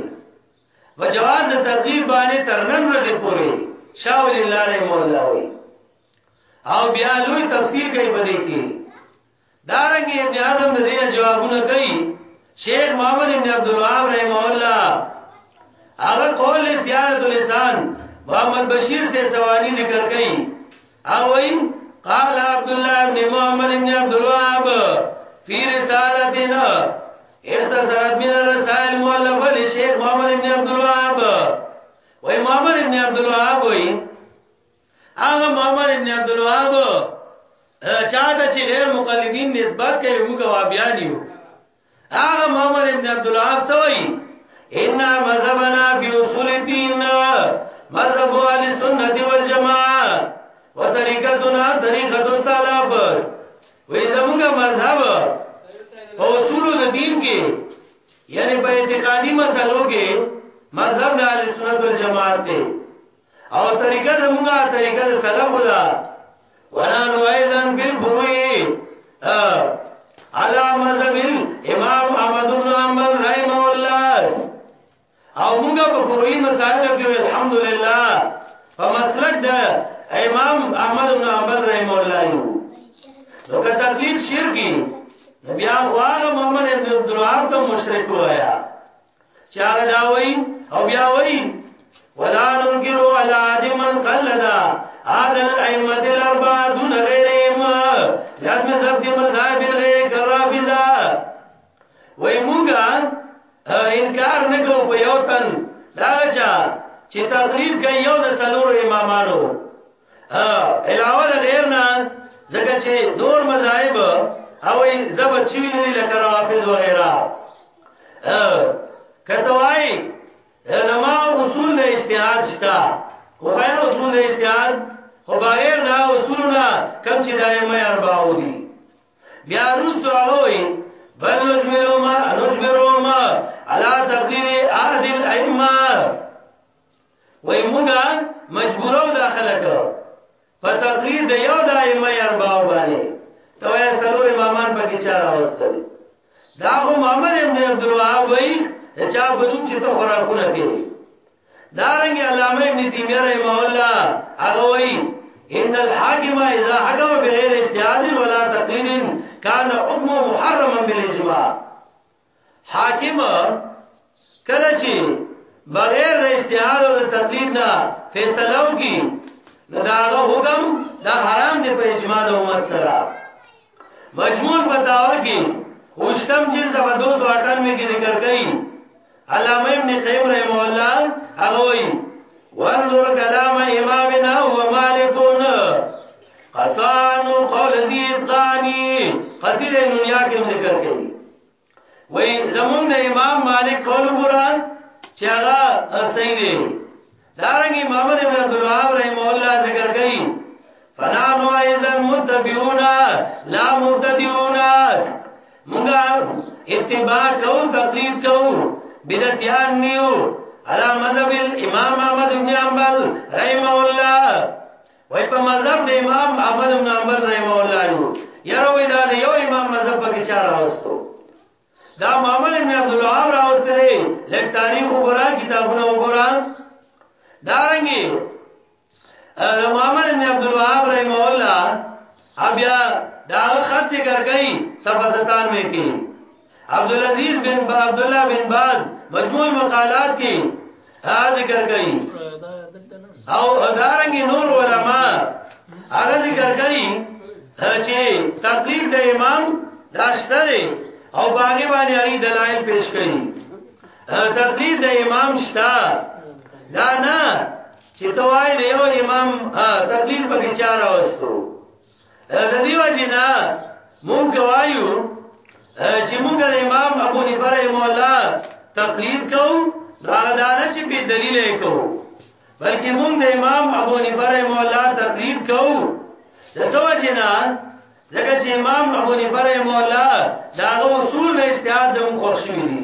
وجواز د تقدیر باندې ترنن ورځې پورې شاول الله رحم الله وی او بیا لوی تفسیر کوي باندې کې دارنګه ابن اعظم د دې جوابونه کوي شیخ محمد ابن عبد الوهاب رحمه الله هغه قول زیارت لسان محمد بشیر سے سوانی ذکر کړي او وی قال عبد الله ابن محمد ابن عبد الوهاب فی رسالتنا اختصرت من الرسائل مؤلفه لشیخ محمد ابن عبد الوهاب وای محمد ابن عبد الوهاب وای هغه محمد ابن عبد الوهاب چاته چې غیر مقلدین نسبت کوي موږ وابیان یو هغه محمد ابن عبد الوهاب سوئی ان مذهبنا فی اصول الدین مذهب اهل سنت والجماعه وطریقتنا طریقت السلف وې زموږ مذهب په اصول د دین کې یعنی په اعتقادي مسلو کې مذهب د اهل سنت والجماعت دی او طریقه زموږه طریقه سلف ده ونحن ايضا بالفروع على مذهب امام احمد بن حنبل رحمه الله او موږ په فروعي مسائل کې الحمدلله په مسلک ده امام احمد بن حنبل رحمه الله یو نو که تقلید شرکی نبی هغه محمد ابن عبد الوهاب ته مشرک وایا چاغه دا وای او بیا وای ولا ننکرو علی عدم من قلدا هذا الائمه الاربعه دون غیرهم یاد می ضبط مذاهب غیر کرافضه وای موږه انکار نکو په یو تن دا چا چې تقریر کوي یو د څلور امامانو علاوه د غیر نه ځکه چې نور مذاهب او زبد شوی نه لکه رافض وغیرہ کته وای علما اصول د اجتهاد شتا خو غیر اصول د اجتهاد خو بغیر دا اصولنا کم چې دایمه ارباو دي بیا رسو هغه وي بل نجبرهما نجبرهما على تقدير احد الائمه وای موږ مجبورو داخله کړو په تقریر د یو د ائمه اربعو باندې توای سلور امامان پکې چا راوستل دا هو محمد ابن عبد الوهاب وای چا بدون چې ته خوراکونه کوي دارنګ علامه ابن تیمیه رحمه الله هغه وای ان الحاکم اذا حكم بغیر اجتهاد ولا تقلید كان حكمه محرما بالاجماع حاکم کله چې بغیر د اجتهاد او تقلید نه فیصله وکي نو دا حکم دا حرام دی په اجماع د امت سره مجموع فتاوا کې خوشتم جلد په 298 کې ذکر کړي علامه ابن قیم رحم الله هغه وایي وانظر کلام امامنا هو مالکون قسان قول ذی ثانی قصیر دنیا کې ذکر کړي وای زمون د امام مالک قول قران چې هغه صحیح دی دارنګ امام ابن عبد الوهاب رحم الله ذکر کړي فنانو اذا متبعون لا مبتدعون مونږه اتباع کو تقلید کو بدعتيان نیو علامه مذهب امام احمد بن حنبل رحم الله وای په مذهب د امام احمد بن حنبل رحمه الله نو یاره وای دا یو امام مذهب پکې چا راوستو دا محمد ابن عبد الوهاب راوستل لک تاریخ وګورا کتابونه وګورا دا رنګي محمد ابن عبد الوهاب رحمه الله بیا دا خط ذکر کړي صفه 97 کې عبد العزيز بن با عبد الله بن باز مجموع مقالات کې ها ذکر کوي او ادارنګ نور علما هغه ذکر کوي چې تقلید د امام داشته دی او باغی باندې هغه دلایل پیش کړي تقلید د امام شتا دا نه چې توای د یو امام تقلید په کې چاره وستو د دې وجنا مونږ وایو چې مونږ د امام ابو حنیفه رحم الله تقلید کوو دا دا نه چې په دلیل یې کوو بلکې مونږ د امام ابو حنیفه رحم الله تقلید کوو د څه وجنا ځکه چې امام ابو حنیفه رحم الله دا اصول نه اجتهاد زموږ خوښ شوی دی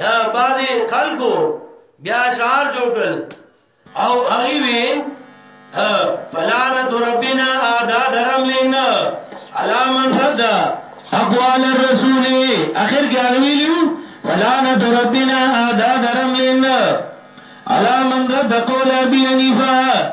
یا باندې خلکو بیا شعار جوړ کړل او هغه وی فلان ربنا ادا درم لینا علامن رد اقوال الرسول اخر کې هغه ویلو فلان ربنا ادا درم لینا علامن رد قول ابي حنيفه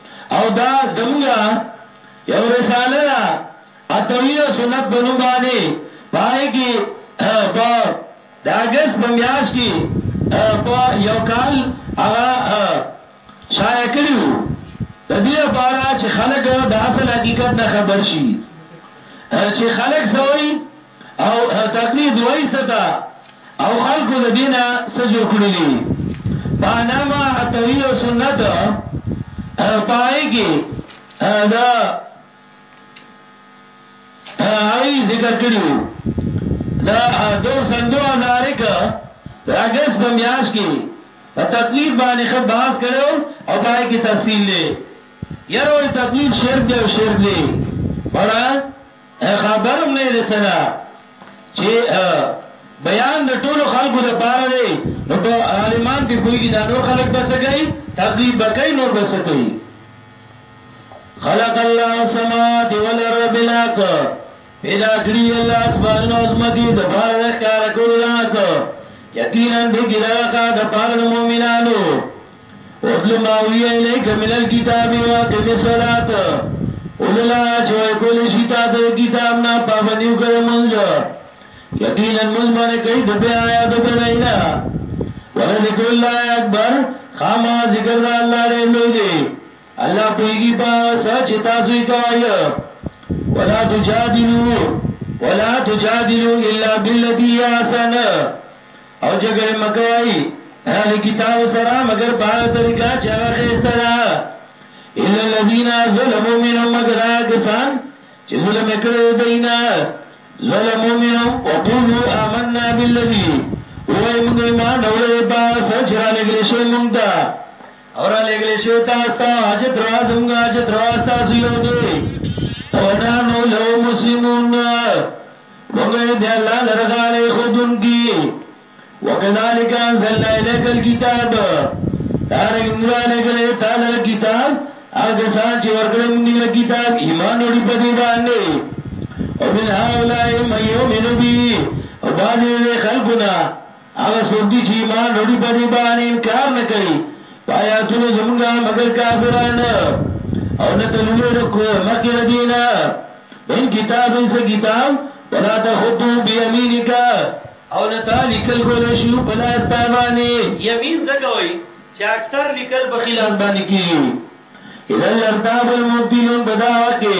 او دا زمونږه یو رساله ده اتوی او سنت په نوم باندې پای کې په د اگست په میاشت کې په یو کال هغه شایع کړیو د دې لپاره چې خلک د اصل حقیقت نه خبر شي چې خلک سوي او تقلید وایسته تا او خلقو د دینه سجور کړی دی پاناما حتوی او سنت پای کې دا هغه ذکر کړیو دا دو سن 2001 اگست په میاش کې په تقلید باندې خو بحث کړو او پای کې تفصیل لې یره تقلید شرک دی او شرک دی وړا خبر هم نه رسنه چې بیان د ټولو خلکو د پاره دی نو په عالمان په پویږي دا نور خلک بس کوي تقریب بکای نور بس کوي خلق الله السماوات والارض بالحق پیدا کړی الله اسمانونه او زمکي د پاره د ښکار کولو لاک یقینا د ګرغه د پاره د مؤمنانو وَاتْلُ مَا أُوحِيَ إِلَيْكَ مِنَ الْکِتَابِ وَأَقِمِ الصَّلَاةَ ولولا هغه چې وایې کولې شي تا ته د کتاب نه پابندي وکړه د لمونځ یقینا لمونځ باندې کوي د بې حیا د بې نهینا ولذکر الله اکبر خامخا ذکر د الله ډېر لوی دی الله پوهیږي په هغه څه چې تاسو یې کوئ ولا تجادلوا ولا تجادلوا الا بالتي هي احسن او جګړه مکوای اهل کتاب سره مگر په هغه طریقه چې هغه خسته ده الا الذين ظلموا منهم مگر هغه سان چې ظلم کړو دینا ظلموا منهم وقولوا آمنا بالذي وای موږ ایمان اورې با سچ را لګلې شي موږ دا اور لګلې شي تاسو ته اج دروازه موږ اج دروازه تاسو یو دی او نه نو لو مسلمون مونږ یې د الله لره غاړې ښودونکي وکذالک انزلنا الیک الکتاب دارنګ موږ لګلې تعالی له کتاب هغه سان چې ورکړې موږ له کتاب ایمان وړي په دی باندې او من هاولای مې یو منو بي او باندې خلقنا هغه څوک دي چې ایمان وروړي په دې باندې انکار نه کوي پایاتونه زمونږه مگر کافران او نه تلوی رکو مخکې د دینه من کتاب انسا کتاب ولا تخطو بیمینکا او نه تا لیکل کول شو پلاس تابانی یمین زکوی چې اکثر لیکل په خلاص باندې کیږي اذا لرتاب المبتلون بدا وکي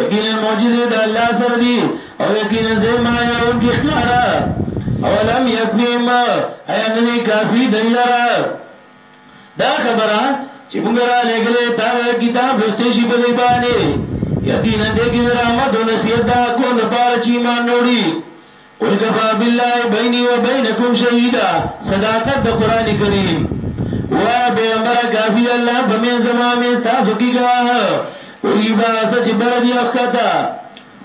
یقینا معجزې د الله سره دي او یقینا زه ما يرون کې ښکارا اولم یکفیم ایا نه دی کافی دی لرا دا خبره چې موږ را لګلې دا کتاب لوستې شي په دی باندې یقینا دې کې رحمت او نصیحت دا کو نه پاره چې ایمان نوړي قل کفا بالله بینی و بینکم شهیدا صداقت د قران کریم وای پیغمبر کافی د الله په من زما می تاسو کی گواه وی با سچ بر دی اخکتا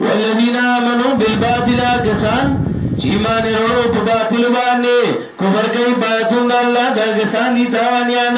والذین آمنو بالباطل کسان چې ایمان وروړو په باطل باندې کفر کوي پاتون د الله د کسان دي تاوانیان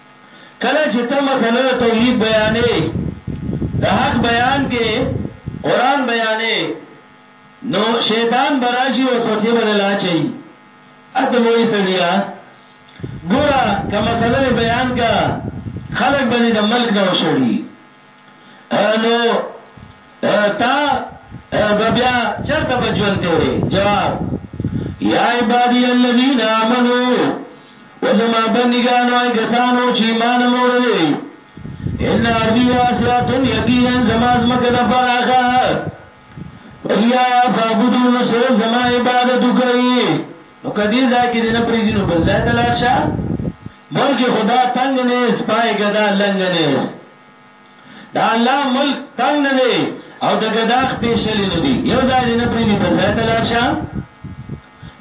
کله چې ته مسله د توحید بیانې، د حق بیان کې قرآن بیانې نو شیطان به راشي وسوسې به دل اچوي اته به وایي سړیه ګوره که مسله دې بیان کړه خلک به دې د ملک نه وشړي. نو تا بیا چرته بجون تیرې جواب یا عبادی الذین آمنو وزما بندگانو ای کسانو چې ایمان مورلې ان ارضی واسعتن یقینا زما زمکه د فراخه ویا فعبدو نو صرف زما عبادت کوي نو کدی ځای کې دینه پری دینو بل ځای ته لاړ شه مرګ خو دا تنګ نیست پای ګدا لنګ نیست د الله ملک تنګ نه دی او د ګدا خپې شلې نه دي یو ځای دې نه پریدي بل ځای ته لاړ شه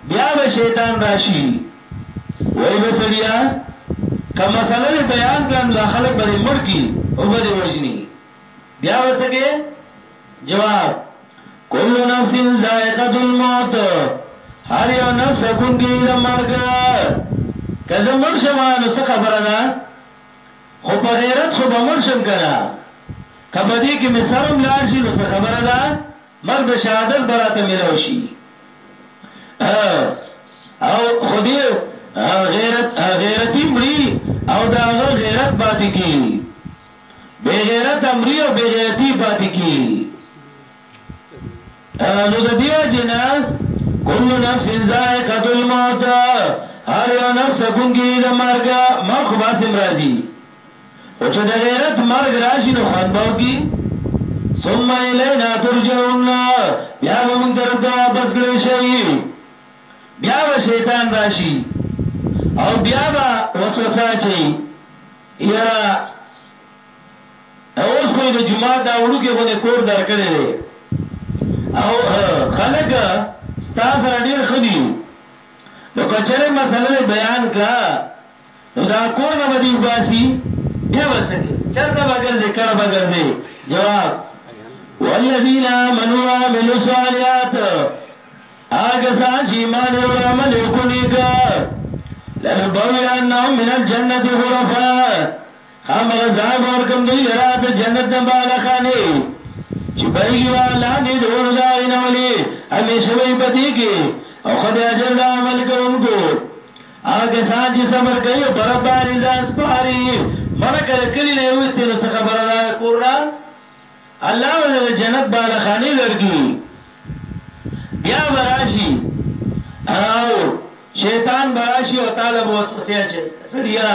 بیا به شیطان راشي وای به سړیا که مسله دې بیان کړه نو دا خلک به دې مړ کړي او به دې وژني بیا وسکه جواب، کل نفس ذائقة الموت هر یو نفس څکونکې دی د مرګ که زه مړ شم نو څه خبره ده خو په غیرت خو به مړ شم کنه که په دې کې مې سر هم لاړ شي نو څه خبره ده مرګ د شهادت به راته ملو شي او خو دې غیرت غیرتی مړي او د هغه غیرت پاتې کېږي بی غیرته مری او بی غیرتی پاتی کی نو د دیو جنا کل نفس ذائقه الموت هر یو نفس کونګی د مرګ مرګ خو باسم راځي او چې د غیرت مرګ راشي نو خوان باو کی ثم الینا ترجعون بیا به موږ طرف ته واپس کړی شي بیا به شیطان راشي او بیا به وسوسه چي یاره اوس خو یې د جومات دا وړوکی غوندې کور درکړی دی او خلک ستا سره ډېر ښه دي، نو که چېرې مسله دې بیان کړه، نو دا کور نه به دې وباسي، بیا به څه کوې؟ چېرته به ګرځې، کډه به ګرځې؟ جواب، والذین آمنوا وعملوا الصالحات. هغه کسان چې ایمان او عمل یې کونی کا لنبویانهم من الجنه غرفا خامغه ځای ورکم دی لرا د جنت نه بالا خانه چې بهږي والا دې دور دا غنولي همیشه وي پدې کې او خدای اجر دا عمل کوونکو هغه سان چې صبر کوي پر باندې ځان سپاري مړه کړه کلی نه وستینو څه خبره ده کورنا الله به د جنت بالا خاني درکړي بیا براشي او شیطان براشي او طالب وسوسه اچي سړیا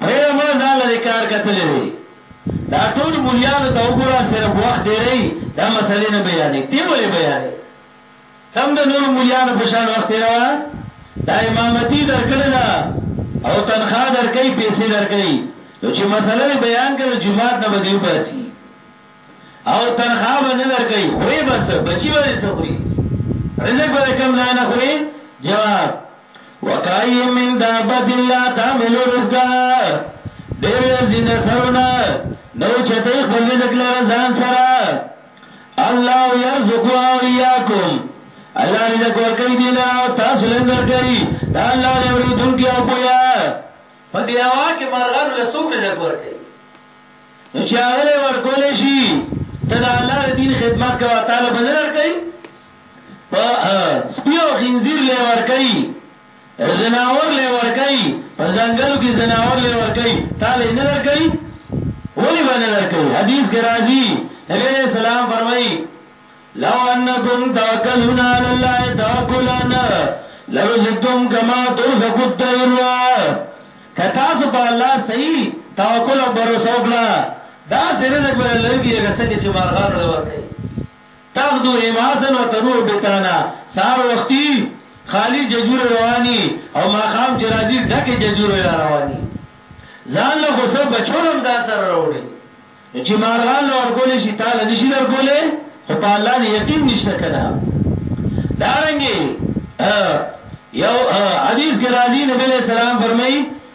پرېره ما ځان لري کار کتلې دي دا ټول مليانو ته وګوره صرف وخت دی رہی دا مسلې نه بیانې تی ولې بیانې هم د نورو مولیانو په شان وخت تیروه دا امامتی درکړی ده او تنخواه درکوي پیسې درکوي نو چې مسله دې بیان کړه جومات نه به دې وباسي او تنخواه به نه درکوي خورې به څه بچي به دې څه خوري رزق به کم ځای نه خوري جواب وکایم من دابت لا تعمل رزقا ډېر زنده سرونه نو چته خپل رزق لره ځان سره الله يرزق واياكم الله رزق ورکړي دي لرا او تاسو لم درکړي دا الله دې اوریدونکي او پویا په دې هوا کې مرغانو له څوک رزق ورکړي نو چې هغه له ورکول شي ته د الله د دین خدمت کوه طالب نه درکړي په سپیو خنزیر له ورکړي ځناور له ورکوي په ځنګلو کي ځناور له ورکوي تا له نه درکوي ولي به نه درکوي حديث کي راځي نبي عليه السلام فرمايي لو انکم توکلون علی الله توکلا لرزقتم کما ترزق الطير کتا سو په الله صحیح توکل او باور وکړه دا سره رزق بل لرګي هغه څنګه چې مارغانو لور کوي تغدو عماسا و تروح بطانا سهار وختي خالي ججورې رواني او ماښام چې راځي ډکې ججورې را رواني ځان له خو څه بچو له هم ځان سره راوړي نو چې مارغان له ورکولی شي تا له نشي درکولی خو په الله دې یقین نشته که نه دارنګې یو حدیث کې راځي نبی علیه السلام فرمایي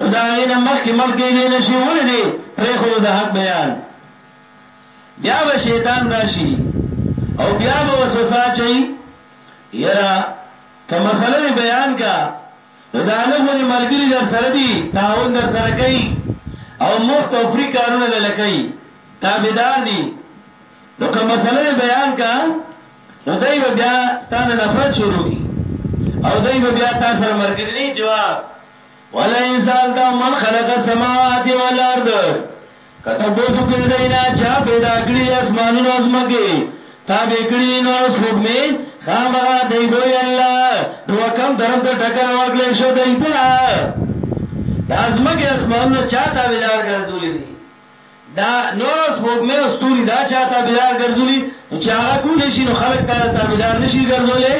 نو د هغې نه مخکې مړ کېدی نه شي، ولې دې پرېښودو د حق بیان؟ بیا به شیطان راشي او بیا به وسوسه اچوي، یاره که مسله دې بیان کړه نو دا لږ غونې ملګري درسره دي، تعاون درسره کوي او مفت او فري کارونه دله کوي، تابعدار دي، نو که مسله دې بیان کړه نو دی به بیا ستا نه نفرت شروع کړي او دی به بیا تا سره ملګري نه وي. جواب. ولئن سالت من خلق السماوات والارض کته بوزو کې دینا چا پیدا کړی د اسمانونو ازمکه تا به کړی نور سپوږمې خامغه دی بوې الله نو کم طرف ته ټکر ورکړې شو دی ته د ازمکه اسمانونو چا تا بلار ګرځولې دي دا نور سپوږمې او ستوري دا چا تا بلار ګرځولې چې هغه کول شي نو خلک تعالی تا بلار نشي ګرځولې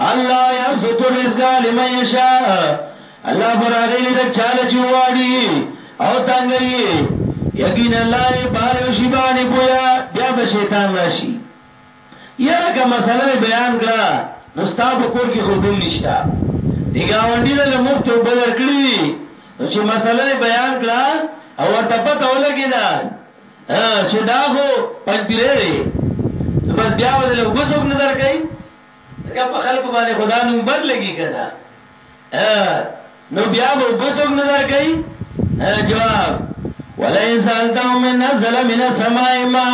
الله يرزق الرزق لمن يشاء الله فراغي لري چاله چواړي او تنګي یقینا الله پاره شی باندې پویا بیا به شیطان راشي یره که مسله بیان کړه نو ستا په کور کې خودل نشتا دی گاونډي له مفت او بدر کړی نو چې مسله بیان کړه او ورته پته ولګی دا چې دا خو پنځپیره دی بس بیا ودل او بسوک نه درکې که په خلق باندې خدا نو بد لګي کنه نو بیا به بسوک نه درکې جواب ولئن سالتهم من نزل من السماء ما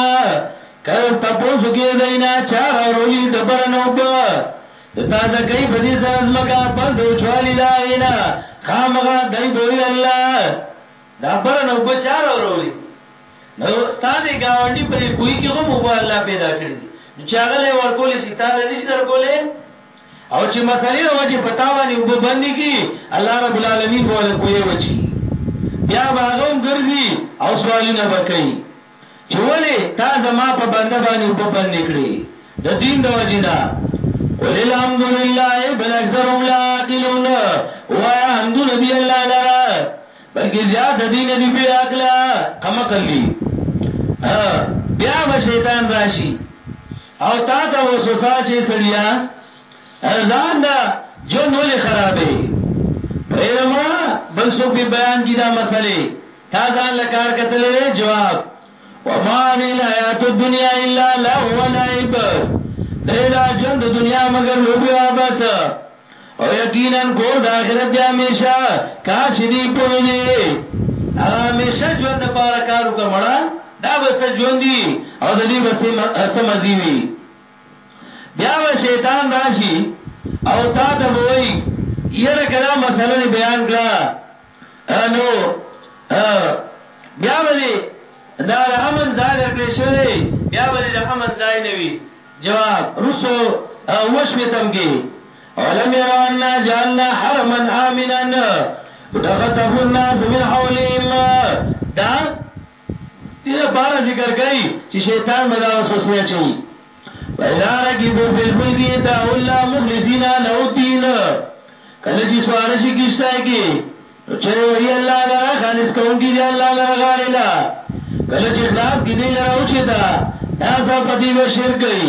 کله تاسو کې دینا چار اورولي د برنو په تازه کوي په دې سره زمکا پس د چوالي دا اینا خامغه دای بوي الله دا بره نه اوبه چا راورولی نو ستا دی ګاونډي په دې کوی کې هم اوبه الله پیدا کړی دي نو چې هغه له ورکول شي تا له نشي درکولې او چې مسلې د وجه پتا باندې اوبه باندې کی الله رب العالمین بوله کوی وچی بیا باغوم ګرځي او سوالونه وکړي چې ولې تا زما په بنده باندې اوبه باندې کړی د دین د وجه نه وللحمد لله بل اکثرهم لا عاقلون ويا حمد لله بلکې زیات د دین دی بی عقل کم عقل دی بیا به شیطان راشي او تا ته وسوسه چې سړیا ځان دا جون ولې خرابې پرېما بل څوک به بیان کی دا مسلې تا ځان لکار کتلې جواب وما هذه الحیات الدنیا الا لهو و لعب دې دا جون د دنیا مگر لوبي وابس او یقینا کور د آخرت دی همیشه کاش دی په دې هغه همیشه ژوند د پاره کار وکړه دا بس ژوند دی او د دې بس سمزي وي بیا و شیطان راشي او تا ته وایي یره کله مسله بیان کړه نو بیا به دې دا د امن ځای در پرې شوی دی، بیا به دې د امن ځای نه وي. جواب، وروسته اووه شپېتم کې، اولم یروا انا جعلنا حرما آمنا یتخطف الناس من حولهم دا. دې لپاره ذکر کوي چې شیطان به دا وسوسې اچوي پیدا رکبو فی الفلک دا الله مخلصین له الدین کله چې سوار شي کیشته کې نو چې وی الله لرا خالص کوونکی دی الله لرا غارلا کله چې خلاص کې دی لرا او چې دا دا ځا پتی به شرک کوي